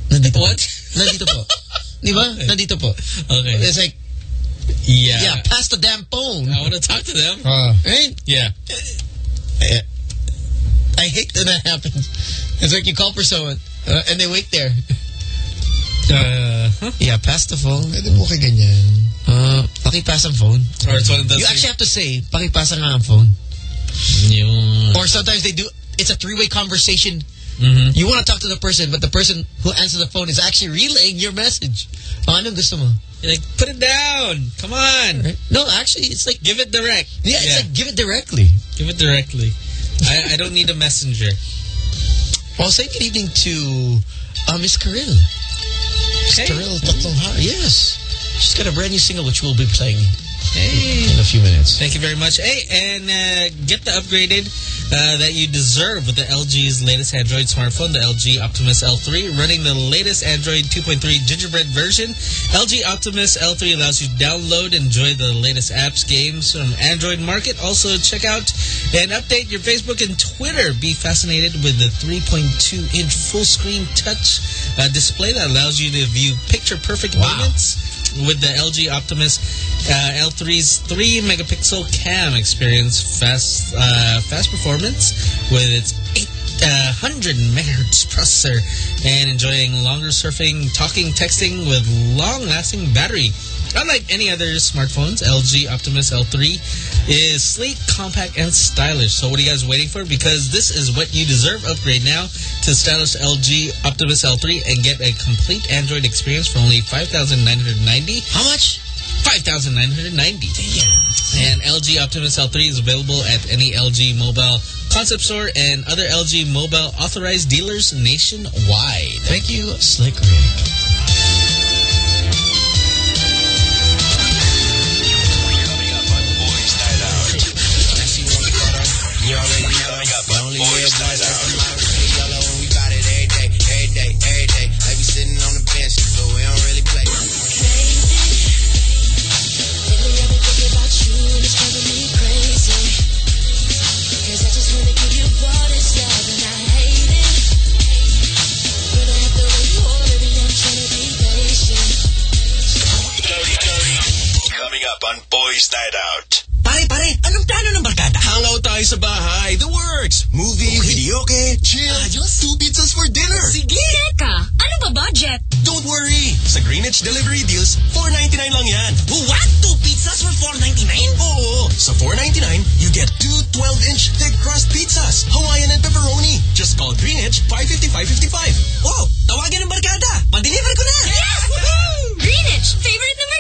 Nandito What? Po. Nandito po. Di ba? Nandito po. Okay. It's like, Yeah. yeah, pass the damn phone. I want to talk to them. Ah. Right? Yeah. I, I hate that that happens. It's like you call for someone uh, and they wait there. Uh, huh? Yeah, pass the phone. Pwede po kay ganyan. Uh, pakipass ang phone. Or it's one of those. You actually have to say, pakipasa nga ang phone. Or sometimes they do, it's a three-way conversation. Mhm. You want to talk to the person, but the person who answers the phone is actually relaying your message. Anong gusto mo? You're like, put it down. Come on. Right? No, actually, it's like, Give it direct. yeah, it's Yeah. like give it directly. Give it directly. I, I don't need a messenger. Well, say good evening to uh, Miss Kirill. Hey. Kirill Yes. She's got a brand new single which we'll be playing Hey. in a few minutes. Thank you very much. Hey, and uh, get the upgraded uh, that you deserve with the LG's latest Android smartphone, the LG Optimus L3, running the latest Android 2.3 Gingerbread version. LG Optimus L3 allows you to download and enjoy the latest apps, games from Android market. Also, check out and update your Facebook and Twitter. Be fascinated with the 3.2-inch full-screen touch uh, display that allows you to view picture-perfect moments with the LG Optimus uh, L3's 3 megapixel cam experience fast uh, fast performance with its 800 megahertz processor and enjoying longer surfing, talking, texting with long-lasting battery. Unlike any other smartphones, LG Optimus L3 is sleek, compact, and stylish. So what are you guys waiting for? Because this is what you deserve. Upgrade now to stylish LG Optimus L3 and get a complete Android experience for only 5990 How much? 5990 And LG Optimus L3 is available at any LG mobile concept store and other LG mobile authorized dealers nationwide. Thank you, Slick Rick. Boys Night Out. Pare, pare, anong plano ng barkada? Hangout tayo sa bahay. The works. Movie, video, okay? Chill. Two pizzas for dinner. Sige! Teka, ano ba budget? Don't worry. Sa Greenwich Delivery Deals, 4.99 lang yan. What? Two pizzas for 4.99? Oo. Sa 4.99, you get two 12-inch thick crust pizzas, Hawaiian and pepperoni. Just call Greenwich 55555. Oh, tawagin ng barkada. Pa-deliver ko na. Yes! Greenwich, favorite na Mercada.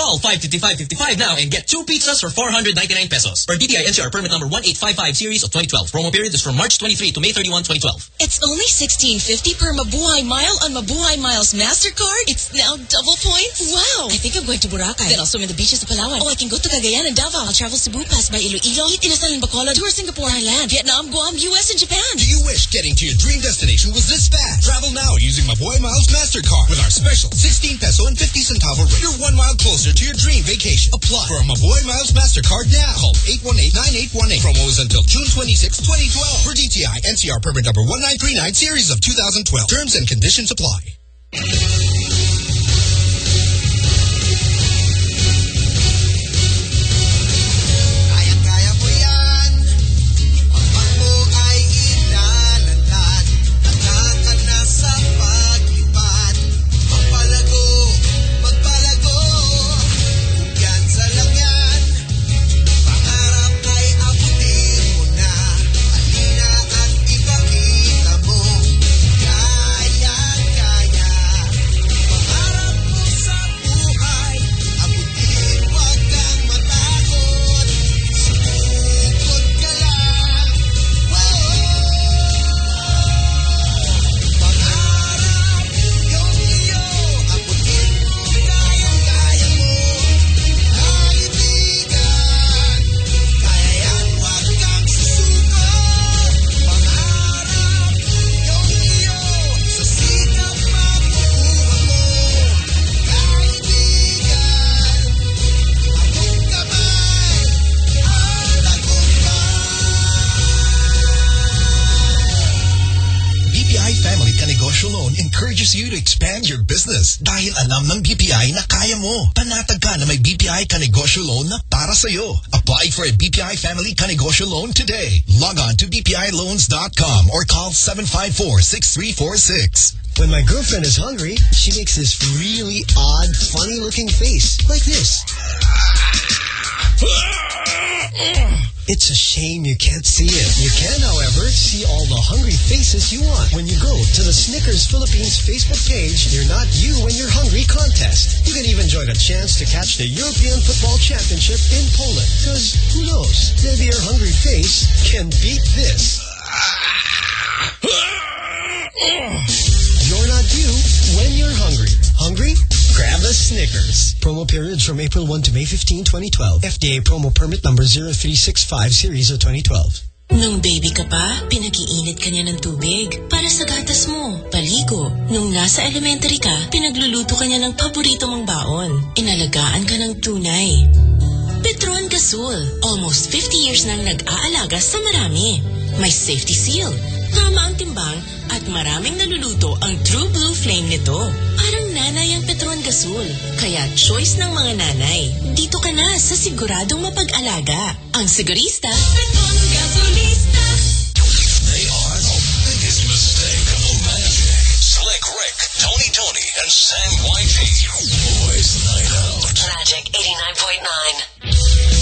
Call 55555 now and get two pizzas for 499 pesos. Per DTI NCR permit number 1855 series of 2012. Promo period is from March 23 to May 31, 2012. It's only 16.50 per Mabuhay Mile on Mabuhay Miles MasterCard. It's now double points. Wow. I think I'm going to Boracay. Then I'll swim in the beaches of Palawan. Oh, I can go to Cagayan and Davao. I'll travel Cebu, pass by Iloilo, eat Inasal and Bacolod, tour Singapore, Thailand, Vietnam, Guam, US, and Japan. Do you wish getting to your dream destination was this fast? Travel now using Mabuhay Miles MasterCard with our special 16 peso and 50 centavo rate. You're one mile closer to your dream vacation. Apply for a Mabuhay Miles MasterCard now. Call 818-9818. Promo is until June 26, 2012. For DTI NCR permit number 1939 series of 2012. Terms and conditions apply. Dahil alam ng BPI na kaya mo. Panatag ka na may BPI Kanegosyo Loan na para sa'yo. Apply for a BPI Family Kanegosyo Loan today. Log on to bpiloans.com or call 754-6346. When my girlfriend is hungry, she makes this really odd, funny-looking face, like this. Ah! It's a shame you can't see it. You can, however, see all the hungry faces you want when you go to the Snickers Philippines Facebook page, You're Not You When You're Hungry contest. You can even join a chance to catch the European Football Championship in Poland. Because who knows, maybe your hungry face can beat this. Ah! You're not you when you're hungry. Hungry? Grab a Snickers. Promo periods from April 1 to May 15, 2012. FDA promo permit number 0365 series of 2012. Nung baby ka pa, pinag-iinit ka niya ng tubig para sa gatas mo, paligo. Nung nasa elementary ka, pinagluluto ka niya ng paborito mong baon. Inalagaan ka ng tunay. Petron Gasul, almost 50 years nang nag-aalaga sa marami. May safety seal, Mama ang timbang at maraming naluluto ang True Blue Flame nito. Parang nanay ang Petron Gasol. Kaya choice ng mga nanay. Dito ka na sa siguradong mapag-alaga. Ang sigurista, Petron Gasolista. They are the biggest mistake of the magic. Slick Rick, Tony Tony, and Sam YG. Boys Night Out. Magic 89.9.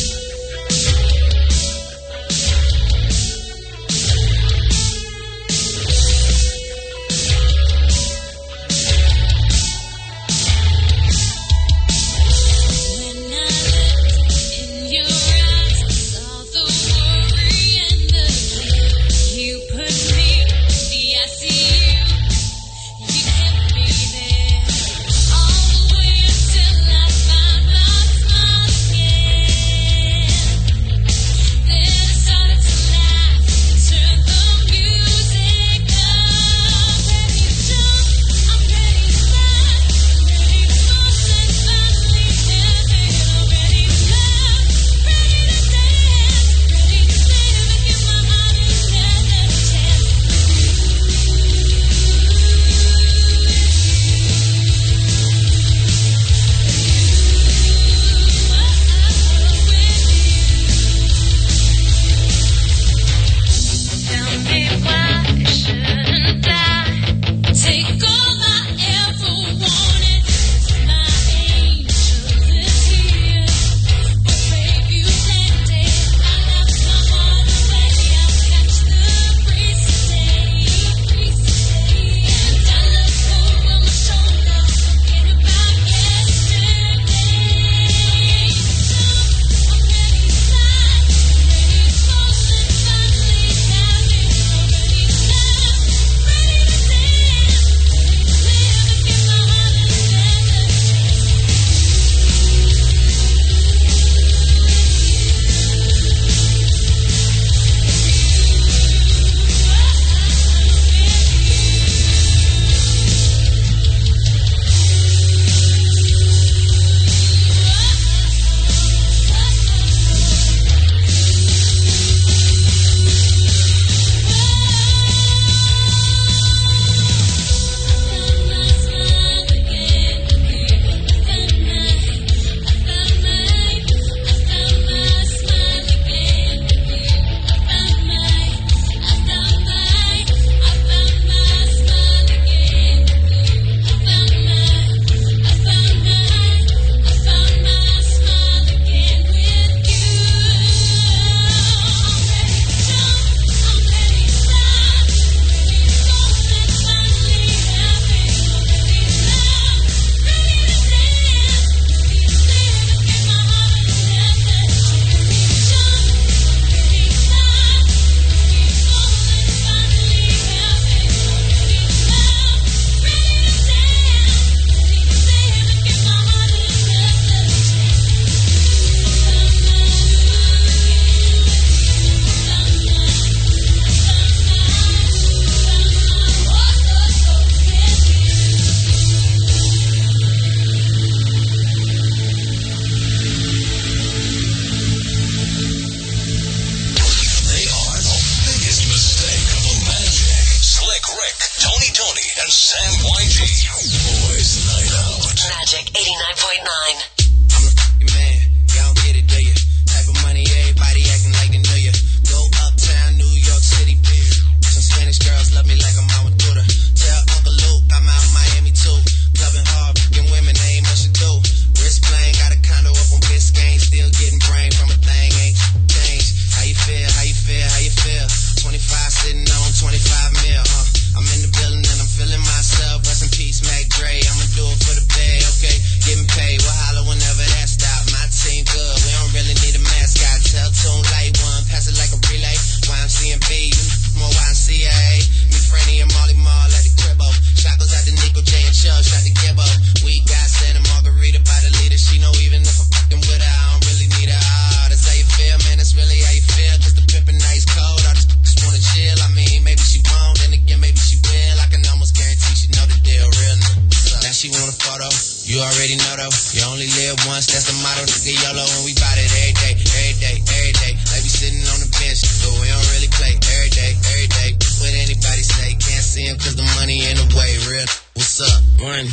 see him cause the money in the way. Real, what's up? One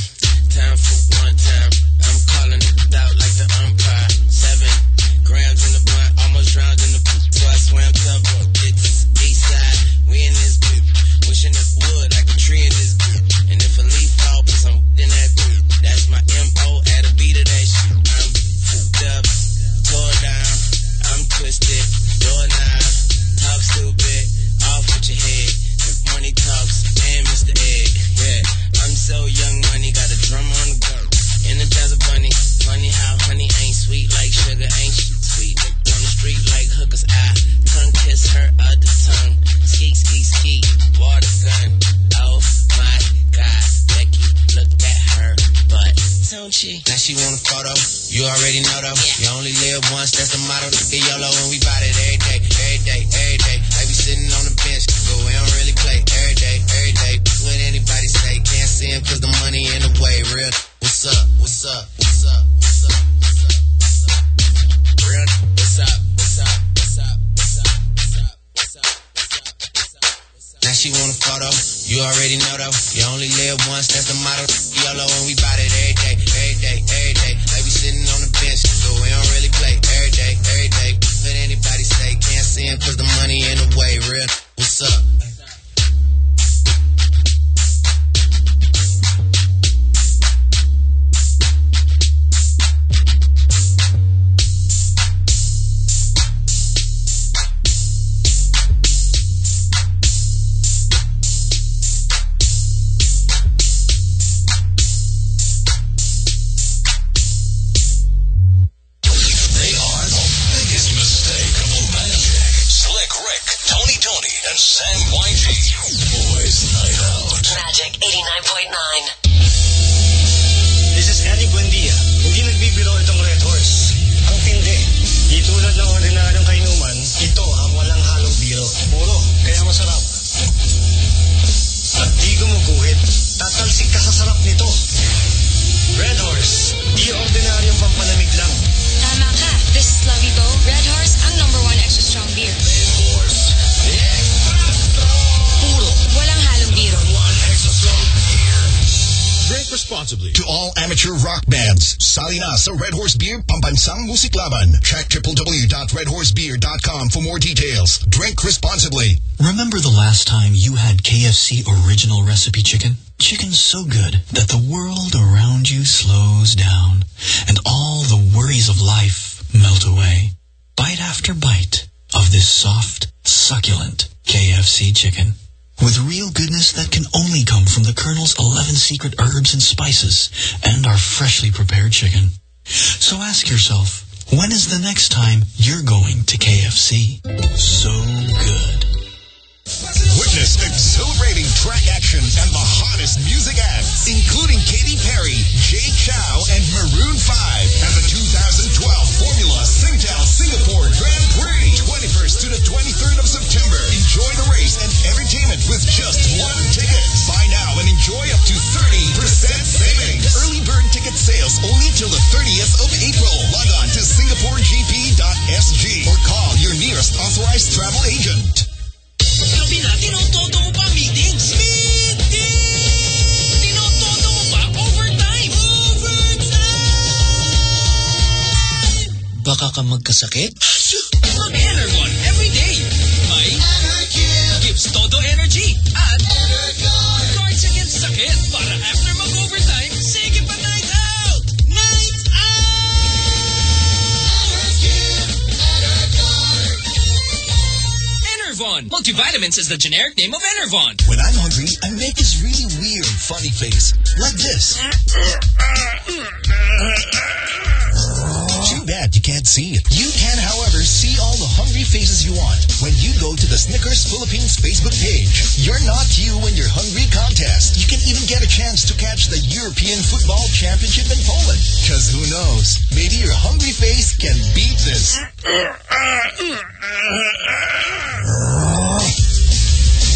time for one time. Check www.redhorsebeer.com for more details. Drink responsibly. Remember the last time you had KFC original recipe chicken? Chicken's so good that the world around you slows down and all the worries of life melt away. Bite after bite of this soft, succulent KFC chicken. With real goodness that can only come from the Colonel's 11 secret herbs and spices and our freshly prepared chicken. So ask yourself, when is the next time you're going to KFC? So good. Witness exhilarating track action and the hottest music acts, including Katy Perry, Jay Chou, and Maroon 5 at the 2012 Formula Singtel Singapore Grand Prix, 21st to the 23rd of September. Enjoy the race and entertainment with just one ticket. Buy now and enjoy up to 30% savings. Early bird ticket sales only till the 30th of April. Log on to singaporegp.sg or call your nearest authorized travel agent. Gabi na, tinotodo mo pa meetings. Meeting! Tinotodo mo pa overtime. Baka ka magkasakit? Mag Energon every day. May gives todo energy at guards against sakit para after Enervon. Multivitamins is the generic name of Enervon. When I'm hungry, I make this really weird, funny face. Like this. You can't see it. You can, however, see all the hungry faces you want when you go to the Snickers Philippines Facebook page. You're Not You When You're Hungry contest. You can even get a chance to catch the European Football Championship in Poland. Because who knows, maybe your hungry face can beat this.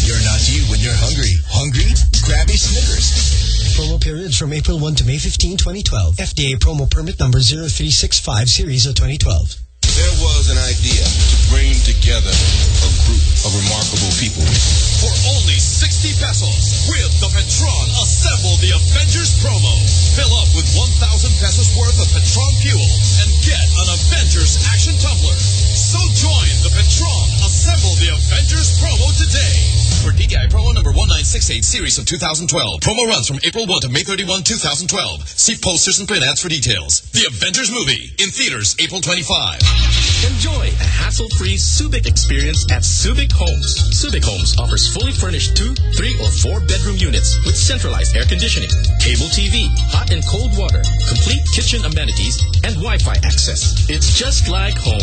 You're not you when you're hungry. Hungry? Grab a Snickers. Promo periods from April 1 to May 15, 2012. FDA promo permit number 0365 series of 2012. There was an idea to bring together a group of remarkable people. For only 60 pesos, with the Petron Assemble the Avengers promo. Fill up with 1,000 pesos worth of Petron fuel and get an Avengers action tumbler. So join the Petron Assemble the Avengers promo today. For DTI promo number 1968 series of 2012. Promo runs from April 1 to May 31, 2012. See posters and print ads for details. The Avengers movie in theaters April 25. Enjoy a hassle-free Subic experience at Subic Homes. Subic Homes offers fully furnished two, three, or four bedroom units with centralized air conditioning, cable TV, hot and cold water, complete kitchen amenities, and Wi-Fi access. It's just like home.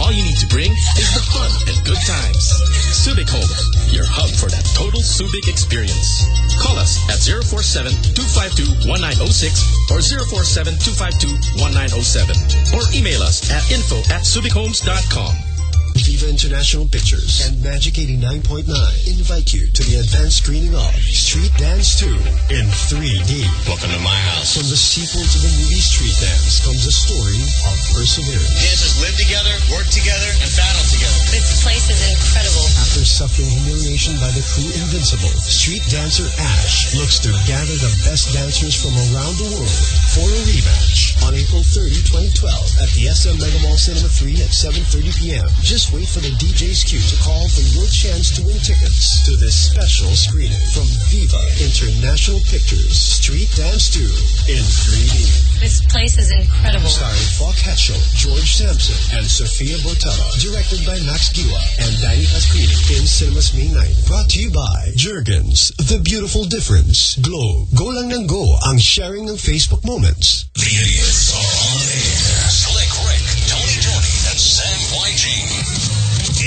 All you need to bring is the fun and good times. Subic Homes, your hub for that total Subic experience. Call us at 047-252-1906 or 047-252-1907 or email us at info at subichomes.com. Viva International Pictures and Magic 89.9 invite you to the advanced screening of Street Dance 2 in 3D. Welcome to my house. From the sequel to the movie Street Dance comes a story of perseverance. Dancers live together, work together, and battle together. This place is incredible. After suffering humiliation by the crew Invincible, street dancer Ash looks to gather the best dancers from around the world for a rematch on April 30, 2012 at the SM Mega Mall Cinema 3 at 7.30 p.m. Just wait for the DJ's cue to call for your chance to win tickets to this special screening from Viva International Pictures Street Dance 2 in 3D. This place is incredible. Starring Falk Hentschel, George Sampson, and Sofia Boutella. Directed by Max Giwa and Dania Pasquini in Cinemas May 9. Brought to you by Jergens, The Beautiful Difference. Glow, go lang ng go ang sharing ng Facebook moments. The idiots are on air. Slick Rick, Tony Tony, and Sam YG.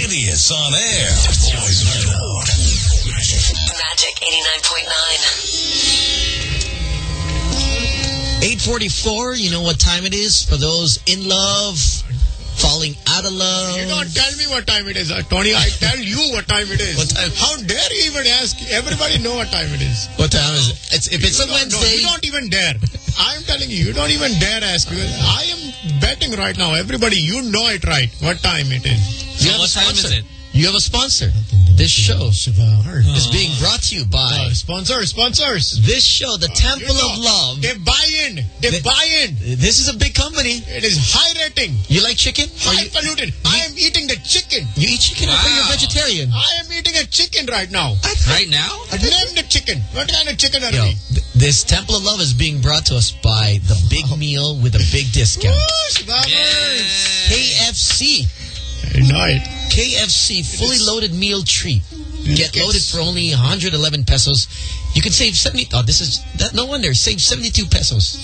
Idiots on air. Boys are out. Magic 89.9. 844, you know what time it is for those in love, falling out of love. You don't tell me what time it is, uh, Tony. I tell you what time it is. What time? How dare you even ask? Everybody know what time it is. What time is it? It's, if it's You a don't know. Wednesday, you don't even dare. I'm telling you, you don't even dare ask. I am betting right now. Everybody, you know it right. What time it is? have what time is it? You have a sponsor. This show is being brought to you by Uh, sponsors, sponsors. this show, the Temple You know, of Love. They buy in. They buy in. This is a big company. It is high rating. You like chicken? Or you, Highfalutin. I am eating the chicken. you eat chicken or you're Wow. vegetarian? I am eating a chicken right now. Right now? I Name the chicken. What kind of chicken are Yo, we? th- this Temple of Love is being brought to us by the Big Meal with a big discount. Whoosh, Babbers. KFC. Know. KFC fully loaded meal treat. Get loaded for only 111 pesos. You can save 70. Oh, this is that. No wonder save 72 pesos.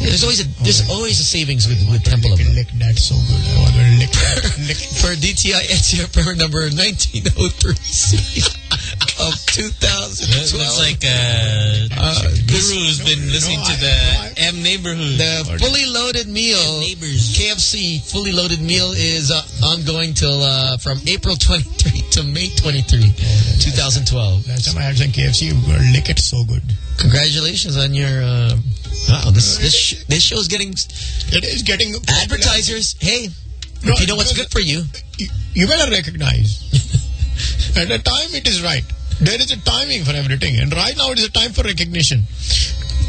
There's always a there's always a savings with with Temple of Love. Lick that so good. I want to lick lick. For DTI NCR permit number 1903C of 2012. Looks like uh, Uh, Guru has been listening no, to I- the M neighborhood. The fully loaded meal, Neighbors. KFC fully loaded meal is uh, ongoing till uh, from April 23 to May 23, 2012. Last time I had some KFC, you lick it so good. Congratulations on your. Uh, wow, this this sh this show is getting It is getting advertisers. Hey, No, if you know what's good for you, You, you better recognize. At the time, it is right. There is a timing for everything, and right now it is a time for recognition.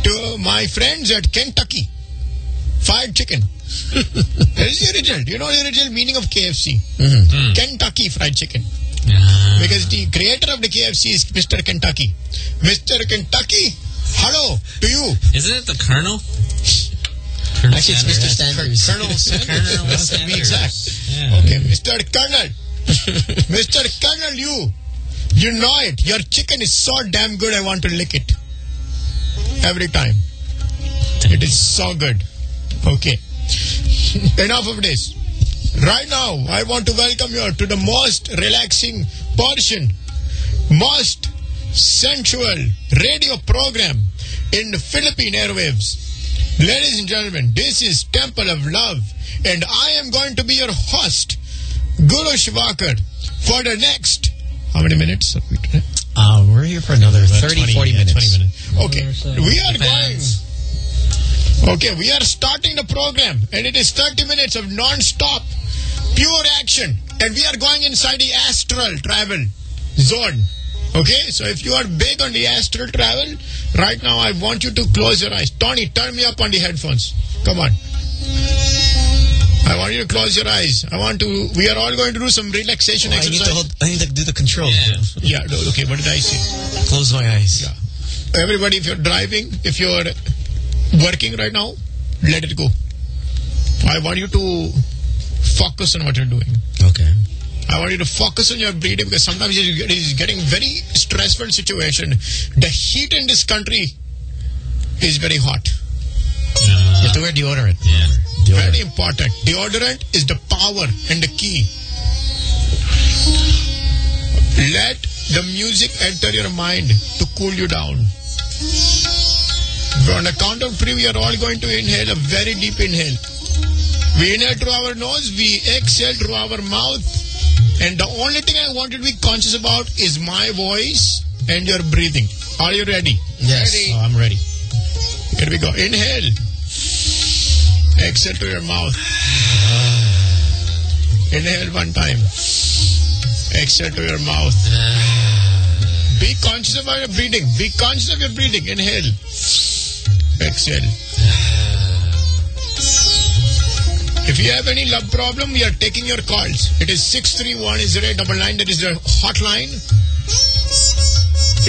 To my friends at Kentucky, fried chicken. that is the original. You know the original meaning of KFC? Kentucky Fried Chicken. Ah. Because the creator of the KFC is Mr. Kentucky. Mr. Kentucky, hello to you. Isn't it the Colonel? Colonel actually it's Mr. Sanders. Colonel Sanders. Colonel That's to be exact. Yeah. Okay, Mr. Colonel. Mr. Colonel, you. You know it. Your chicken is so damn good, I want to lick it. Every time. It is so good. Okay. Enough of this. Right now, I want to welcome you to the most relaxing portion, most sensual radio program in the Philippine airwaves. Ladies and gentlemen, this is Temple of Love, and I am going to be your host, Guru Shivakar, for the next. How many minutes? have we done? uh, we're here for another 30, 40 minutes. 20 minutes. Okay, we are going. Okay, we are starting the program, and it is 30 minutes of non-stop, pure action, and we are going inside the astral travel zone. Okay, so if you are big on the astral travel, right now I want you to close your eyes. Tony, turn me up on the headphones. Come on. I want you to close your eyes. I want to. We are all going to do some relaxation Oh, I need exercise. to hold, I need to do the controls. Yeah. no, okay. What did I say? Close my eyes. Yeah. Everybody, if you're driving, if you're working right now, let it go. I want you to focus on what you're doing. Okay. I want you to focus on your breathing because sometimes it is getting very stressful situation. The heat in this country is very hot. You have to wear deodorant. Yeah. Very important. Deodorant is the power and the key. Let the music enter your mind to cool you down. On the count of three, we are all going to inhale a very deep inhale. We inhale through our nose, we exhale through our mouth. And the only thing I want you to be conscious about is my voice and your breathing. Are you ready? Yes. Ready? Oh, I'm ready. Here we go. Inhale. Exhale to your mouth. Inhale one time. Exhale to your mouth. Be conscious about your breathing. Be conscious of your breathing. Inhale. Exhale. If you have any love problem, we are taking your calls. It is 631-0899. That is the hotline.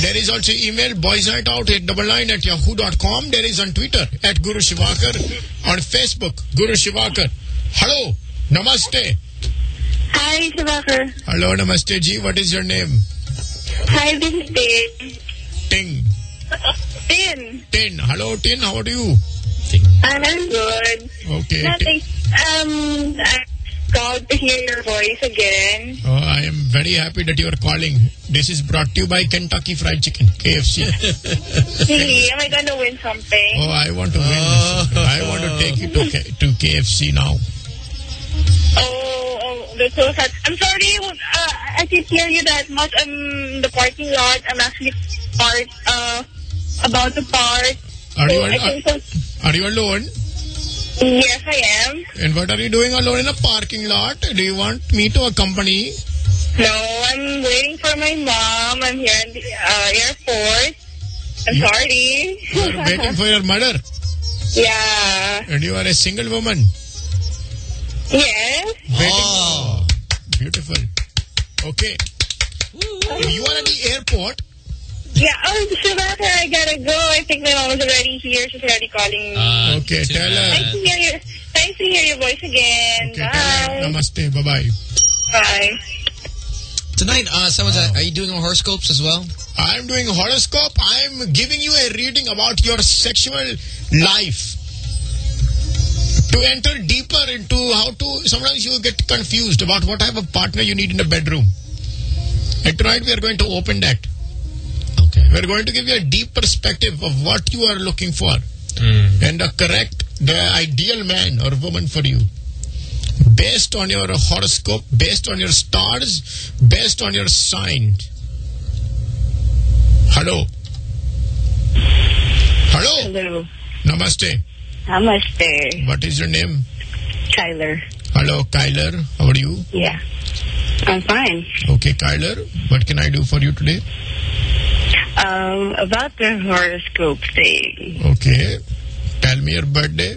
There is also email boysnightout at double nine at yahoo.com. There is on Twitter at Guru Shivakar. On Facebook, Guru Shivakar. Hello. Namaste. Hi, Shivakar. Hello, Namaste ji. What is your name? Hi, this is Tin. Ting. Tin. Tin. Hello, Tin. How are you? I'm good. Okay. Nothing. Um, I called to hear your voice again. Oh, I am very happy that you are calling. This is brought to you by Kentucky Fried Chicken, KFC. Really? Am I gonna win something? oh, I want to win. this. I want to take you to, K- to KFC now. Oh, oh, that's so sad. I'm sorry. Uh, I didn't hear you that much. I'm in the parking lot. I'm actually part, uh, about to park. Are you, So I al- are you alone? Yes, I am. And what are you doing alone in a parking lot? Do you want me to accompany? No, I'm waiting for my mom. I'm here in the uh, airport. I'm sorry. You are waiting for your mother. Yeah. And you are a single woman. Yes. Oh. Beautiful. Okay. You are at the airport. Yeah. Oh, Shivaka, I gotta go. I think my mom is already here. She's already calling me. okay, tell her. Nice to hear your, nice to hear your voice again. Okay, tell her. Namaste. Bye-bye. Bye. Tonight, uh, someone's are you doing horoscopes as well? I'm doing horoscope. I'm giving you a reading about your sexual life. To enter deeper into how to, sometimes you get confused about what type of partner you need in the bedroom. And tonight we are going to open that. Okay. We're going to give you a deep perspective of what you are looking for. Hmm. And the correct, the ideal man or woman for you. Based on your horoscope, based on your stars, based on your sign. Hello. Hello. Hello. Namaste. Namaste. What is your name? Tyler. Hello, Kyler. How are you? Yeah. I'm fine. Okay, Kyler. What can I do for you today? Um, about the horoscope thing. Okay. Tell me your birthday.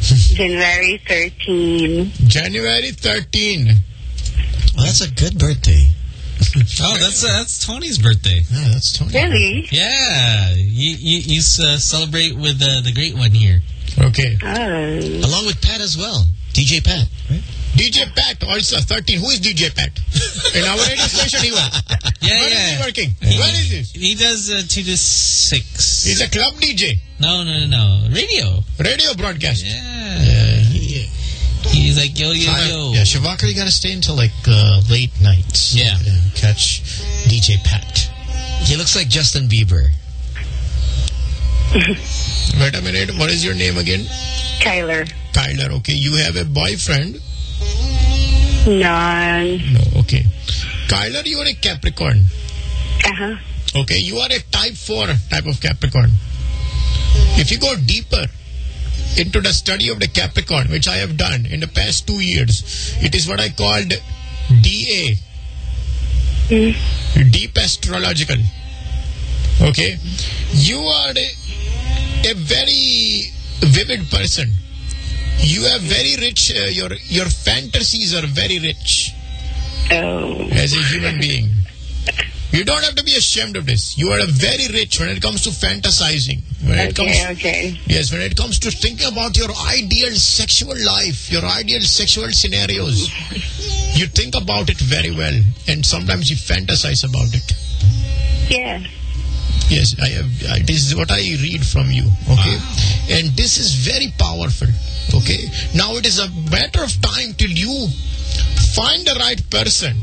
January 13. January 13. Well, that's a good birthday. Oh, that's uh, that's Tony's birthday. Yeah, that's Tony. Really? Yeah, you you, you uh, celebrate with uh, the great one here. Okay. Oh. Along with Pat as well. DJ Pat, right? DJ Pat also 13. Who is DJ Pat? In our radio station he was. Yeah, Where is yeah. he working? Where is this? He does uh, two to six. He's a club DJ. No, no, no, no. Radio. Radio broadcast. Yeah. yeah. He's like yo yo yo. Yeah, Shivakar, you got to stay until like uh, late nights. Yeah. to catch DJ Pat. He looks like Justin Bieber. Wait a minute. What is your name again? Tyler. Kyler. Okay. You have a boyfriend? None. No. Okay. Kyler, you are a Capricorn. Uh-huh. Okay. You are a type 4 type of Capricorn. If you go deeper into the study of the Capricorn, which I have done in the past two years, it is what I called DA. Deep astrological. Okay. You are a, a very vivid person. You are very rich. Uh, your your fantasies are very rich. Oh. As a human being. You don't have to be ashamed of this. You are very rich when it comes to fantasizing. When it Okay, comes, okay. Yes, when it comes to thinking about your ideal sexual life, your ideal sexual scenarios, you think about it very well, and sometimes you fantasize about it. Yeah. Yes, I have. I, this is what I read from you. Okay, ah. and this is very powerful. Okay, now it is a matter of time till you find the right person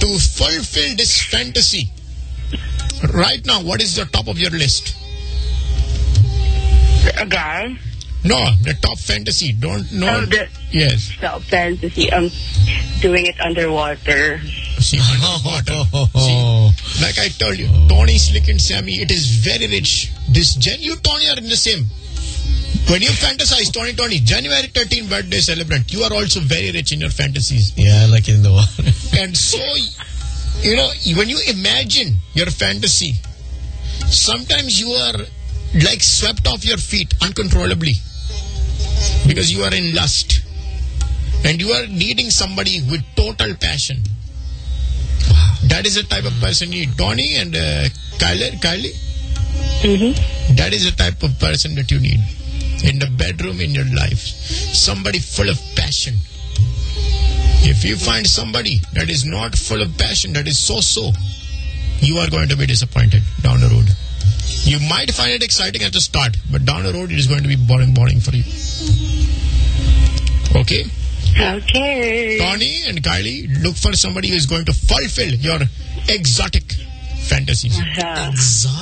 to fulfill this fantasy. Right now, what is the top of your list? A guy? No, the top fantasy. Don't know. Oh, the yes. top fantasy. Um, doing it underwater. See, underwater. See, like I told you, Tony, Slick, and Sammy, it is very rich. This Jen, you, Tony, are in the same. When you fantasize, Tony, Tony, January 13 birthday celebrant, you are also very rich in your fantasies. Yeah, like in the water. And so, you know, when you imagine your fantasy, sometimes you are like swept off your feet uncontrollably because you are in lust and you are needing somebody with total passion. That is the type of person you need. Tony and uh, Kylie, Kylie that is the type of person that you need in the bedroom in your life. Somebody full of passion. If you find somebody that is not full of passion, that is so-so, you are going to be disappointed down the road. You might find it exciting at the start, but down the road it is going to be boring, boring for you. Okay? Okay. Tony and Kylie, look for somebody who is going to fulfill your exotic fantasies. Uh-huh.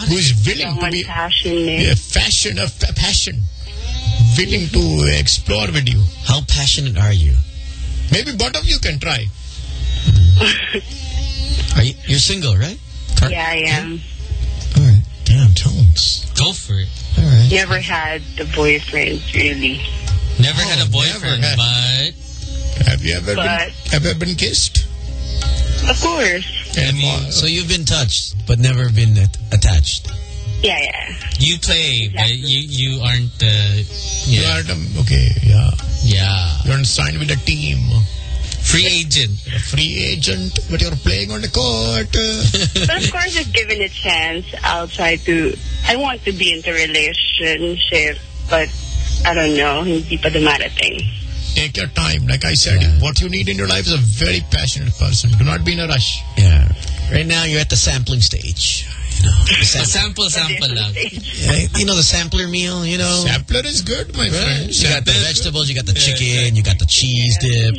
Who is willing to be passionate. yeah, fashion of passion, willing to explore with you. How passionate are you? Maybe both of you can try. Are you you're single, right? Yeah, I am. Damn, Tones. Go for it. Never had a boyfriend, really. Never had a boyfriend, but Have you ever But- been ever been kissed? Of course. And uh, So you've been touched, but never been attached. Yeah, yeah. you play, but you you aren't. Uh, you yeah, are um, okay, yeah. yeah. You aren't signed with a team. Free agent. A free agent, but you're playing on the court. But of course, if given a chance, I'll try to. I want to be into relationship, but I don't know. Hindi pa dumarating. Take your time. Like I said, what you need in your life is a very passionate person. Do not be in a rush. Yeah. Right now you're at the sampling stage. You know, the A sample, sample, sample. Yeah, you know the sampler meal. You know, Sampler is good, my friend. you got the vegetables, you got the chicken, you got the cheese dip.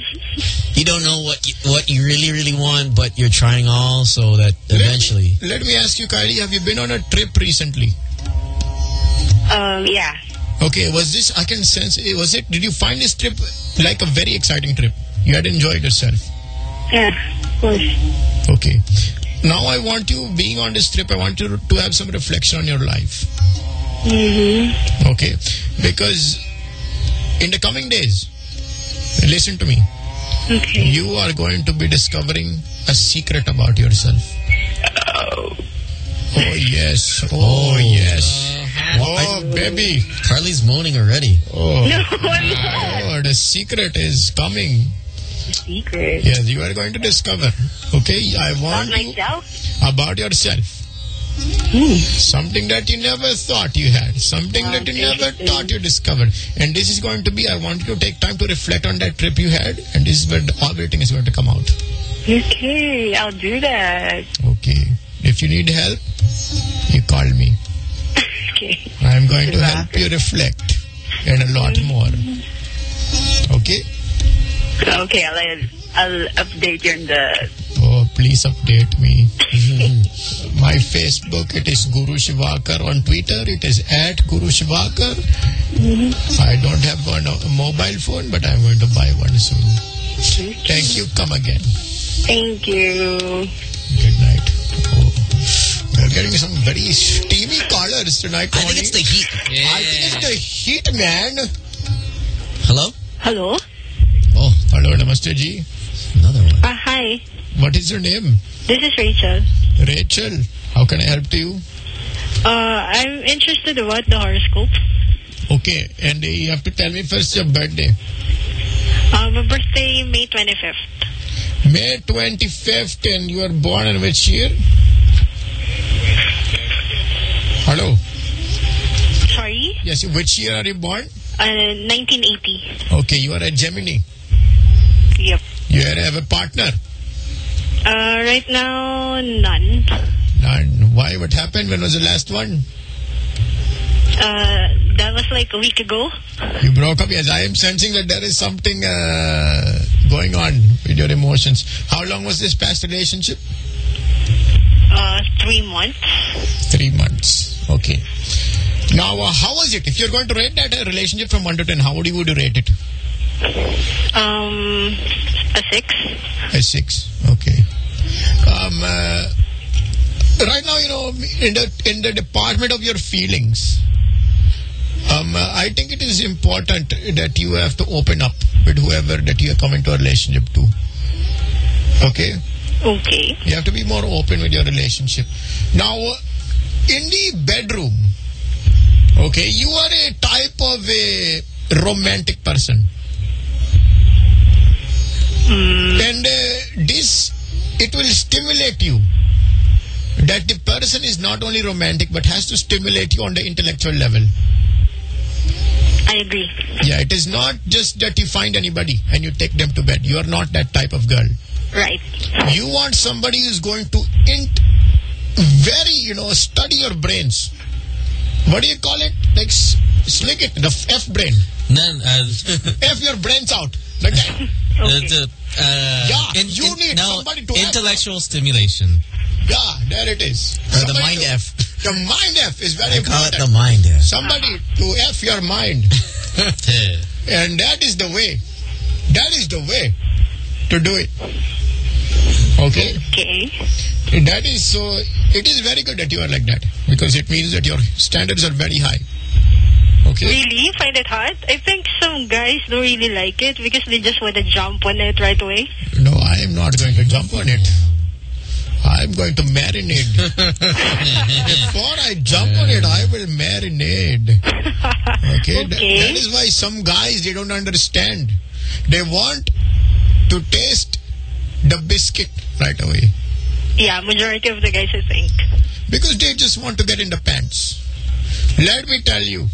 You don't know what you, what you really really want, but you're trying all so that eventually. Let me ask you, Kylie, have you been on a trip recently? Um, yeah. Okay, was this, I can sense, eh, was it, did you find this trip like a very exciting trip? You had enjoyed yourself? Yeah, of course. Okay. Now I want you, being on this trip, I want you to have some reflection on your life. Mm-hmm. Okay? Because in the coming days, listen to me. Okay. You are going to be discovering a secret about yourself. Oh. Oh, yes. Oh, yes. Oh, baby. Carly's moaning already. Oh. No, I'm oh, not. Oh, the secret is coming. Secret. Yes, you are going to discover. Okay, I About want you myself? about yourself. Hmm. Something that you never thought you had. Something that you never thought you discovered. And this is going to be, I want you to take time to reflect on that trip you had. And this is where the, everything is going to come out. Okay, I'll do that. Okay. If you need help, you call me. Okay. I'm going to help you reflect and a lot more. Okay? Okay, I'll, I'll update you on the... Oh, please update me. My Facebook, it is Guru Shivakar. On Twitter, it is at Guru Shivakar. Mm-hmm. I don't have one, a mobile phone, but I'm going to buy one soon. Mm-hmm. Thank you. Come again. Thank you. Good night. Oh, we're getting some very steamy callers tonight. I think it's the heat. I think it's the heat, man. Hello? Hello? Oh, hello, Namaste ji. Another one. Uh, hi. What is your name? This is Rachel. Rachel. How can I help you? Uh, I'm interested about the horoscope. Okay, and uh, you have to tell me first your birthday. Uh, my birthday, May 25th. May 25th, and you were born in which year? Hello. Sorry? Yes, which year are you born? Uh, 1980. Okay, you are a Gemini. Yep. You have a partner. Uh, right now, none. None. Why? What happened? When was the last one? Uh, that was like a week ago. You broke up. Yes, I am sensing that there is something uh, going on with your emotions. How long was this past relationship? Uh, three months. Three months. Okay. Now, uh, how was it? If you're going to rate that relationship from 1 to 10, how would you, would you rate it? Um, a six. A 6. Okay. Um, uh, right now, you know, in the, in the department of your feelings, um, uh, I think it is important that you have to open up with whoever that you are coming to a relationship to. Okay? Okay. You have to be more open with your relationship. Now, in the bedroom, okay, you are a type of a romantic person. And uh, this, it will stimulate you. That the person is not only romantic but has to stimulate you on the intellectual level. I agree. Yeah, it is not just that you find anybody and you take them to bed. You are not that type of girl. Right. You want somebody who's going to int very, you know, study your brains. What do you call it? Like s- slick it, the F brain. None, uh, F your brains out. Like that. uh, the, uh, Yeah, in- you in- need no, somebody to F. intellectual stimulation. Yeah, there it is. The mind to- F. The mind F is very I call it important. the mind F. Somebody to F your mind. and that is the way. That is the way to do it. Okay? Okay. That is so, it is very good that you are like that because it means that your standards are very high. Okay? Really? Find it hard? I think some guys don't really like it because they just want to jump on it right away. No, I am not going to jump on it. I'm going to marinate. Before I jump on it, I will marinate. Okay? That- that is why some guys, they don't understand. They want to taste the biscuit right away. Yeah, majority of the guys, I think. Because they just want to get in the pants. Let me tell you,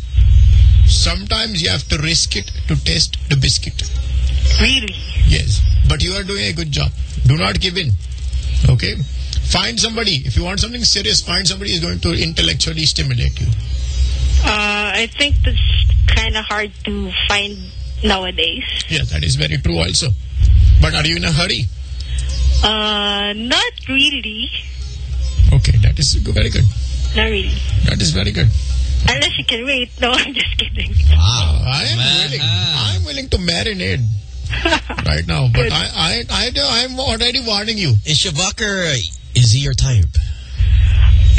sometimes you have to risk it to taste the biscuit. Really? Yes, but you are doing a good job. Do not give in. Okay? Find somebody. If you want something serious, find somebody who is going to intellectually stimulate you. Uh, I think that's kind of hard to find nowadays. Yeah, that is very true also. But are you in a hurry? Uh, not really. Okay, that is very good. Not really. That is very good. Unless you can wait. No, I'm just kidding. Wow, I am willing. I'm willing to marinate right now. But I, I, I, I'm already warning you. Is Shivakar, is he your type?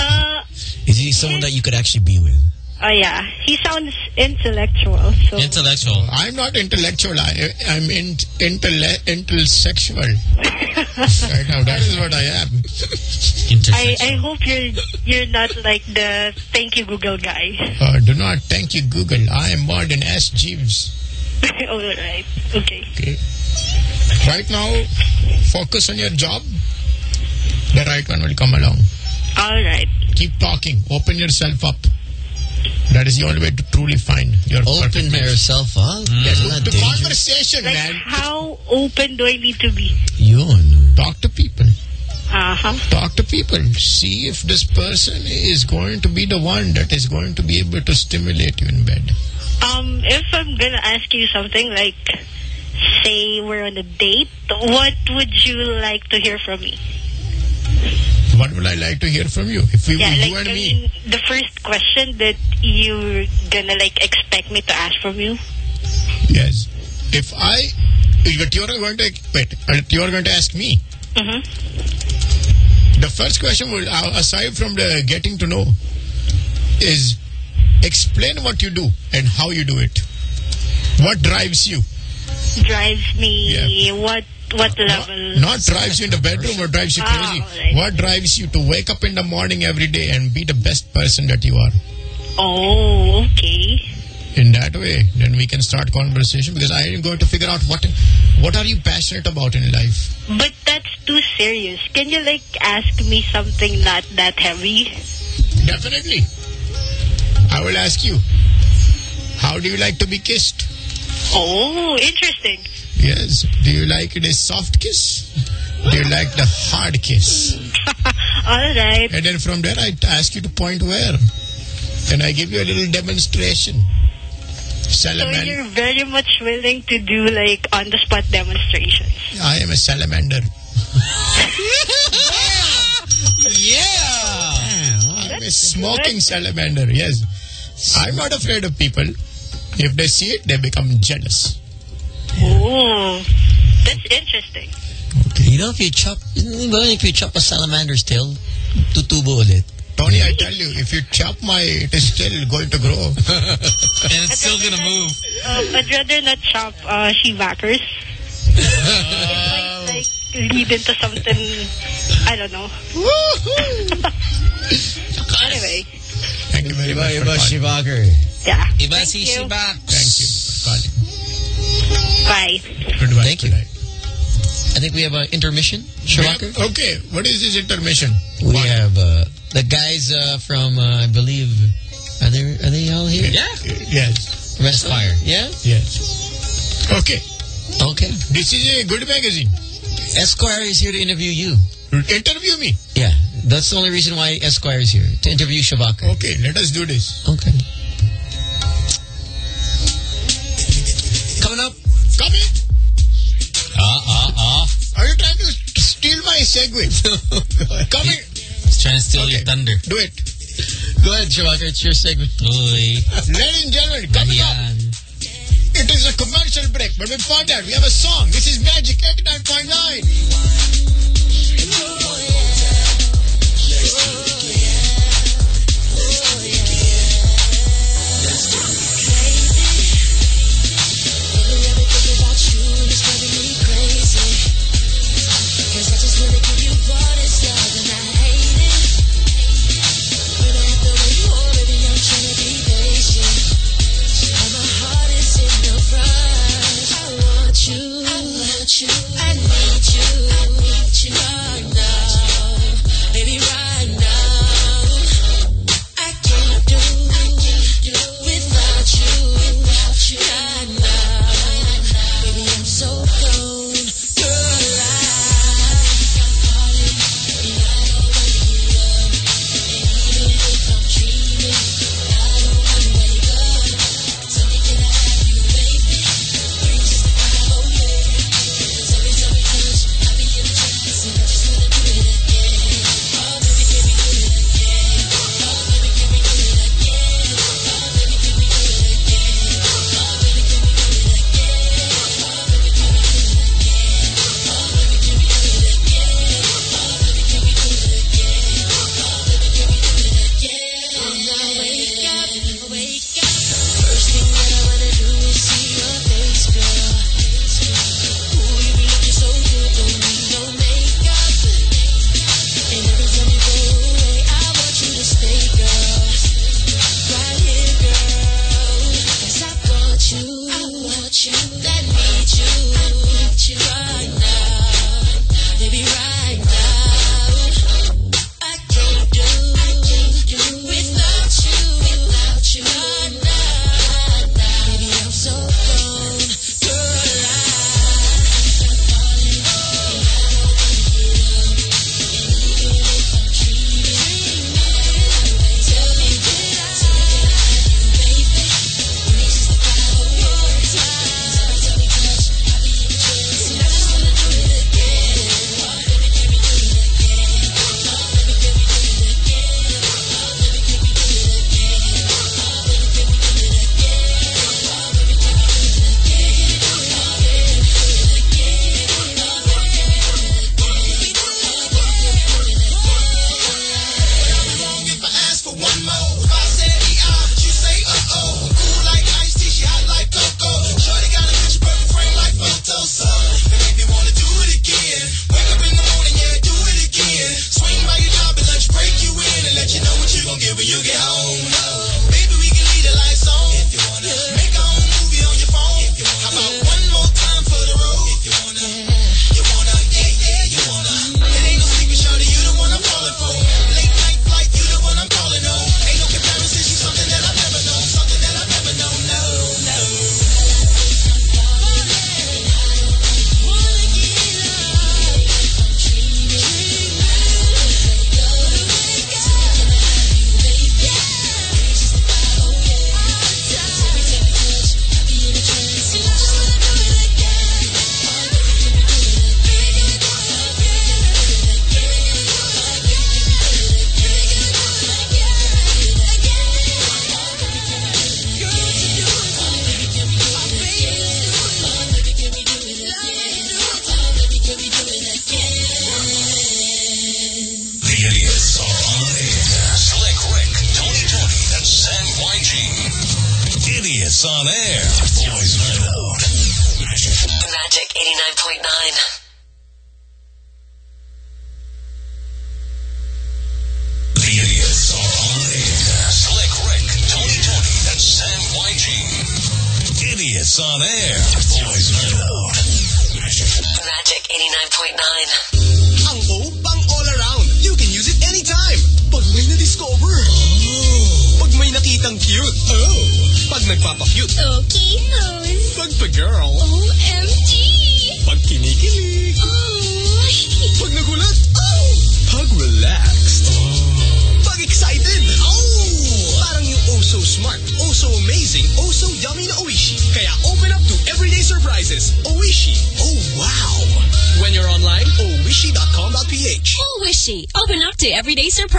Uh, Is he someone that you could actually be with? oh yeah. He sounds intellectual. So Intellectual. I'm not intellectual. I, I'm in, intelle, intellectual. right now, that is what I am. I, I hope you're you're not like the thank you Google guy. Uh, do not thank you, Google. I am more than Ask Jeeves. All right. Okay. Okay. Right now, focus on your job. The right one will come along. All right. Keep talking. Open yourself up. That is the only way to truly find your Open yourself up? Yes, Isn't dangerous? conversation, Like man. how open do I need to be? You Talk to people. Uh huh. Talk to people. See if this person is going to be the one that is going to be able to stimulate you in bed. Um, if I'm gonna ask you something like, say we're on a date, what would you like to hear from me? What would I like to hear from you? If we yeah, were like you and I me. the first question that you're gonna like expect me to ask from you. Yes. If I, but you are going to wait. but You are going to ask me. Mm-hmm. The first question would, uh, aside from the getting to know, is explain what you do and how you do it. What drives you? Drives me what what level? Not drives you in the bedroom or drives you Ah, crazy. alright. What drives you to wake up in the morning every day and be the best person that you are? Oh, okay. in that way, then we can start conversation because I am going to figure out what what are you passionate about in life. But that's too serious. Can you like ask me something not that heavy? Definitely. I will ask you. How do you like to be kissed? Oh, interesting. Yes. Do you like it a soft kiss? Do you like the hard kiss? All right. And then from there, I ask you to point where. And I give you a little demonstration. So Salamander. you're very much willing to do like on the spot demonstrations. I am a salamander. yeah. I'm a smoking salamander, yes. I'm not afraid of people. If they see it, they become jealous. Oh, that's interesting. You know, if you chop, you know, if you chop a salamander's tail, tutubo ulit. Tony, I tell you, if you chop my, it is still going to grow. and it's still going to move. Um, I'd rather not chop uh, shivakers. like lead into something, I don't know. anyway, Thank you very much. Iba, for iba, calling. Shivaker. yeah. Iba Thank si you. Shibak. Thank you for calling. Bye. Goodbye. Thank you. I think we have an intermission, Shivaker. Okay, what is this intermission? We have uh, the guys uh, from, uh, I believe, are they are they all here? Yeah. Yes. Esquire. Yeah. Yes. Okay. Okay. This is a good magazine. Esquire is here to interview you. Interview me. Yeah, that's the only reason why Esquire is here to interview Shivaker. Okay, let us do this. Okay. Coming up. Coming. Ah, ah, ah. Are you trying to steal my segue? Coming. He's trying to steal your thunder. Do it. Go ahead, Shivaker. It's your segment. Ladies and gentlemen, coming up. It is a commercial break, but before that, we have a song. This is Magic 89.9. You, I need you. I need you. Yeah.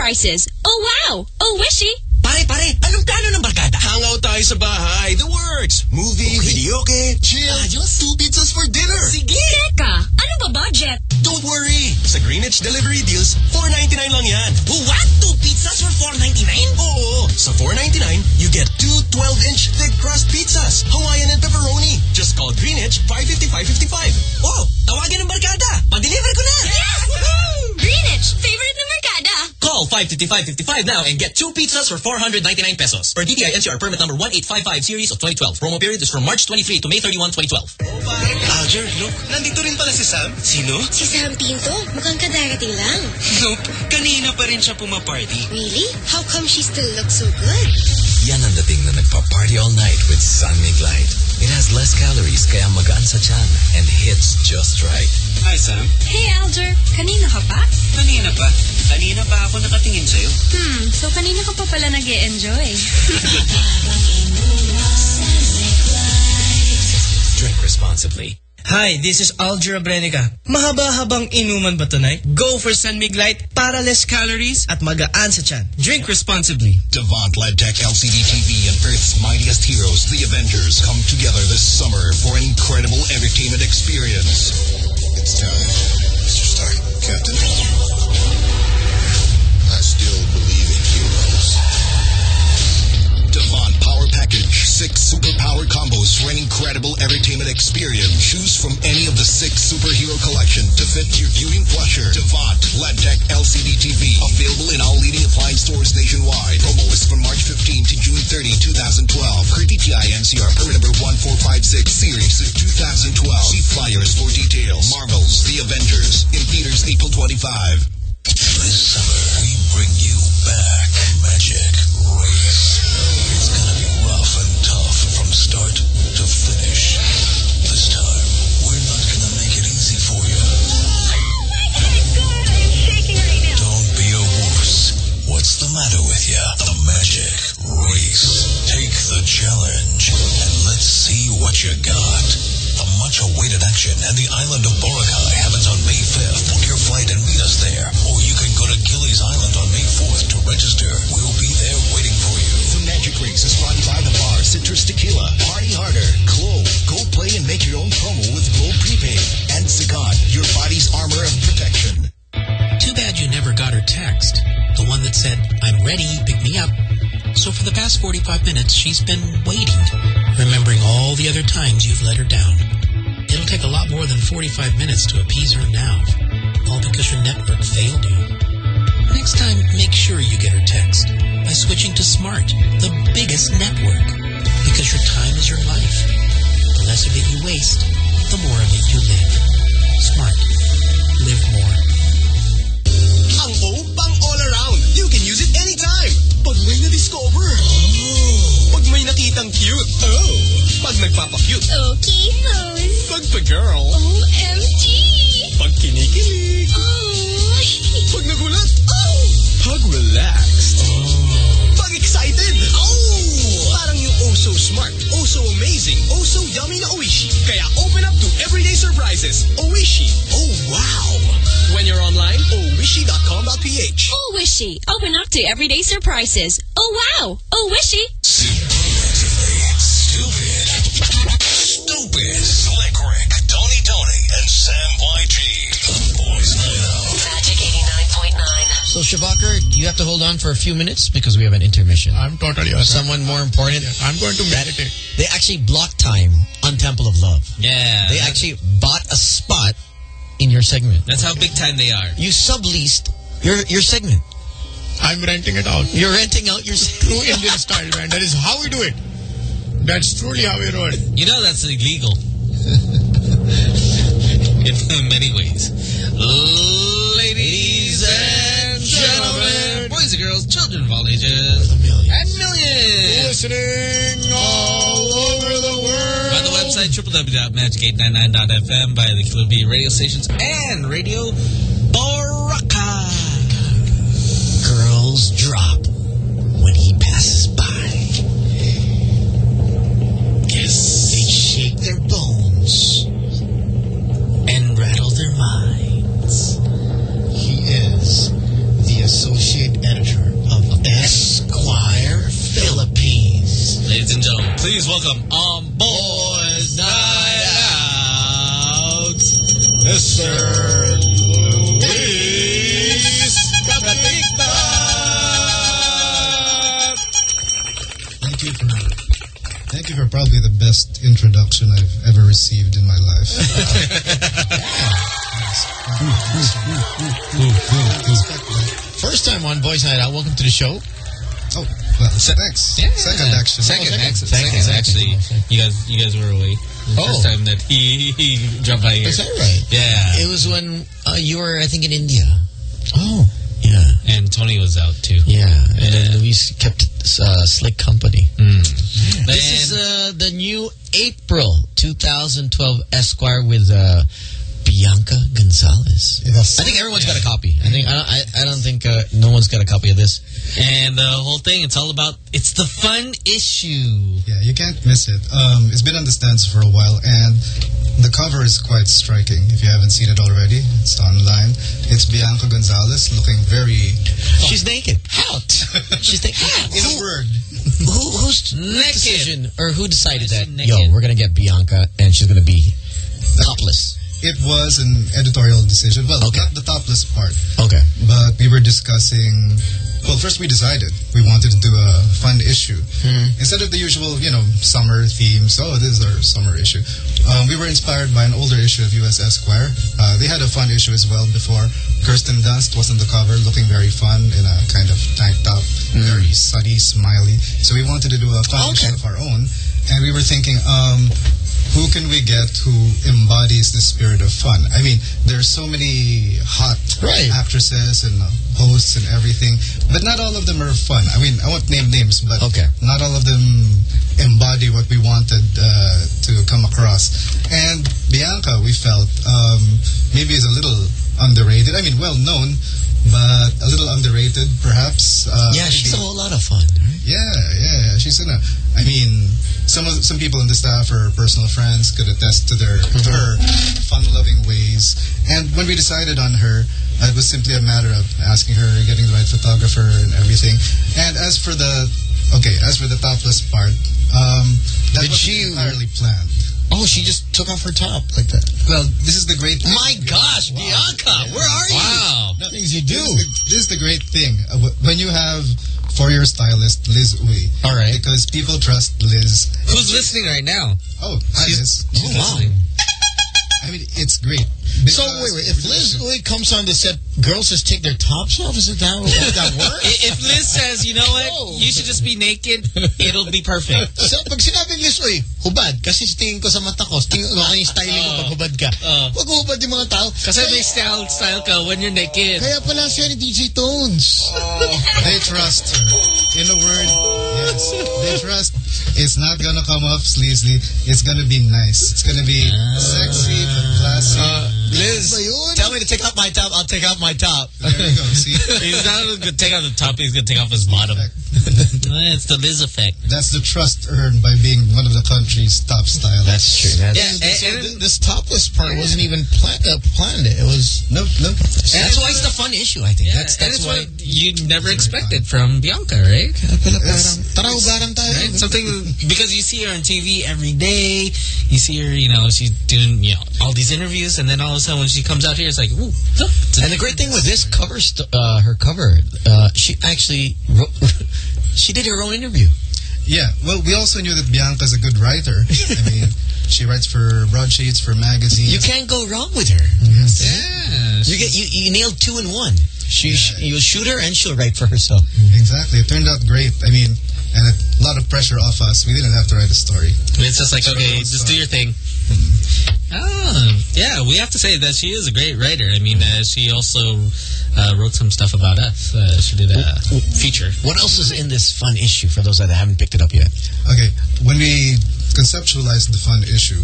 Everyday 5555 now and get two pizzas for 499 pesos. Per DTI NCR permit number 1855 series of 2012. Promo period is from March 23 to May 31, 2012. Oh, Alger, look. Nandito rin pala si Sam. Sino? Si Sam Pinto. Mukhang kadarating lang. Nope. Kanina pa rin siya pumaparty. Really? How come she still looks so good? Yan ang dating na nagpa-party all night with San Mig Light. It has less calories kaya magaan sa tiyan and hits just right. Hi, Sam. Hey, Alger. Kanina ka pa? Kanina pa. Kanina pa ako nakatingin sa'yo. Hmm, so kanina ka pa pala nag enjoy Drink responsibly. Hi, this is Alger Brenica. Mahaba-habang inuman ba tonight? Go for San Mig Light para less calories at magaan sa chan. Drink responsibly. Devant LedTech LCD TV and Earth's mightiest heroes, the Avengers, come together this summer for an incredible entertainment experience. It's time, Mr. Stark. Captain. Six superpower combos for an incredible entertainment experience. Choose from any of the six superhero collection to fit your viewing pleasure. Devant LedTech LCD TV. Available in all leading appliance stores nationwide. Promo is from March 15 to June 30, 2012. Per DTI NCR permit number 1456 series of 2012. See flyers for details. Marvels, The Avengers. In theaters April 25. This summer, we bring you back Magic Race. Start to finish. This time, we're not gonna make it easy for you. Oh my God, I'm shaking right now. Don't be a wuss. What's the matter with you? The Magic Race. Take the challenge and let's see what you got. The much-awaited action at the island of Boracay happens on May 5th. Book your flight and meet us there. Or you can go to Gillies Island on May 4th to register. We'll be there waiting for you. Magic Race is brought by the bar Citrus Tequila. Party harder. Glow. Go play and make your own promo with Globe Prepaid. And Sagat, your body's armor of protection. Too bad you never got her text. The one that said, I'm ready, pick me up. So for the past 45 minutes, she's been waiting, remembering all the other times you've let her down. It'll take a lot more than 45 minutes to appease her now, all because your network failed you. Next time, make sure you get her text by switching to Smart, the biggest network, because your time is your life. The less of it you waste, the more of it you live. Smart. Live more. Ang O, pang all around. You can use it anytime. Pag may na-discover. Oh. Pag may nakitang cute. Oh. Pag nagpapa-cute. Okay, Rose. Pag pa-girl. OMG! Pag kinikilig. Relaxed. Oh. Pag excited. Oh. Parang yung oh so smart, oh so amazing, oh so yummy na Oishi. Kaya open up to everyday surprises. Oishi. Oh wow. When you're online, oishi.com.ph. Oh, Wishy. Open up to everyday surprises. Oh, wow. Oh, Wishy. Stupid. Stupid. So, Shivakar, you have to hold on for a few minutes because we have an intermission. I'm totally For someone more important. I'm going to meditate. They actually blocked time on Temple of Love. Yeah. They actually bought a spot in your segment. That's how big time they are. You subleased your your segment. I'm renting it out. You're renting out your True Indian style, man. That is how we do it. That's truly how we do it. You know that's illegal. In many ways. Girls, children of all ages, and millions. Listening all over the world. By the website www.magic899.fm, by the Killer radio stations, and Radio Baraka. Girls drop and gentlemen, please welcome on Boys Night Out, Mr. Luis Katigbak. Thank you for thank you for probably the best introduction I've ever received in my life. First time on Boys Night Out. Welcome to the show. Oh, well, thanks. Yeah. Second action. Second, Oh, actually. second. Second, actually. You guys, you guys were away. The Oh. first time that he, he jumped by here. Is that right? Yeah. It was when uh, you were, I think, in India. Oh. Yeah. And Tony was out too. Yeah. And then Luis kept uh, slick company. Mm. This is uh, the new April 2012 Esquire with uh, Bianca Gonzalez. Yes. I think everyone's got a copy. I think I don't, I, I don't think uh, no one's got a copy of this. And the whole thing, it's all about, it's the fun issue. Yeah, you can't miss it. Um, it's been on the stands for a while, and the cover is quite striking. If you haven't seen it already, it's online. It's Bianca Gonzalez looking very. She's naked. Out. She's naked. In a word. Who, whose decision or who decided that? Yo, we're gonna get Bianca and she's gonna be topless. It was an editorial decision. Well, not the topless part. Okay. But we were discussing. Well, first we decided we wanted to do a fun issue instead of the usual, you know, summer themes. Oh, this is our summer issue. Um, we were inspired by an older issue of US Esquire. Uh, they had a fun issue as well before. Kirsten Dunst was on the cover, looking very fun in a kind of tank top, very sunny, smiley. So we wanted to do a fun issue of our own, and we were thinking, um, who can we get who embodies the spirit of fun? I mean, there's so many hot actresses and hosts and everything, but not all of them are fun. I mean, I won't name names, but okay. not all of them embody what we wanted uh, to come across. And Bianca, we felt, um, maybe is a little underrated. I mean, well known, but a little underrated, perhaps. Uh, yeah, she's a whole lot of fun. yeah, yeah, she's in a. I mean, some of some people in the staff or personal friends could attest to their to her fun-loving ways. And when we decided on her, uh, it was simply a matter of asking her, getting the right photographer, and everything. And as for the okay, as for the topless part, um, that was entirely planned. Oh, she just took off her top like that. Well, this is the great. Thing. My gosh, Bianca, where are you? Wow. No, things you do. This is, the, this is the great thing Uh, when you have for your stylist Liz Uy. All right. Because people trust Liz. Who's listening right now? Oh, hi Liz. She's listening. I mean, it's great. So wait, wait. If Liz Uy comes on the set, girls just take their tops off. Is it that how that works? I- If Liz says, you know what, you should just be naked, it'll be perfect. So, pag sinabing Liz Uy, hubad. Kasi sa tingin ko sa mata ko, tingin ko yung styling ko pag hubad ka. Uh. Pag hubad yung mga tao. Kasi may style, style ka when you're naked. Kaya pala siya ni DJ Tones. Oh, they trust her. In a word, yes. They trust. It's not gonna come off sleazy. It's gonna be nice. It's gonna be ah. sexy but classy. Liz, tell me to take off my top. I'll take off my top. There you go. See, He's not going to take off the top, he's going to take off his bottom. it's the Liz effect. that's the trust earned by being one of the country's top stylists. That's true. That's, Yeah, This, and- and- this topless part wasn't even plan, uh, planned. It was Nope, nope. that's why it's the fun issue, I think. Yeah, that's that's why. you never expected from Bianca, right? Tara, ubaran. Right? Something because you see her on TV every day. You see her, you know, she's doing you know all these interviews, and then all of a of a sudden when she comes out here, it's like, ooh. And the great thing with this cover, st- uh, her cover, uh, she actually wrote, she did her own interview. Yeah, well, we also knew that Bianca's a good writer. I mean, she writes for broadsheets, for magazines. You can't go wrong with her. Yeah. You get you, you nailed two in one. She you'll shoot her and she'll write for herself. Exactly. It turned out great. I mean, and a lot of pressure off us. We didn't have to write a story. It's just like, okay, just do your thing. Oh, yeah, we have to say that she is a great writer. I mean, uh, she also uh, wrote some stuff about us. Uh, she did a feature. What else is in this fun issue for those that haven't picked it up yet? Okay, when we conceptualized the fun issue,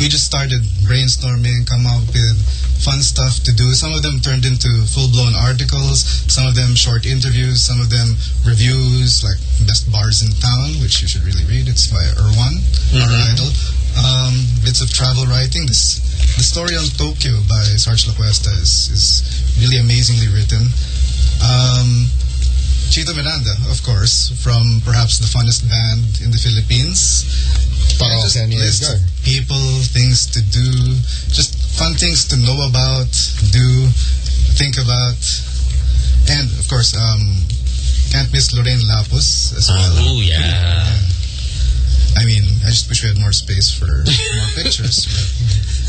we just started brainstorming, come up with fun stuff to do. Some of them turned into full-blown articles, some of them short interviews, some of them reviews, like best bars in town, which you should really read. It's by Erwan, our idol. Um, bits of travel writing. This the story on Tokyo by Sarge Lacuesta is, is really amazingly written. Um, Chito Miranda, of course, from perhaps the funnest band in the Philippines. Parang Just Kenny list Edgar. of people, things to do, just fun things to know about, do, think about, and of course, um, can't miss Lorraine Lapus as well. Oh, yeah. I mean, I just wish we had more space for more pictures. But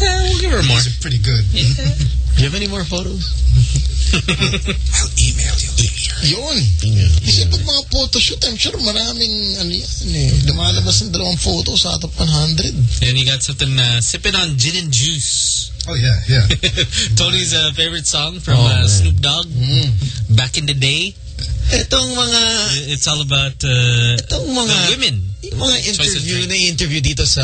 Yeah, we'll give her more. these are pretty good. Do you have any more photos? I'll email you later. Yun. Kasi pag mga photoshoot, I'm sure maraming ano yan eh. Lumalabas ng dalawang photos out of 100. And you got something uh, sipping on gin and juice. Oh yeah, yeah. Tony's uh, favorite song from Oh, uh. Snoop Dogg back in the day. Itong mga It's all about uh, itong mga the women. yung mga Choice of interview drink. na interview dito sa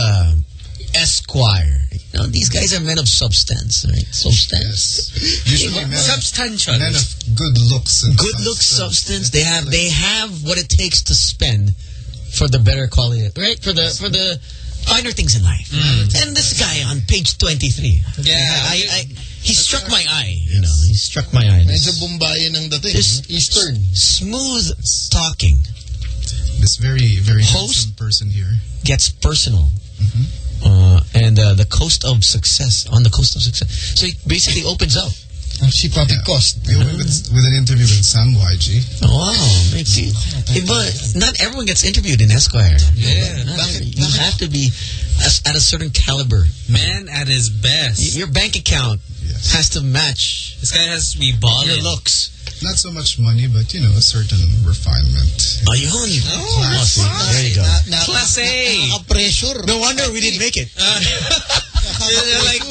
Esquire. You know, these guys are men of substance, right? Substance. Usually men, Substantial. men of good looks and Good look, substance. They have they have what it takes to spend for the better quality, right? For the for the finer things in life. And this guy on page twenty three. Yeah. I, I he struck my eye. You know, he struck my eye. Medyo Bombayan ang dating. Just Eastern. smooth talking This very, very Host- handsome person here. gets personal. Uh, and uh, the coast of success on the coast of success. So he basically opens up. Si Papi Cost. We opened with, with an interview with Sam YG. Wow, makes you. But not everyone gets interviewed in Esquire. Yeah. Not every- you have to be at a certain caliber. Man at his best. Your bank account Yes. has to match This guy has to be balling. your looks. Not so much money, but you know, a certain refinement. Are you oh, on? Oh, see, there you go. Na, na, Class A. Naka-pressure. No wonder we didn't make it. We're like,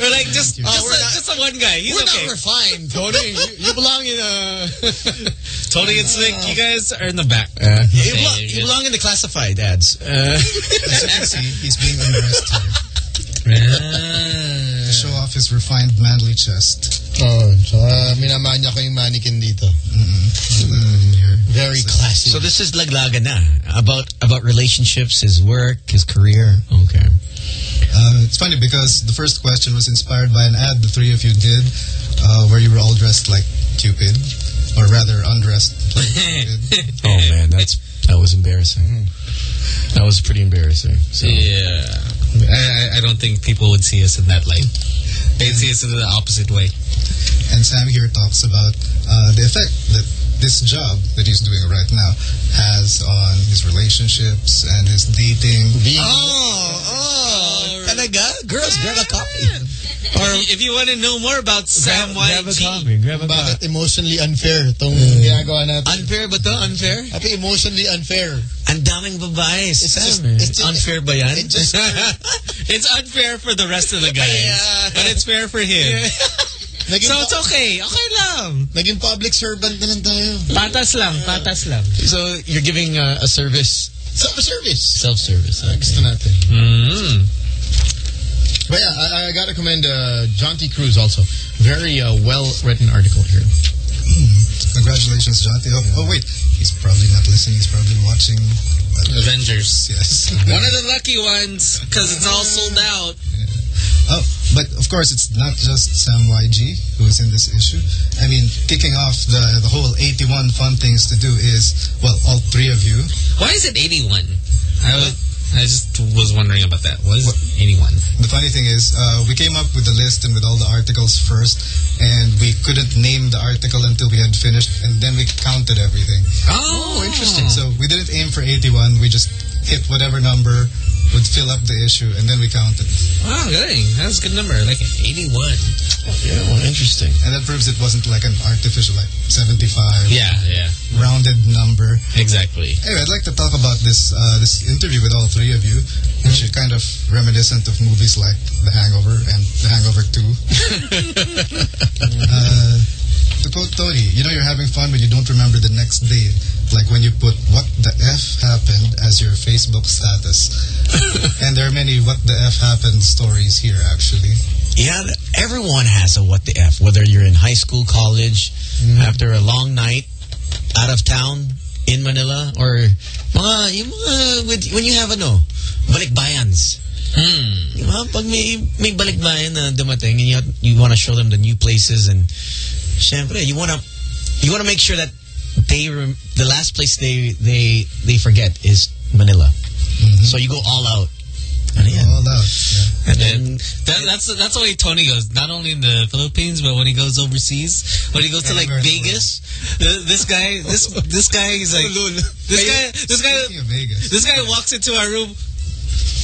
we're like just, uh, just, Oh, a, we're not- just a one guy. He's We're okay. not refined, Tony. You, you belong in uh, a. Tony and Slick, you guys are in the back. Uh, you, Okay, belong, you're you belong in the classified ads. Uh, As you can see, he's being undressed here to show off his refined, manly chest. Oh, so uh, minamanya ko yung mannequin dito. Very classy. so this is Laglaga na about about relationships, his work, his career. Okay. Uh, it's funny because the first question was inspired by an ad the three of you did uh, where you were all dressed like Cupid, or rather undressed like Cupid. Oh man, that's that was embarrassing. That was pretty embarrassing. So Yeah. I, I- I don't think people would see us in that light. They'd see us in the opposite way. And Sam here talks about uh, the effect that this job that he's doing right now has on his relationships and his dating. Oh, oh, talaga? Girls, grab a copy. Or if you want to know more about Sam grab a YG, copy. Grab a Bakit copy. emotionally unfair itong ginagawa natin? Unfair ba to? Unfair? Happy emotionally unfair. Ang daming babae. It's Sam, just- eh. it's just- unfair ba yan? It just- it's unfair for the rest of the guys, Yeah. but it's fair for him. Naging, So it's okay. Okay lang. naging public servant na lang tayo. Patas lang. Patas lang. so you're giving uh, a service, Self-service. self-service. Gusto natin. Mm. But yeah, I, I gotta commend uh, Jonty Cruz also. Very uh, well-written article here. Congratulations, Jonty. Oh, oh, wait, he's probably not listening. He's probably watching. uh, Avengers. Yes. One of the lucky ones, because it's all sold out. Oh, but of course, it's not just Sam YG who is in this issue. I mean, kicking off the the whole 81 fun things to do is well, all three of you. Why is it 81? I would, I just was wondering about that. What is 81? The funny thing is, uh, we came up with the list and with all the articles first, and we couldn't name the article until we had finished, and then we counted everything. Oh, interesting. So we didn't aim for 81. We just hit whatever number would fill up the issue, and then we counted. Wow, good. That's a good number. Like it. 81. Yeah, well, interesting. And that proves it wasn't like an artificial, like 75. Yeah, yeah. Rounded number. Exactly. Anyway, I'd like to talk about this uh, this interview with all three of you, which are kind of reminiscent of movies like The Hangover and The Hangover 2. uh, to quote Tony, you know you're having fun when you don't remember the next day. Like when you put what the F happened as your Facebook status. and there are many what the F happened stories here actually. Yeah, everyone has a what the F, whether you're in high school, college, after a long night, out of town, in Manila, or mga, yung mga, with, when you have ano, balikbayans. Hmm. Di ba? Pag may, may balikbayan na dumating and you, you want to show them the new places and syempre, you want to you want to make sure that they rem the last place they they they forget is Manila. Mm-hmm. So you go all out. Ano yan? All out. Yeah. And then, That, that's that's the way Tony goes. Not only in the Philippines, but when he goes overseas, when he goes to like Anywhere the Vegas, this guy, this this guy, he's like, this guy, this guy, Speaking of Vegas. this guy walks into our room.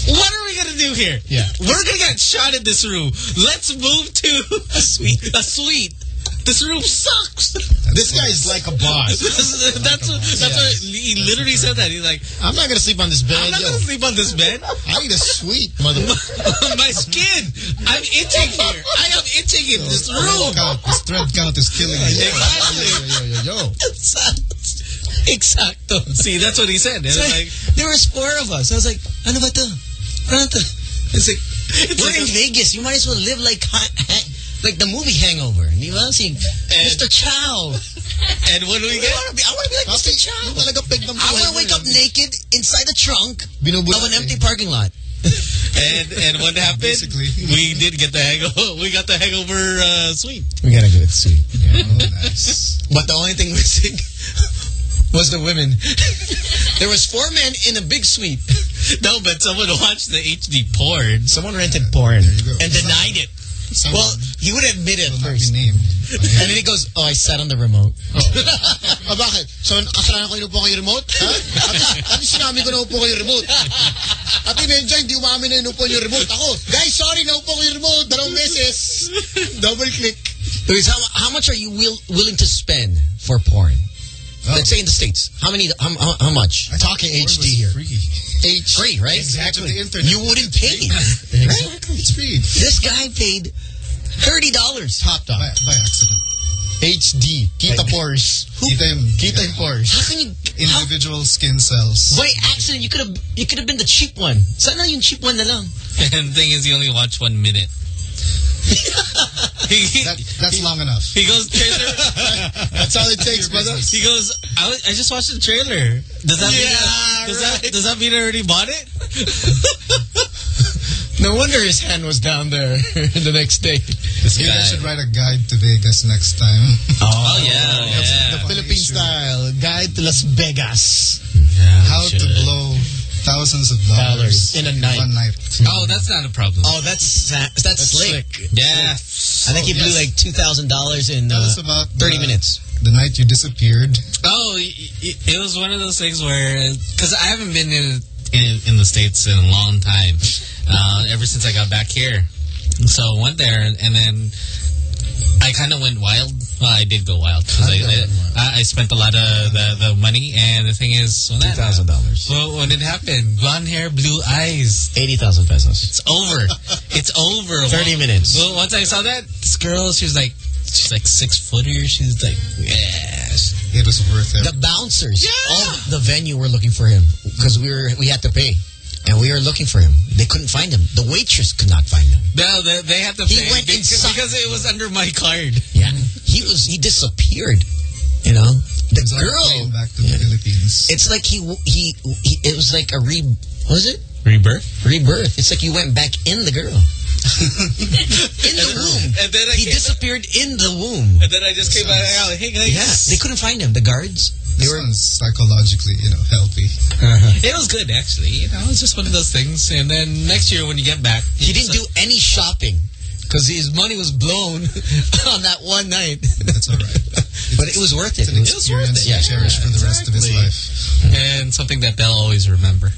What are we gonna do here? Yeah. we're gonna get shot in this room. Let's move to a suite. A suite. This room sucks. This guy's like a boss. that's that's what, that's what he literally said that. He's like, I'm not gonna sleep on this bed. I'm not yo. gonna sleep on this bed. I need a sweet mother. My skin. I'm itching here. I am itching in this room. count, this thread count is killing me. Exactly. Yo, yo, yo, yo. Exacto. See, that's what he said. So, like, there was four of us. I was like, ano ba to? Ano to? it's like, it's We're like in Vegas. You might as well live like like the movie Hangover. Di ba? Si Mr. Chow. and what do we get? want to be, I want to be like Mr. Chow. Talaga peg ng I want to wake up naked inside the trunk of an empty parking lot. And and what happened? Basically. we did get the hangover. We got the hangover uh, suite. We gotta go to sweet. Oh, nice. But the only thing missing was the women. there was four men in a big suite. No, but someone watched the HD porn. Someone rented porn and denied it. Someone Well, he would admit it will first. be named. And then he goes, oh, I sat on the remote. Ah, bakit? So, kasalanan ko inupo yung remote? Ha? At least, at least sinabi ko na upo ko remote. At in-enjoy, hindi umamin na inupo yung remote. Ako, guys, sorry, naupo ko yung remote. Dalawang beses. Double click. Luis, how, how much are you will, willing to spend for porn? Let's say in the States. How many, how, how, how much? Talking HD here. Free. H free, right? Exactly. The. You wouldn't pay. Exactly. It's free. This guy paid $30. Top top. By, by accident. HD. Kita pores. Kita yung, Kita yung pores. How can you, how, individual skin cells. by accident, you could have, you could have been the cheap one. Sana yung cheap one na lang. And the thing is, you only watch one minute. he, he, That, that's long enough. he goes trailer. That's all it takes, brother. He goes. I, I just watched the trailer. Does that mean Yeah, does right. that does that mean I already bought it? No wonder his hand was down there the next day. You guys should write a guide to Vegas next time. Oh yeah, yeah. The Philippine style. Guide to Las Vegas. How to blow thousands of dollars Dollars in a night. One night. Oh, that's not a problem. Oh, that's that's, that's slick. yeah. I think he blew like two thousand dollars in Tell uh, about thirty the- minutes. The night you disappeared. Oh, y- y- it was one of those things where, because I haven't been in, in in the states in a long time, uh, ever since I got back here. So I went there, and then I kind of went wild. Well, I did go wild because I, I I spent a lot of the, the money, and the thing is, when that- $2,000. Well, when it happened, blonde hair, blue eyes. Eighty thousand pesos. It's over. it's over. Thirty Well, minutes. Well, once I saw that, this girl, she was like, she's like six footer. She's like, yes. It was worth it. The bouncers of the venue were looking for him because we were we had to pay, and we were looking for him. They couldn't find him. The waitress could not find him. No, they, they had to He pay went because, inside- because it was under my card. Yeah, he was he disappeared. You know, the He's on a girl. plane back to the Philippines. It's like he, he he it was like a re what was it Rebirth? rebirth. It's like you went back in the girl. in the womb. And then I he came- disappeared in the womb. And then I just came out out. Hey guys. Yeah, they couldn't find him. The guards. They were psychologically, you know, healthy. Uh-huh. It was good actually. You know, it was just one of those things. And then next year when you get back, He didn't do any shopping because his money was blown on that one night. That's all right. but it was worth it. It's an experience Yeah. to cherish for the rest of his life. and something that they'll always remember.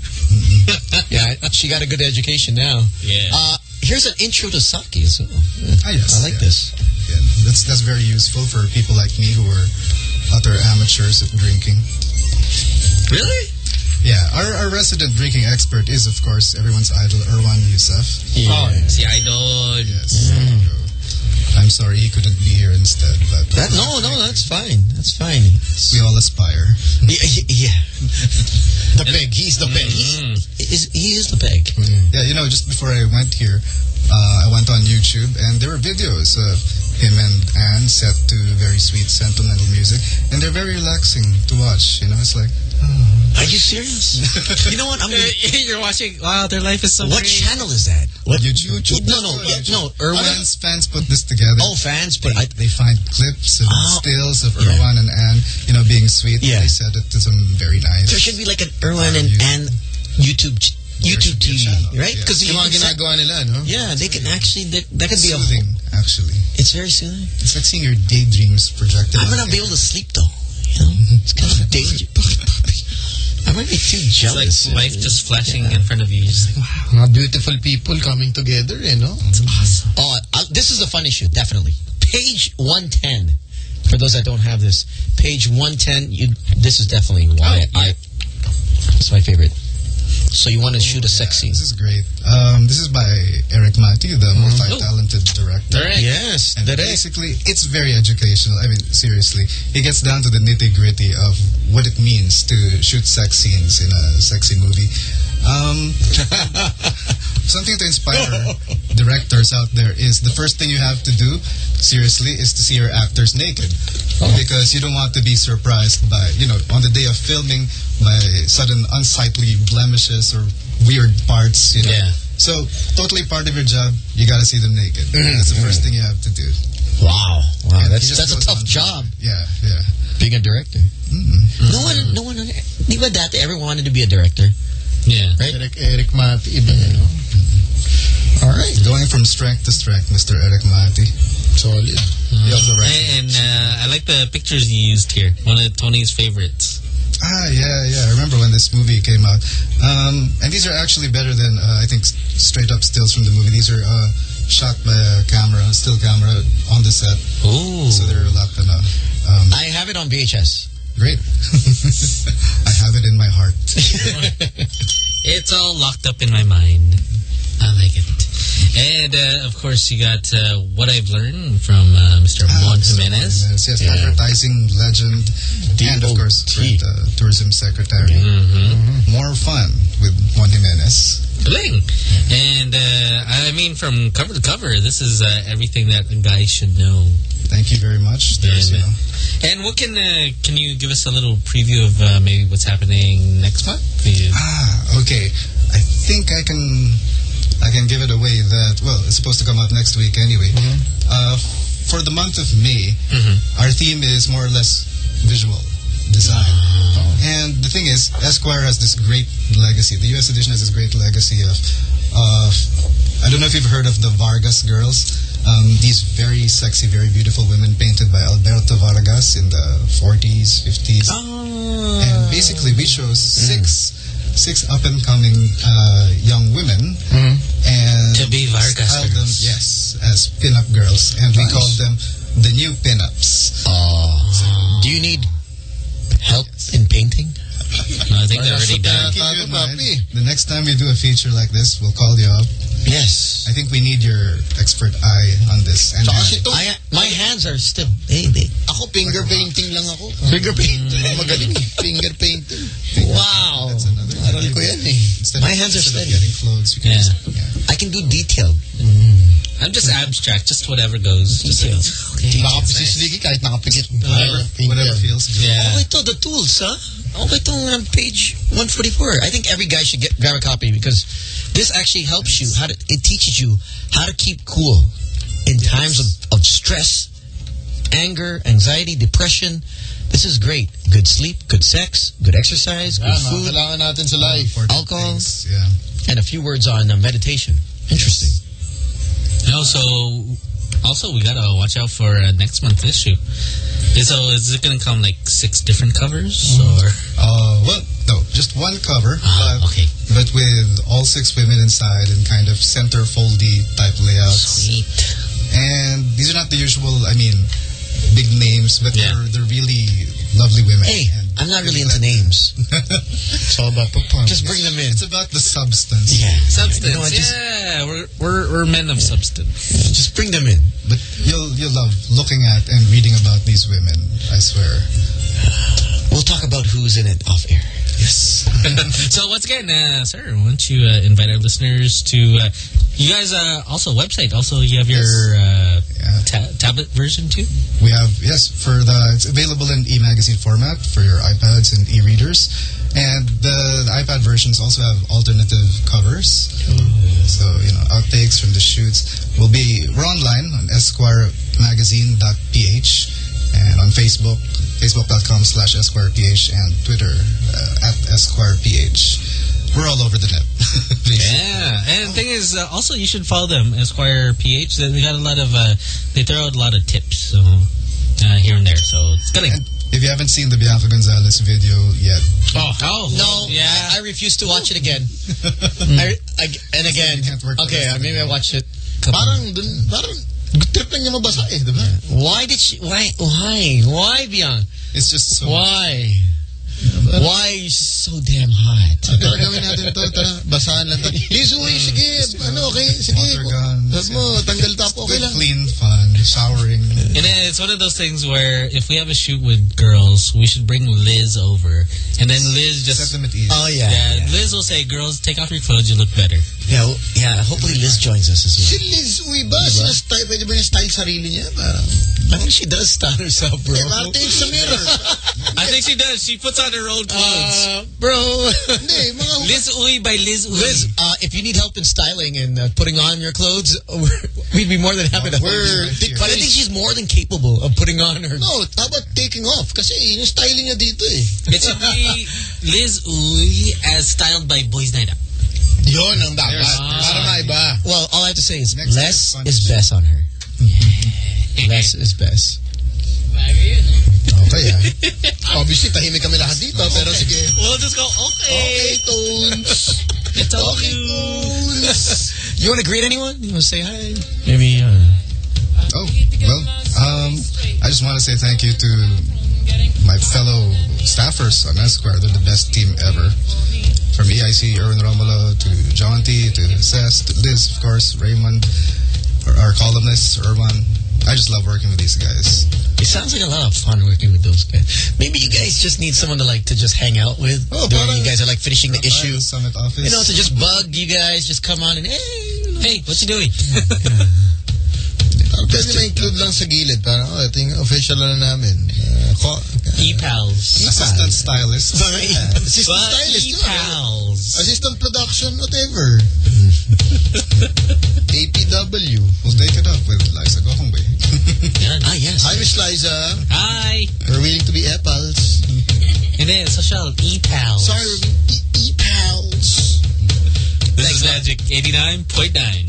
yeah, she got a good education now. Yeah. Uh, here's an intro to sake as well. Ah, yes, I like yeah. this. Yeah, that's that's very useful for people like me who are utter amateurs at drinking. Really? Yeah, our, our resident drinking expert is, of course, everyone's idol, Erwan Heussaff. Oh, si Idol. Yes. I'm sorry he couldn't be here instead, but That, no, no, that's fine. That's fine. we all aspire. Yeah. yeah. The peg. He's the peg. Mm. Is, he is the peg. Yeah, you know, just before I went here, uh, I went on YouTube and there were videos of him and Anne set to very sweet sentimental music, and they're very relaxing to watch. You know, it's like, Are you serious? you know what? I'm gonna, You're watching. Wow, their life is so. what great. channel is that? What? YouTube. No, no, yeah, no. Erwan. Fans, fans put this together. Oh, fans, but they, I, they find clips and Oh. stills of Yeah. Erwan and Anne, you know, being sweet. Yeah. They said it to some very nice. there should be like an Erwan and, Anne YouTube ch- YouTube should be a TV, channel, right? yeah. Because Yung mga ginagawa nila, no? yeah, they can actually that, that could be a. soothing, actually. It's very soothing. It's like seeing your daydreams projected. I'm on gonna be able to sleep though. You know, it's kind of dangerous. I might be too It's like jealous. life just flashing in front of you. Just like, wow. Beautiful people coming together, eh, no? Oh, uh, this is a fun issue, definitely. Page 110. For those that don't have this, page 110. You, this is definitely why Oh, yeah. I. It's my favorite. So you want to shoot a sex scene? This is great. Um, this is by Erik Matti, the multi-talented director. Direct. Yes, And direct. basically, it's very educational. I mean, seriously, it gets down to the nitty gritty of what it means to shoot sex scenes in a sexy movie. Um, something to inspire directors out there is the first thing you have to do, seriously, is to see your actors naked. Oh. Because you don't want to be surprised by, you know, on the day of filming, by sudden unsightly blemishes or weird parts, you know. Yeah. So, totally part of your job, you gotta see them naked. Mm-hmm. That's the first mm-hmm. thing you have to do. Wow, wow, And that's just that's a tough on. job. Yeah, yeah. Being a director. Mm-hmm. mm-hmm. No one, no one. Di ba dati everyone wanted to be a director? Yeah. Right. Eric, Erik Matti, iba eh, no? All right. Going from strength to strength, Mr. Erik Matti. Solid. He also writes. And uh, I like the pictures you used here. One of Tony's favorites. Ah, yeah, yeah. I remember when this movie came out. Um, and these are actually better than, uh, I think, straight up stills from the movie. These are uh, shot by a camera, still camera on the set. Ooh. So they're a lot better. Um, I have it on VHS. Great. I have it in my heart. It's all locked up in my mind. I like it. And, uh, of course, you got uh, What I've Learned from uh, Mr. Mon Jimenez. Yes, yes, advertising legend, and of course, uh, tourism secretary. Mm-hmm. More fun with Juan Jimenez. Bling! And, uh, I mean, from cover to cover, this is uh, everything that a guy should know. Thank you very much. There's, you And, and what can uh, can you give us a little preview of uh, maybe what's happening next month? You- Ah, okay. I think I can I can give it away that well, it's supposed to come out next week anyway. Uh, for the month of May, our theme is more or less visual design. And the thing is, Esquire has this great legacy. The US edition has this great legacy of of I don't know if you've heard of the Vargas girls. Um, these very sexy, very beautiful women painted by Alberto Vargas in the 40s, 50s. And basically, we chose six six up and coming uh, young women and To be Vargas styled them, girls. yes, as pinup girls, and we Nice. called them the new pinups. Oh. Do you need help in painting? No, I think they're already done. Keep you in the next time we do a feature like this, we'll call you up. Yes. I think we need your expert eye on this. And Tsaka si I, my hands are still. They, they, Ako, finger painting lang ako. Finger painting. Magaling. Finger painting. wow. that's another. Aral ko yan eh. Instead My of, hands are instead of steady. getting clothes, you can Yeah. just, yeah. I can do detailed. I'm just abstract, just whatever goes. Just Detail. okay. Naka, si kahit naka forget Whatever, whatever feels good. Oh, ito, the tools, huh? Okay, itong um, page 144. I think every guy should get grab a copy because this actually helps you how to. It teaches you how to keep cool in times of, of stress, anger, anxiety, depression. This is great. Good sleep, good sex, good exercise, good Yan, food, kailangan natin sa life. alcohol, yeah. and a few words on uh, meditation. Interesting. And also, also we gotta watch out for uh, next month's issue. So is it gonna come like six different covers or? Uh, well, no, just one cover. Ah, but, okay. But with all six women inside and kind of center foldy type layouts. Sweet. And these are not the usual, I mean, big names, but Yeah. they're, they're really lovely women. Hey, I'm not really into names. it's all about the performance. Just bring them in. It's about the substance. Yeah. Substance. You know just- yeah, we're, we're we're men of substance. Just bring them in. But you'll you'll love looking at and reading about these women. I swear. We'll talk about who's in it off air. Yes. so once again, uh, sir, why don't you uh, invite our listeners to uh, you guys uh, also website. Also, you have your uh, ta tablet version too. We have yes for the it's available in e-magazine format for your iPads and e-readers, and the, the iPad versions also have alternative covers. So you know outtakes from the shoots will be we're online on esquiremagazine.ph and on Facebook facebook.com slash esquireph and Twitter uh, at esquireph. We're all over the net. Yeah, and the thing is, uh, also you should follow them, Esquire PH. They got a lot of, uh, they throw out a lot of tips, so uh, here and there. So it's gonna. If you haven't seen the Bianca Gonzalez video yet, Oh, oh, No, yeah. I, I refuse to watch it again. I, I, and again, okay, maybe I watch it. Parang, dun, parang, trip lang niya mabasa eh, di ba? Why did she? Why? Why? Why, Bian? It's just so. Why? Why are you so damn hot? Tara gawin natin to, tara, basahan lang tayo. Liz, uy, sige, ano, okay, sige. Sabi mo, tanggal top, okay lang. clean, fun, showering. And then it's one of those things where if we have a shoot with girls, we should bring Liz over, and then Liz just set them at ease. Oh yeah, yeah. Liz will say, "Girls, take off your clothes. You look better." Yeah, well, yeah. Hopefully Liz joins us as Si well. Liz, uy ba, sinastyle, pwede ba niya style sarili niya? Parang, I think she does style herself, bro. parang tingin mirror. I think she does. She puts on her own clothes. Uh, bro. Hindi, mga Liz Uy by Liz Uy. Liz, uh, if you need help in styling and uh, putting on your clothes, we're- we'd be more than happy to help you. But I think she's more than capable of putting on her. No, how about taking off? Kasi yung styling niya dito eh. It should be Liz Uy as styled by Boys Night Out. Yun ang dapat. There's- Para maiba. Well, all I have to say is Next less is best on her. less is best. Okay ah. Obviously, tahimik kami lahat dito, pero sige. We'll just go, okay. Okay, Tones. It's all Okay, you. Tones. You want to greet anyone? You want to say hi? Maybe. Uh, Oh, well, um, I just want to say thank you to my fellow staffers on Esquire. They're the best team ever. From EIC, Erwin Romulo, to Jonty, to Cess, to Liz, of course, Raymond, our, our columnists, Erwan. I just love working with these guys. it sounds like a lot of fun working with those guys. Maybe you guys just need someone to like to just hang out with. Oh, during you guys are like finishing the issue. Summit office. You know, to just bug you guys, just come on and hey, you know. Hey, what you doing? Parang pwede ma-include lang sa gilid. Parang, oh, ito yung official na namin. Uh, ko, E-pals. Assistant stylist. assistant But stylist. E-pals. Assistant production, whatever. APW. We'll take it up with Lisa Gokongwei. Ah, yes. Hi, Miss Liza. Hi. We're willing to be epals. And then social E-pals. Sorry, e- e-pals. This is Magic 89.9.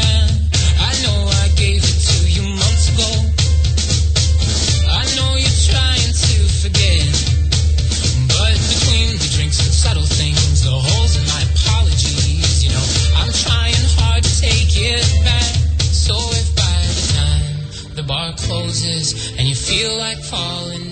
Feel like falling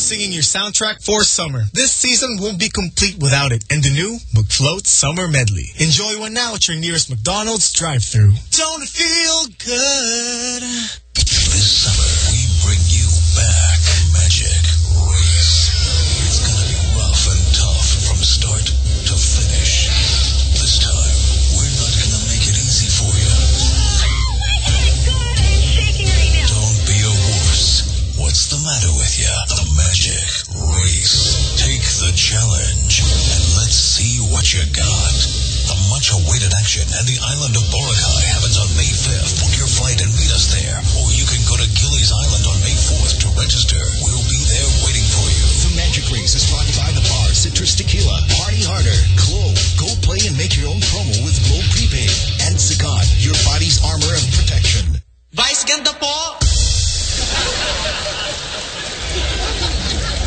singing your soundtrack for summer. This season won't be complete without it. And the new McFloat Summer Medley. Enjoy one now at your nearest McDonald's drive-thru. Don't it feel good? This summer, What's the matter with you? The Magic Race. Take the challenge and let's see what you got. The much-awaited action at the island of Boracay happens on May 5th. Book your flight and meet us there. Or you can go to Gillies Island on May 4th to register. We'll be there waiting for you. The Magic Race is brought to you by the bar Citrus Tequila. Party harder. Globe. Go play and make your own promo with Globe Prepaid. And Sagat, your body's armor of protection. Vice ganda po!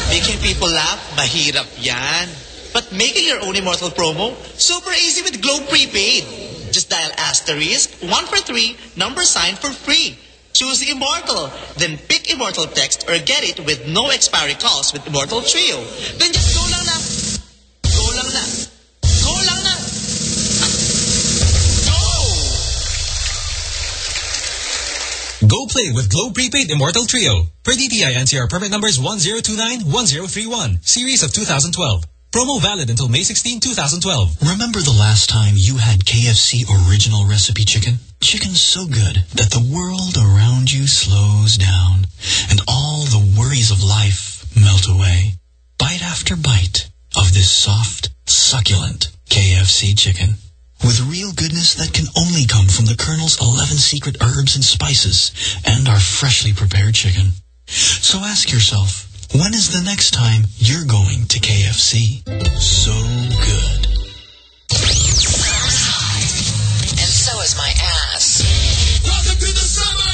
Making people laugh, mahirap yan. But making your own immortal promo, super easy with Globe Prepaid. Just dial asterisk 1 for 3, number sign for free. Choose Immortal, then pick Immortal Text or get it with no expiry calls with Immortal Trio. Then just. Go Go play with Globe Prepaid Immortal Trio. Per DTI NCR permit numbers 1029-1031. Series of 2012. Promo valid until May 16, 2012. Remember the last time you had KFC original recipe chicken? Chicken so good that the world around you slows down and all the worries of life melt away. Bite after bite of this soft, succulent KFC chicken. With real goodness that can only come from the Colonel's 11 secret herbs and spices and our freshly prepared chicken. So ask yourself, when is the next time you're going to KFC? So good. And so is my ass. Welcome to the summer!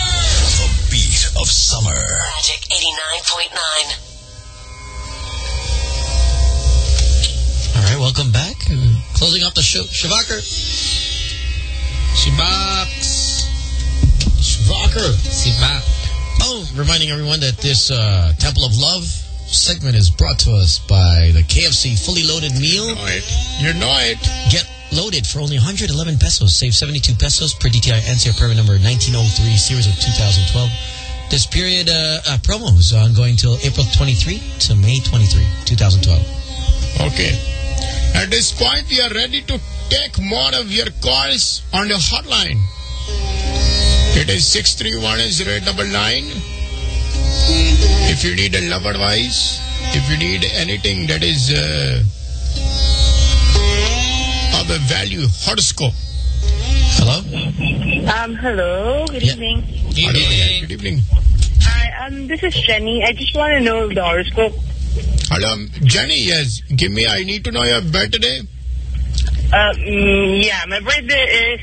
The beat of summer. Magic 89.9. All right, welcome back. Closing off the show, Shavakar. Shibaks. Shavakar. Sibak. Oh, reminding everyone that this uh, Temple of Love segment is brought to us by the KFC Fully Loaded Meal. You know it. You know it. Get loaded for only 111 pesos. Save 72 pesos per DTI NCR permit number 1903, series of 2012. This period uh, uh, promo is ongoing till April 23 to May 23, 2012. Okay. At this point, we are ready to take more of your calls on the hotline. It is 631-0899. If you need a love advice, if you need anything that is uh, of a value, horoscope. Hello? Um, hello. Good evening. Good Hello, Good evening. Hi, um, this is Jenny. I just want to know the horoscope. Hello, um, Jenny, yes. Give me, I need to know your birthday. Uh, mm, yeah, my birthday is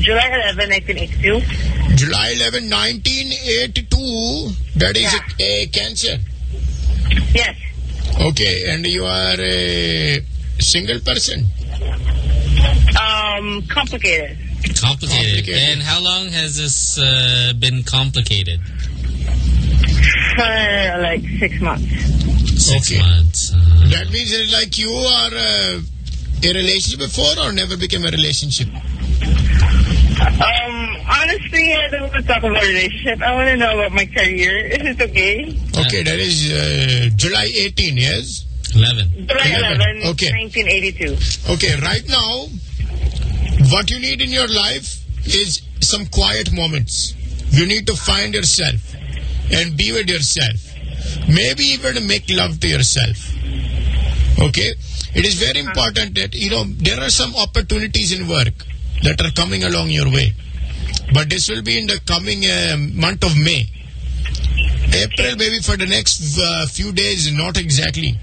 July 11, 1982. July 11, 1982. That is a, a cancer. Yes. Okay, and you are a single person. Um, complicated. Complicated. And how long has this uh, been complicated? For like six months. Six Okay. months. That means that like you are uh, a relationship before or never became a relationship? Um, honestly, I don't want to talk about relationship. I want to know about my career. Is it okay? Okay, that is uh, July 18, yes? 11. July 11, Okay. 1982. Okay, right now, what you need in your life is some quiet moments. You need to find yourself and be with yourself. Maybe even make love to yourself. Okay? It is very important that, you know, there are some opportunities in work that are coming along your way. But this will be in the coming uh, month of May. April, maybe for the next uh, few days, not exactly.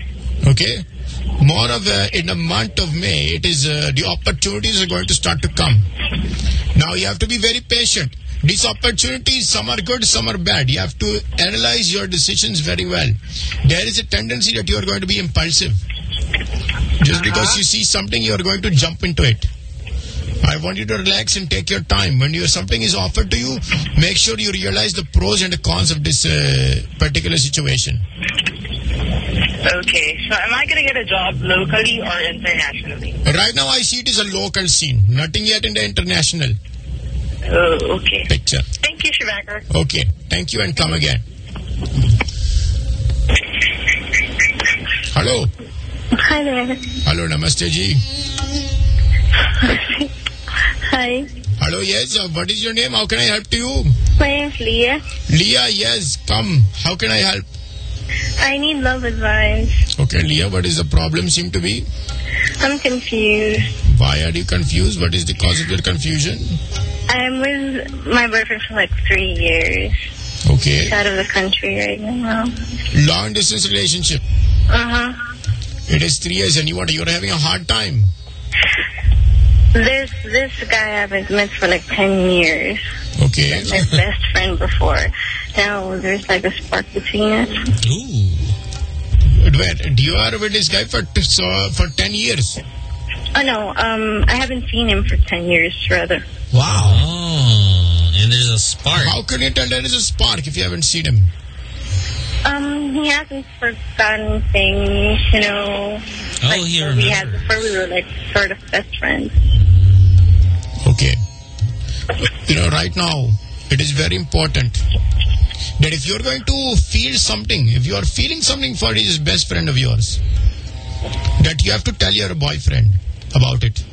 Okay? More of a, in the month of May, it is uh, the opportunities are going to start to come. Now you have to be very patient. These opportunities, some are good, some are bad. You have to analyze your decisions very well. There is a tendency that you are going to be impulsive. Just because you see something, you are going to jump into it. I want you to relax and take your time. When you, something is offered to you, make sure you realize the pros and the cons of this uh, particular situation. Okay, so am I going to get a job locally or internationally? Right now, I see it is a local scene. Nothing yet in the international Oh, okay. picture. Thank you, Shivankar. Okay. Thank you and come again. Hello. Hi there. Hello. Namaste ji. Hi. Hello. Yes. Uh, what is your name? How can I help you? My name's Leah. Leah. Yes. Come. How can I help? I need love advice. Okay, Leah. What is the problem? Seem to be. I'm confused. Why are you confused? What is the cause of your confusion? I'm with my boyfriend for like three years. Okay. He's out of the country right now. Long distance relationship. Uh huh. It is three years, and you are you're having a hard time. This this guy I've been with for like ten years. Okay. My best friend before. Now there's like a spark between us. Wait, you are with this guy for so for ten years. Oh no, um, I haven't seen him for ten years rather. Wow. Oh, and there's a spark. How can you tell there is a spark if you haven't seen him? Um, he hasn't forgotten things, you know. Oh, like he what we had before we were like sort of best friends. Okay. You know, right now, it is very important that if you're going to feel something, if you are feeling something for his best friend of yours, that you have to tell your boyfriend about it.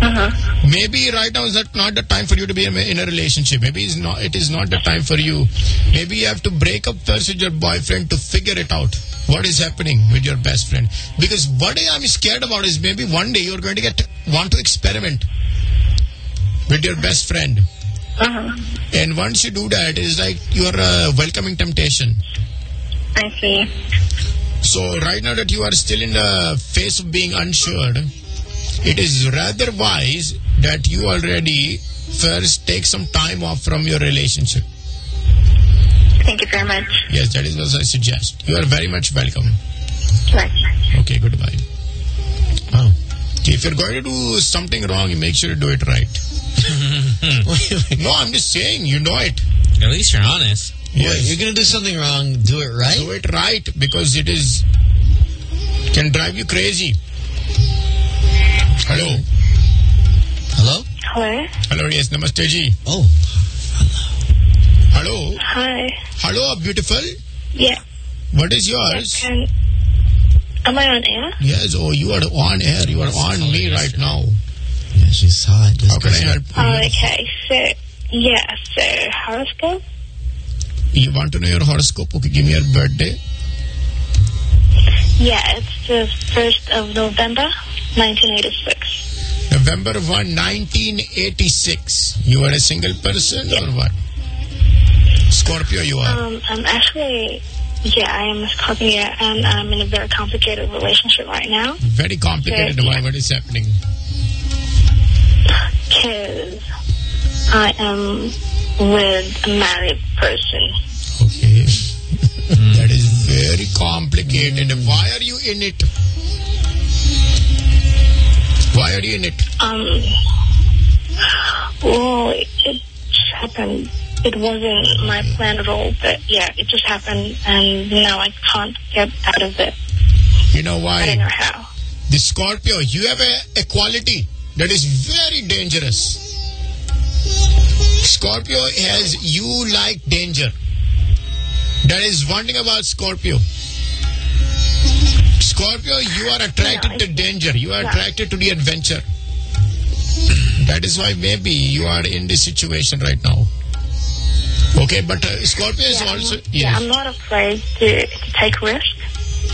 Uh-huh. Maybe right now is that not the time for you to be in a relationship. Maybe it's not, it is not the time for you. Maybe you have to break up first with your boyfriend to figure it out. What is happening with your best friend? Because what I'm scared about is maybe one day you're going to get want to experiment with your best friend. Uh-huh. And once you do that, it's like you're uh, welcoming temptation. I see. So right now that you are still in the phase of being unsure, it is rather wise that you already first take some time off from your relationship. Thank you very much. Yes, that is what I suggest. You are very much welcome. Right. Okay, goodbye. Oh. If you're going to do something wrong, make sure you do it right. No, I'm just saying, you know it. At least you're honest. Yes. you're gonna do something wrong, do it right? Do it right because it is can drive you crazy. Hello. Hello? Hello? Hello, yes, namaste ji. Oh. Hello. Hi. Hello, beautiful. Yeah. What is yours? Can, am I on air? Yes, oh, you are on air. You are on me right now. Yeah, she's hot. How can I Oh, okay. So, yeah, so horoscope? You want to know your horoscope? Okay, give me your birthday. Yeah, it's the 1st of November, 1986. November 1, 1986. You are a single person or what? Scorpio you are. Um, I'm actually, yeah, I am a Scorpio, and I'm in a very complicated relationship right now. Very complicated. Yeah. Why? What is happening? Because I am with a married person. Okay. that is very complicated. Why are you in it? Why are you in it? Um, well, it just happened. It wasn't my plan at all, but yeah, it just happened, and now I can't get out of it. You know why? I don't know how. The Scorpio, you have a, a quality that is very dangerous. Scorpio has you like danger. That is one thing about Scorpio. Scorpio, you are attracted to danger. You are attracted to the adventure. That is why maybe you are in this situation right now. Okay, but uh, Scorpio is Yeah, also not- yeah. I'm not afraid to, to take risks.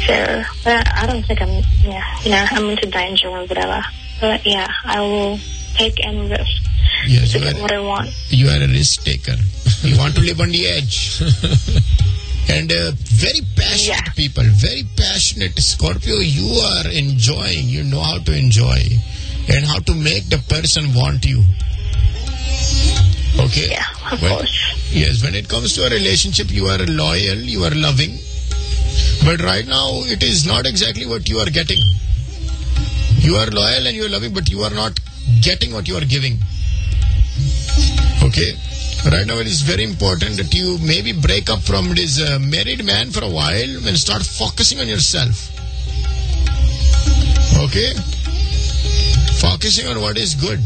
So, but I don't think I'm, yeah, you know, I'm into danger or whatever. But yeah, I will take any risk Yes, to you get are, what I want. you are a risk taker. You want to live on the edge. and uh, very passionate people, very passionate. Scorpio, you are enjoying. You know how to enjoy and how to make the person want you. Okay? Yeah, of When- course. Yes, when it comes to a relationship, you are loyal, you are loving. But right now, it is not exactly what you are getting. You are loyal and you are loving, but you are not getting what you are giving. Okay? Right now, it is very important that you maybe break up from this uh, married man for a while and start focusing on yourself. Okay? Focusing on what is good.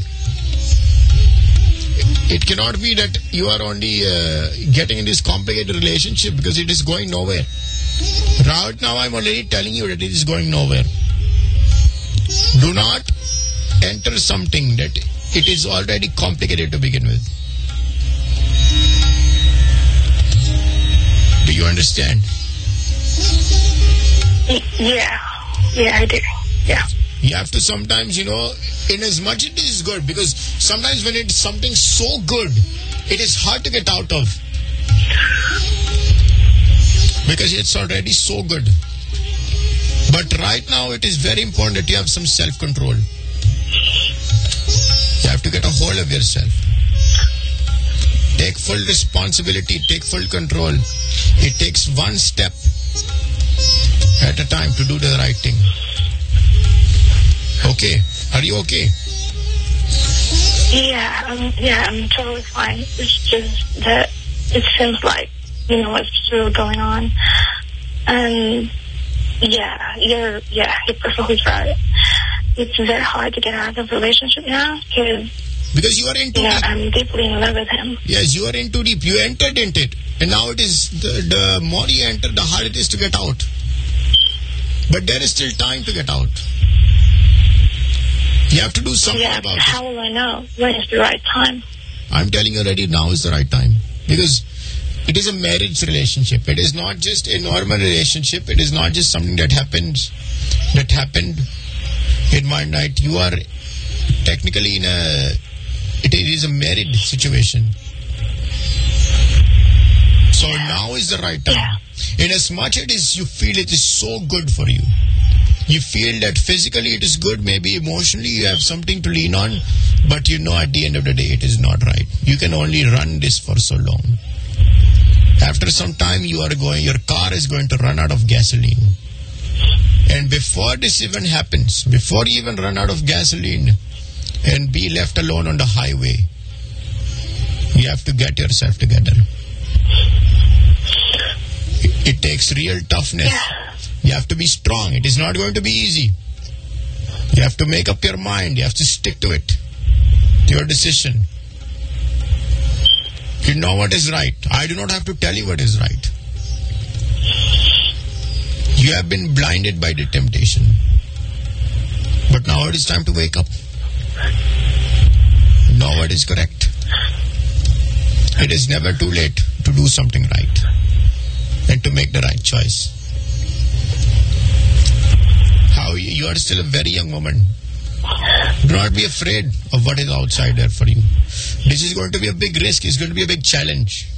It cannot be that you are only uh, getting in this complicated relationship because it is going nowhere. Right now, I'm already telling you that it is going nowhere. Do not enter something that it is already complicated to begin with. Do you understand? Yeah. Yeah, I do. Yeah. You have to sometimes, you know, in as much it is good because sometimes when it's something so good, it is hard to get out of. Because it's already so good. But right now it is very important that you have some self-control. You have to get a hold of yourself. Take full responsibility, take full control. It takes one step at a time to do the right thing. Okay. Are you okay? Yeah, um, yeah, I'm totally fine. It's just that it seems like, you know, what's still going on. And yeah, you're, yeah, you're perfectly right. It's very hard to get out of the relationship now because, Because you are into know, deep. I'm deeply in love with him. Yes, you are into deep. You entered into it. And now it is, the, the more you enter, the harder it is to get out. But there is still time to get out. You have to do something yeah, about but it. how will I know when is the right time? I'm telling you already now is the right time. Because it is a marriage relationship. It is not just a normal relationship. It is not just something that happens, that happened in one night. You are technically in a, it is a married situation. So now is the right time. In as much it is, you feel it is so good for you. You feel that physically it is good, maybe emotionally you have something to lean on, but you know at the end of the day it is not right. You can only run this for so long. After some time you are going, your car is going to run out of gasoline. And before this even happens, before you even run out of gasoline and be left alone on the highway, you have to get yourself together. It, it takes real toughness. You have to be strong. It is not going to be easy. You have to make up your mind. You have to stick to it. Your decision. You know what is right. I do not have to tell you what is right. You have been blinded by the temptation. But now it is time to wake up. Know what is correct. It is never too late to do something right and to make the right choice. How you, you are still a very young woman. Do not be afraid of what is outside there for you. This is going to be a big risk. It's going to be a big challenge.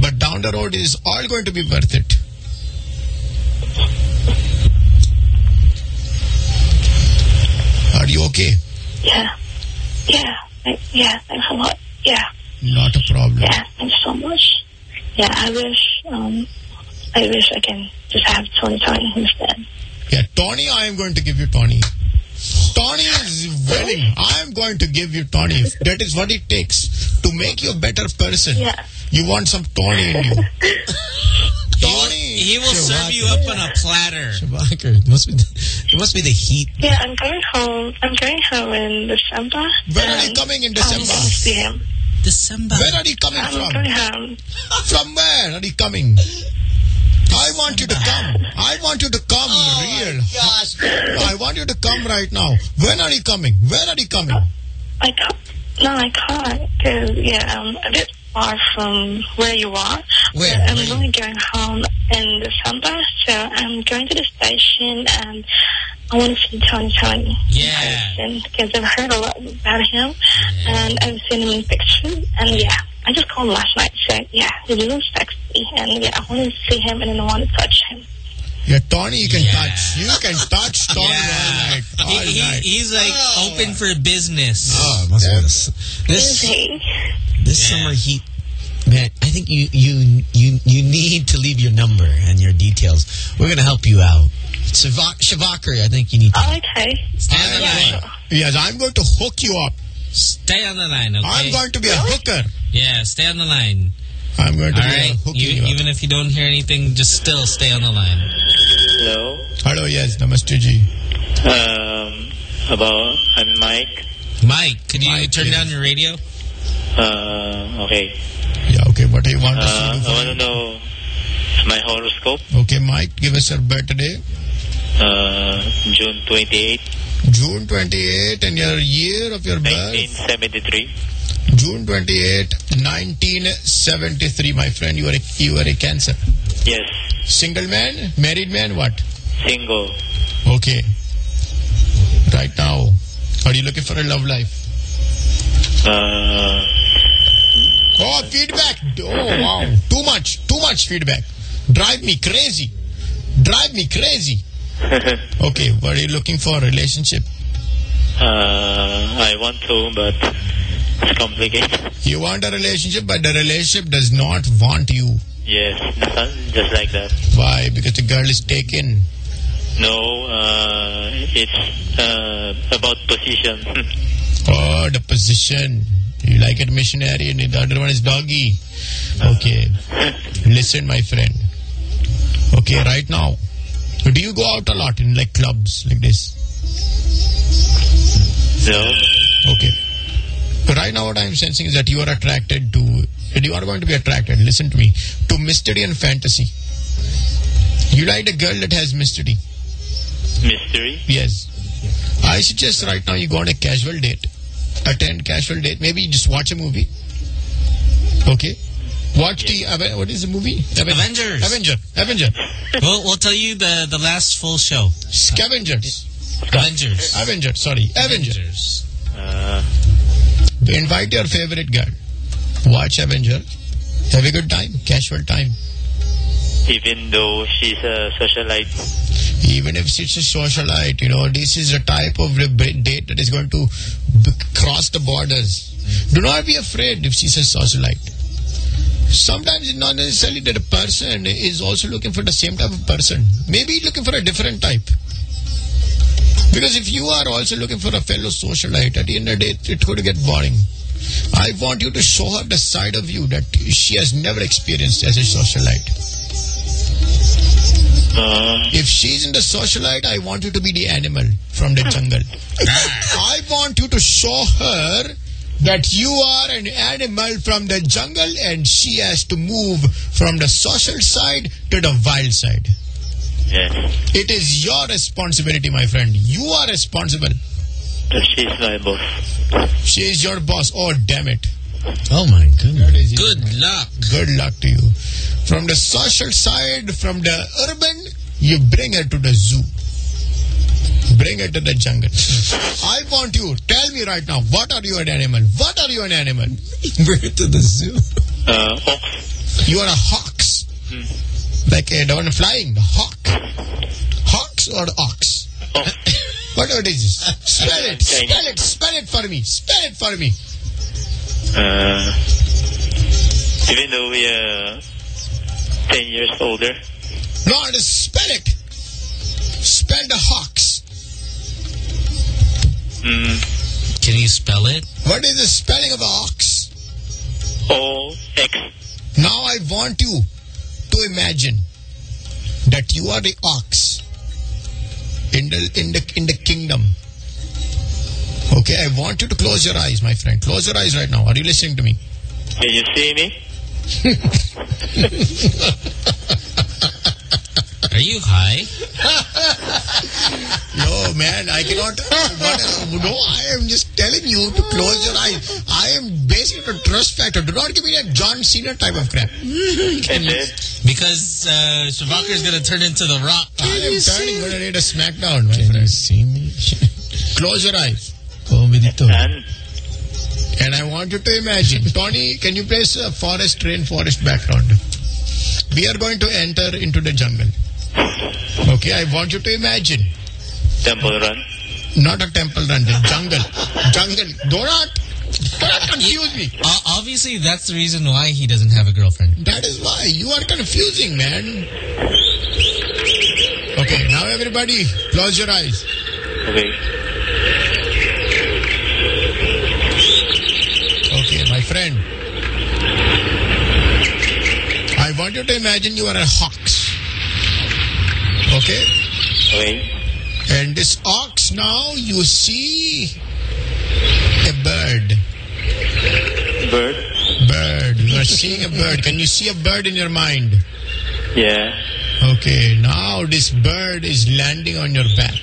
But down the road, it is all going to be worth it. Are you okay? Yeah. Yeah. Yeah. Thanks a lot. Yeah. Not a problem. Yeah. Thanks so much. Yeah. I wish, um, I wish I can just have Tony Tony instead. Yeah, Tony, I am going to give you Tony. Tony is willing. I am going to give you Tony. That is what it takes to make you a better person. Yeah. You want some Tony in you. Tony. He will serve you up on a platter. Shabakar, it must be the, it must be the heat. Yeah. I'm going home. I'm going home in December. When are you um, coming in December? I'm going to see him. December. Where are you coming I'm from? going home. From where are you coming? I want you to come. I want you to come oh, real. Gosh. I want you to come right now. When are you coming? Where are you coming? I can't. No, I can't. Because, yeah, I'm a bit far from where you are. Where? But I'm only going home in December, so I'm going to the station and I want to see Tony Tony. Yeah. Because I've heard a lot about him and I've seen him in pictures. And, yeah, I just called last night. and said, yeah, he looks sexy. And, yeah, I want to see him and then I want to touch him. Yeah, Tony, you can touch. You can touch Tony all night. All He, he, night. he's like oh. open for business. Oh, must be this. This, this summer heat, man. I think you you you you need to leave your number and your details. We're gonna help you out. Shiva- Shavakar, I think you need to. Oh, okay. Stand the line. Yes, I'm going to hook you up Stay on the line, okay? I'm going to be a hooker. Yeah, stay on the line. I'm going to All be right. a hooker. You- you up. even if you don't hear anything, just still stay on the line. Hello. Hello, yes, Namaste ji. Um, about I'm Mike. Mike, could you turn down your radio? Uh, okay. Yeah, okay, what do you want to Uh, say? I want to know my horoscope. Okay, Mike, give us your birthday. Uh, June 28, June 28 and your year of your birth. 1973. June 28, 1973, my friend. You are a, you are a cancer. Yes. Single man? Married man? What? Single. Okay. Right now, are you looking for a love life? Uh, Oh, feedback. Oh, wow. Too much. Too much feedback. Drive me crazy. Drive me crazy. Okay, what are you looking for? Relationship? uh, I want to, but it's complicated. You want a relationship, but the relationship does not want you. Yes, just like that. Why? Because the girl is taken. No, uh, it's uh, about position. Oh, the position. You like it missionary and the other one is doggy. Okay. Listen, my friend. Okay, right now. Do you go out a lot in like clubs like this? no. Okay. But right now what I'm sensing is that you are attracted to, you are going to be attracted, listen to me, to mystery and fantasy. You like a girl that has mystery. Mystery. Yes. I suggest right now you go on a casual date. Attend casual date. Maybe just watch a movie. Okay. Watch the what is the movie? Aven- Avengers. Avenger. Avenger. we'll, we'll tell you the, the last full show. Scavengers. Avengers. Avenger. Sorry. Avengers. Uh, Invite your favorite girl. Watch Avenger. Have a good time. Casual time. even though she's a socialite. Even if she's a socialite, you know, this is a type of re- date that is going to cross the borders. Do not be afraid if she's a socialite. Sometimes it's not necessarily that a person is also looking for the same type of person. Maybe looking for a different type. Because if you are also looking for a fellow socialite, at the end of the day, it could get boring. I want you to show her the side of you that she has never experienced as a socialite. Uh. If she's in the socialite, I want you to be the animal from the jungle. I want you to show her that you are an animal from the jungle and she has to move from the social side to the wild side. Yes. It is your responsibility, my friend. You are responsible. But she's my boss. She is your boss. Oh, damn it. Oh my goodness. Good luck. Good luck to you. From the social side, from the urban, you bring her to the zoo. Bring it to the jungle. I want you, tell me right now, what are you an animal? What are you an animal? bring her to the zoo. Uh, ox. You are a hawks. Like a the one flying, the hawk. Hawks or ox? Whatever it is. Spell it, spell it, spell it for me. Spell it for me. Uh, even though we are 10 years older. No, just spell it. Spell the hawks. Mm, Can you spell it? What is the spelling of ox? O X. Now I want you to imagine that you are the ox in the in the in the kingdom. Okay, I want you to close your eyes, my friend. Close your eyes right now. Are you listening to me? Can you see me? Are you high? No, man, I cannot. What, no, I am just telling you to close your eyes. I am basing it on trust factor. Do not give me that John Cena type of crap. Can Because uh, Shavakar is going to turn into the rock. I am turning going to need a smackdown, my friend. see me? Close your eyes. And I want you to imagine. Tony, can you place a forest, rainforest background? We are going to enter into the jungle. Okay, I want you to imagine. Temple Run. Not a temple run, the jungle. jungle. Do not, do not confuse me. O- obviously, that's the reason why he doesn't have a girlfriend. That is why. You are confusing, man. Okay, now everybody, close your eyes. Okay. Okay, my friend. I want you to imagine you are a ox. Okay? Okay. And this ox now you see a bird. Bird? Bird. You are seeing a bird. Can you see a bird in your mind? Yeah. Okay, now this bird is landing on your back.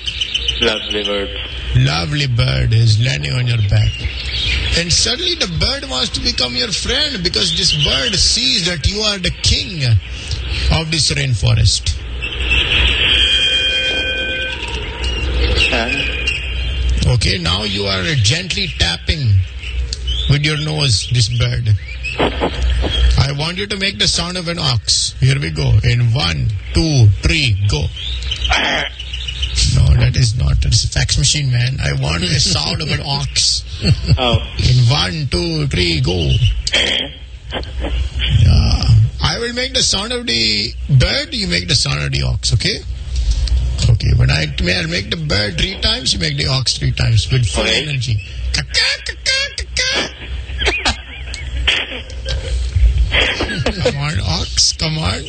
Lovely bird. Lovely bird is landing on your back. And suddenly the bird wants to become your friend because this bird sees that you are the king of this rainforest. Okay, now you are gently tapping with your nose this bird. I want you to make the sound of an ox. Here we go. In one, two, three, go. No, that is not. That's a fax machine, man. I want the sound of an ox. Oh. In one, two, three, go. Yeah. I will make the sound of the bird, you make the sound of the ox, okay? Okay, when I I'll make the bird three times, you make the ox three times with full Okay. energy. come on, ox, come on.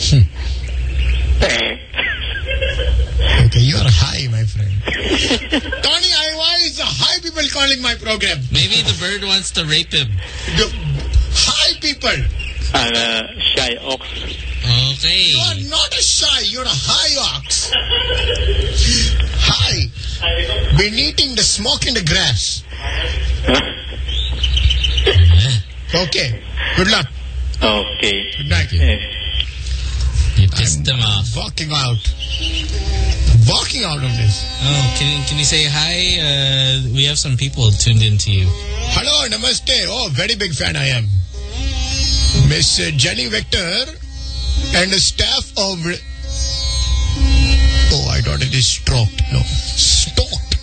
Hmm. okay, you are high, my friend. Tony, I, why is the high people calling my program? Maybe the bird wants to rape him. The high people. I'm a uh, shy ox. Okay. You are not a shy, you're a high ox. Hi. Been eating the smoke in the grass. Okay. Good luck. Okay. Good night. You pissed them off. Walking out. Walking out of this. Oh, can can you say hi? Uh, we have some people tuned into you. Hello, namaste. Oh, very big fan I am. Miss uh, Jenny Victor and the staff of... Oh, I thought it is stroked. No. Stalked.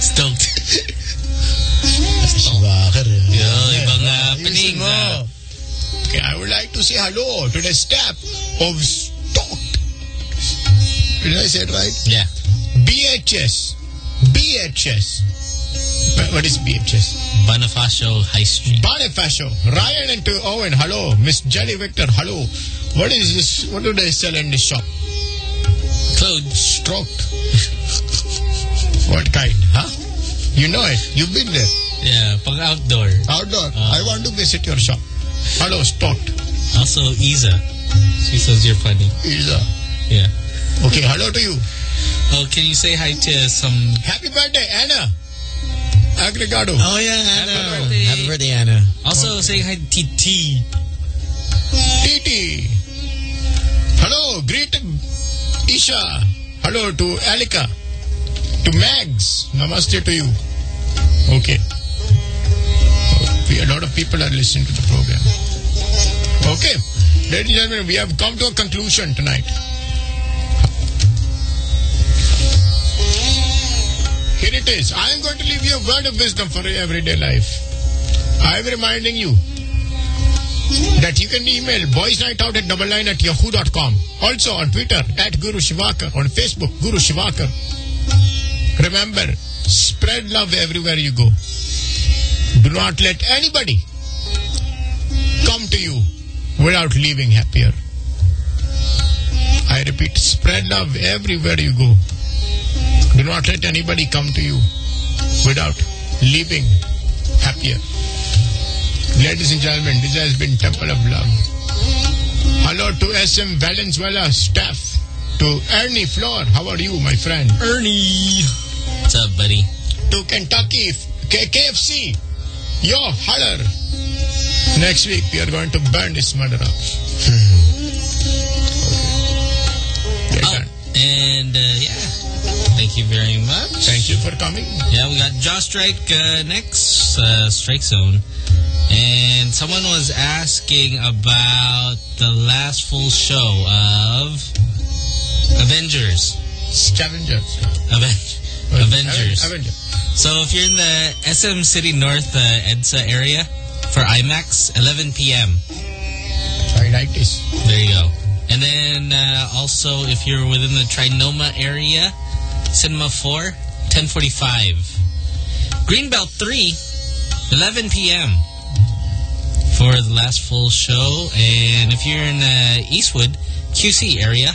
Stoked. Bakar. Yo, ibang uh. Uh, Okay, I would like to say hello to the staff of Stalked. Did I say it right? Yeah. BHS. BHS. What is BHS? Bonifacio High Street. Bonifacio. Ryan and to Owen, hello. Miss Jelly Victor, hello. What is this? What do they sell in this shop? Clothes. Stroked. what kind, huh? You know it. You've been there. Yeah, pag outdoor. Outdoor. Uh, I want to visit your shop. Hello, Stocked. Also, Isa. She says you're funny. Isa. Yeah. Okay, hello to you. Oh, can you say hi to some... Happy birthday, Anna. Agregado. Oh, yeah, Anna. Happy birthday. Happy birthday, Anna. Also, say hi to TT. Titi. Hello, greet Isha. Hello to Alika. To Mags. Namaste to you. Okay. We, a lot of people are listening to the program. Okay. Ladies and gentlemen, we have come to a conclusion tonight. Here it is. I am going to leave you a word of wisdom for your everyday life. I am reminding you that you can email boysnightout at double nine at yahoo.com. Also on Twitter at Guru Shivakar, on Facebook Guru Shivakar. Remember, spread love everywhere you go. Do not let anybody come to you without leaving happier. I repeat, spread love everywhere you go. Do not let anybody come to you without leaving happier. Ladies and gentlemen, this has been Temple of Love. Hello to SM Valenzuela staff. To Ernie Floor, how are you, my friend? Ernie. What's up, buddy? To Kentucky, K- KFC. Yo, holler. Next week, we are going to burn this mother up. Oh, and uh, yeah, thank you very much. Thank you for coming. Yeah, we got Jaw Strike uh, next, uh, Strike Zone. And someone was asking about the last full show of Avengers. Scavengers. Aven Avengers. Avenger. So if you're in the SM City North uh, EDSA area for IMAX, 11 p.m. Like this. There you go. And then uh, also, if you're within the Trinoma area, Cinema 4, 1045. Greenbelt 3, 11 p.m. for the last full show. And if you're in uh, Eastwood, QC area,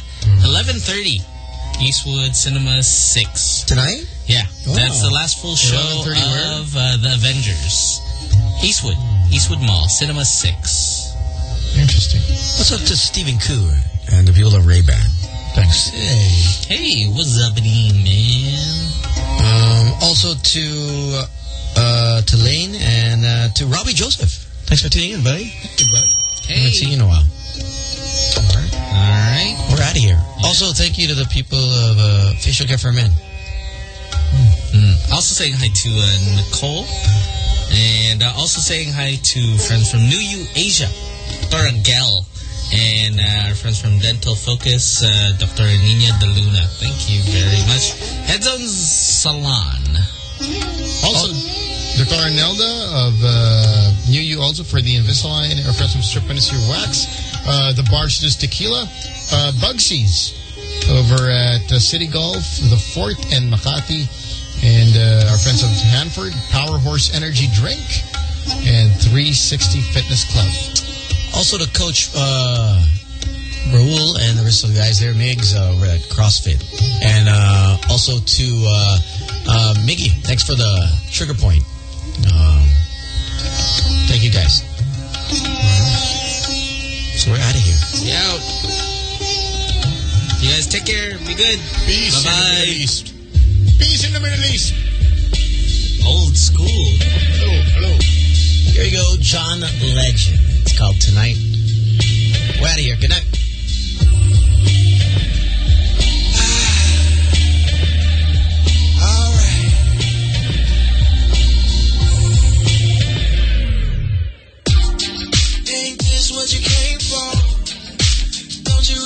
11.30. Eastwood Cinema 6. Tonight? Yeah. Wow. That's the last full show of uh, The Avengers. Eastwood. Eastwood Mall, Cinema 6. Interesting. What's up to Stephen Koo and the people of Ray-Ban? Thanks. Hey. Hey, what's up, man? Um, also to uh, to Lane and uh, to Robbie Joseph. Thanks for tuning in, buddy. Hey, bud. Haven't seen you in a while. All right. All right. We're out of here. Also, thank you to the people of uh, Facial Care for Men. Mm. Also saying hi to uh, Nicole. And uh, also saying hi to friends from New You Asia, Dr. Gel. And uh, our friends from Dental Focus, uh, Dr. Nina De Luna. Thank you very much. Headzone Salon. Also, Dr. Arnelda of uh, New You also for the Invisalign, our friends from Strip Ministry Wax, uh, the Barsters Tequila, uh, Bugsies over at uh, City Golf, the Fort and Makati, and uh, our friends of Hanford, Power Horse Energy Drink, and 360 Fitness Club. Also to Coach uh, Raul and the rest of the guys there, Migs uh, over at CrossFit. And uh, also to uh, uh, Miggy, thanks for the trigger point. Um, thank you guys. So we're out of here. We out. You guys take care. Be good. Peace Bye-bye. in the Middle East. Peace in the Middle East. Old school. Hello, hello. Here you go, John Legend. Called Tonight. We're out of here. Good night. Ain't this what you came for? Don't you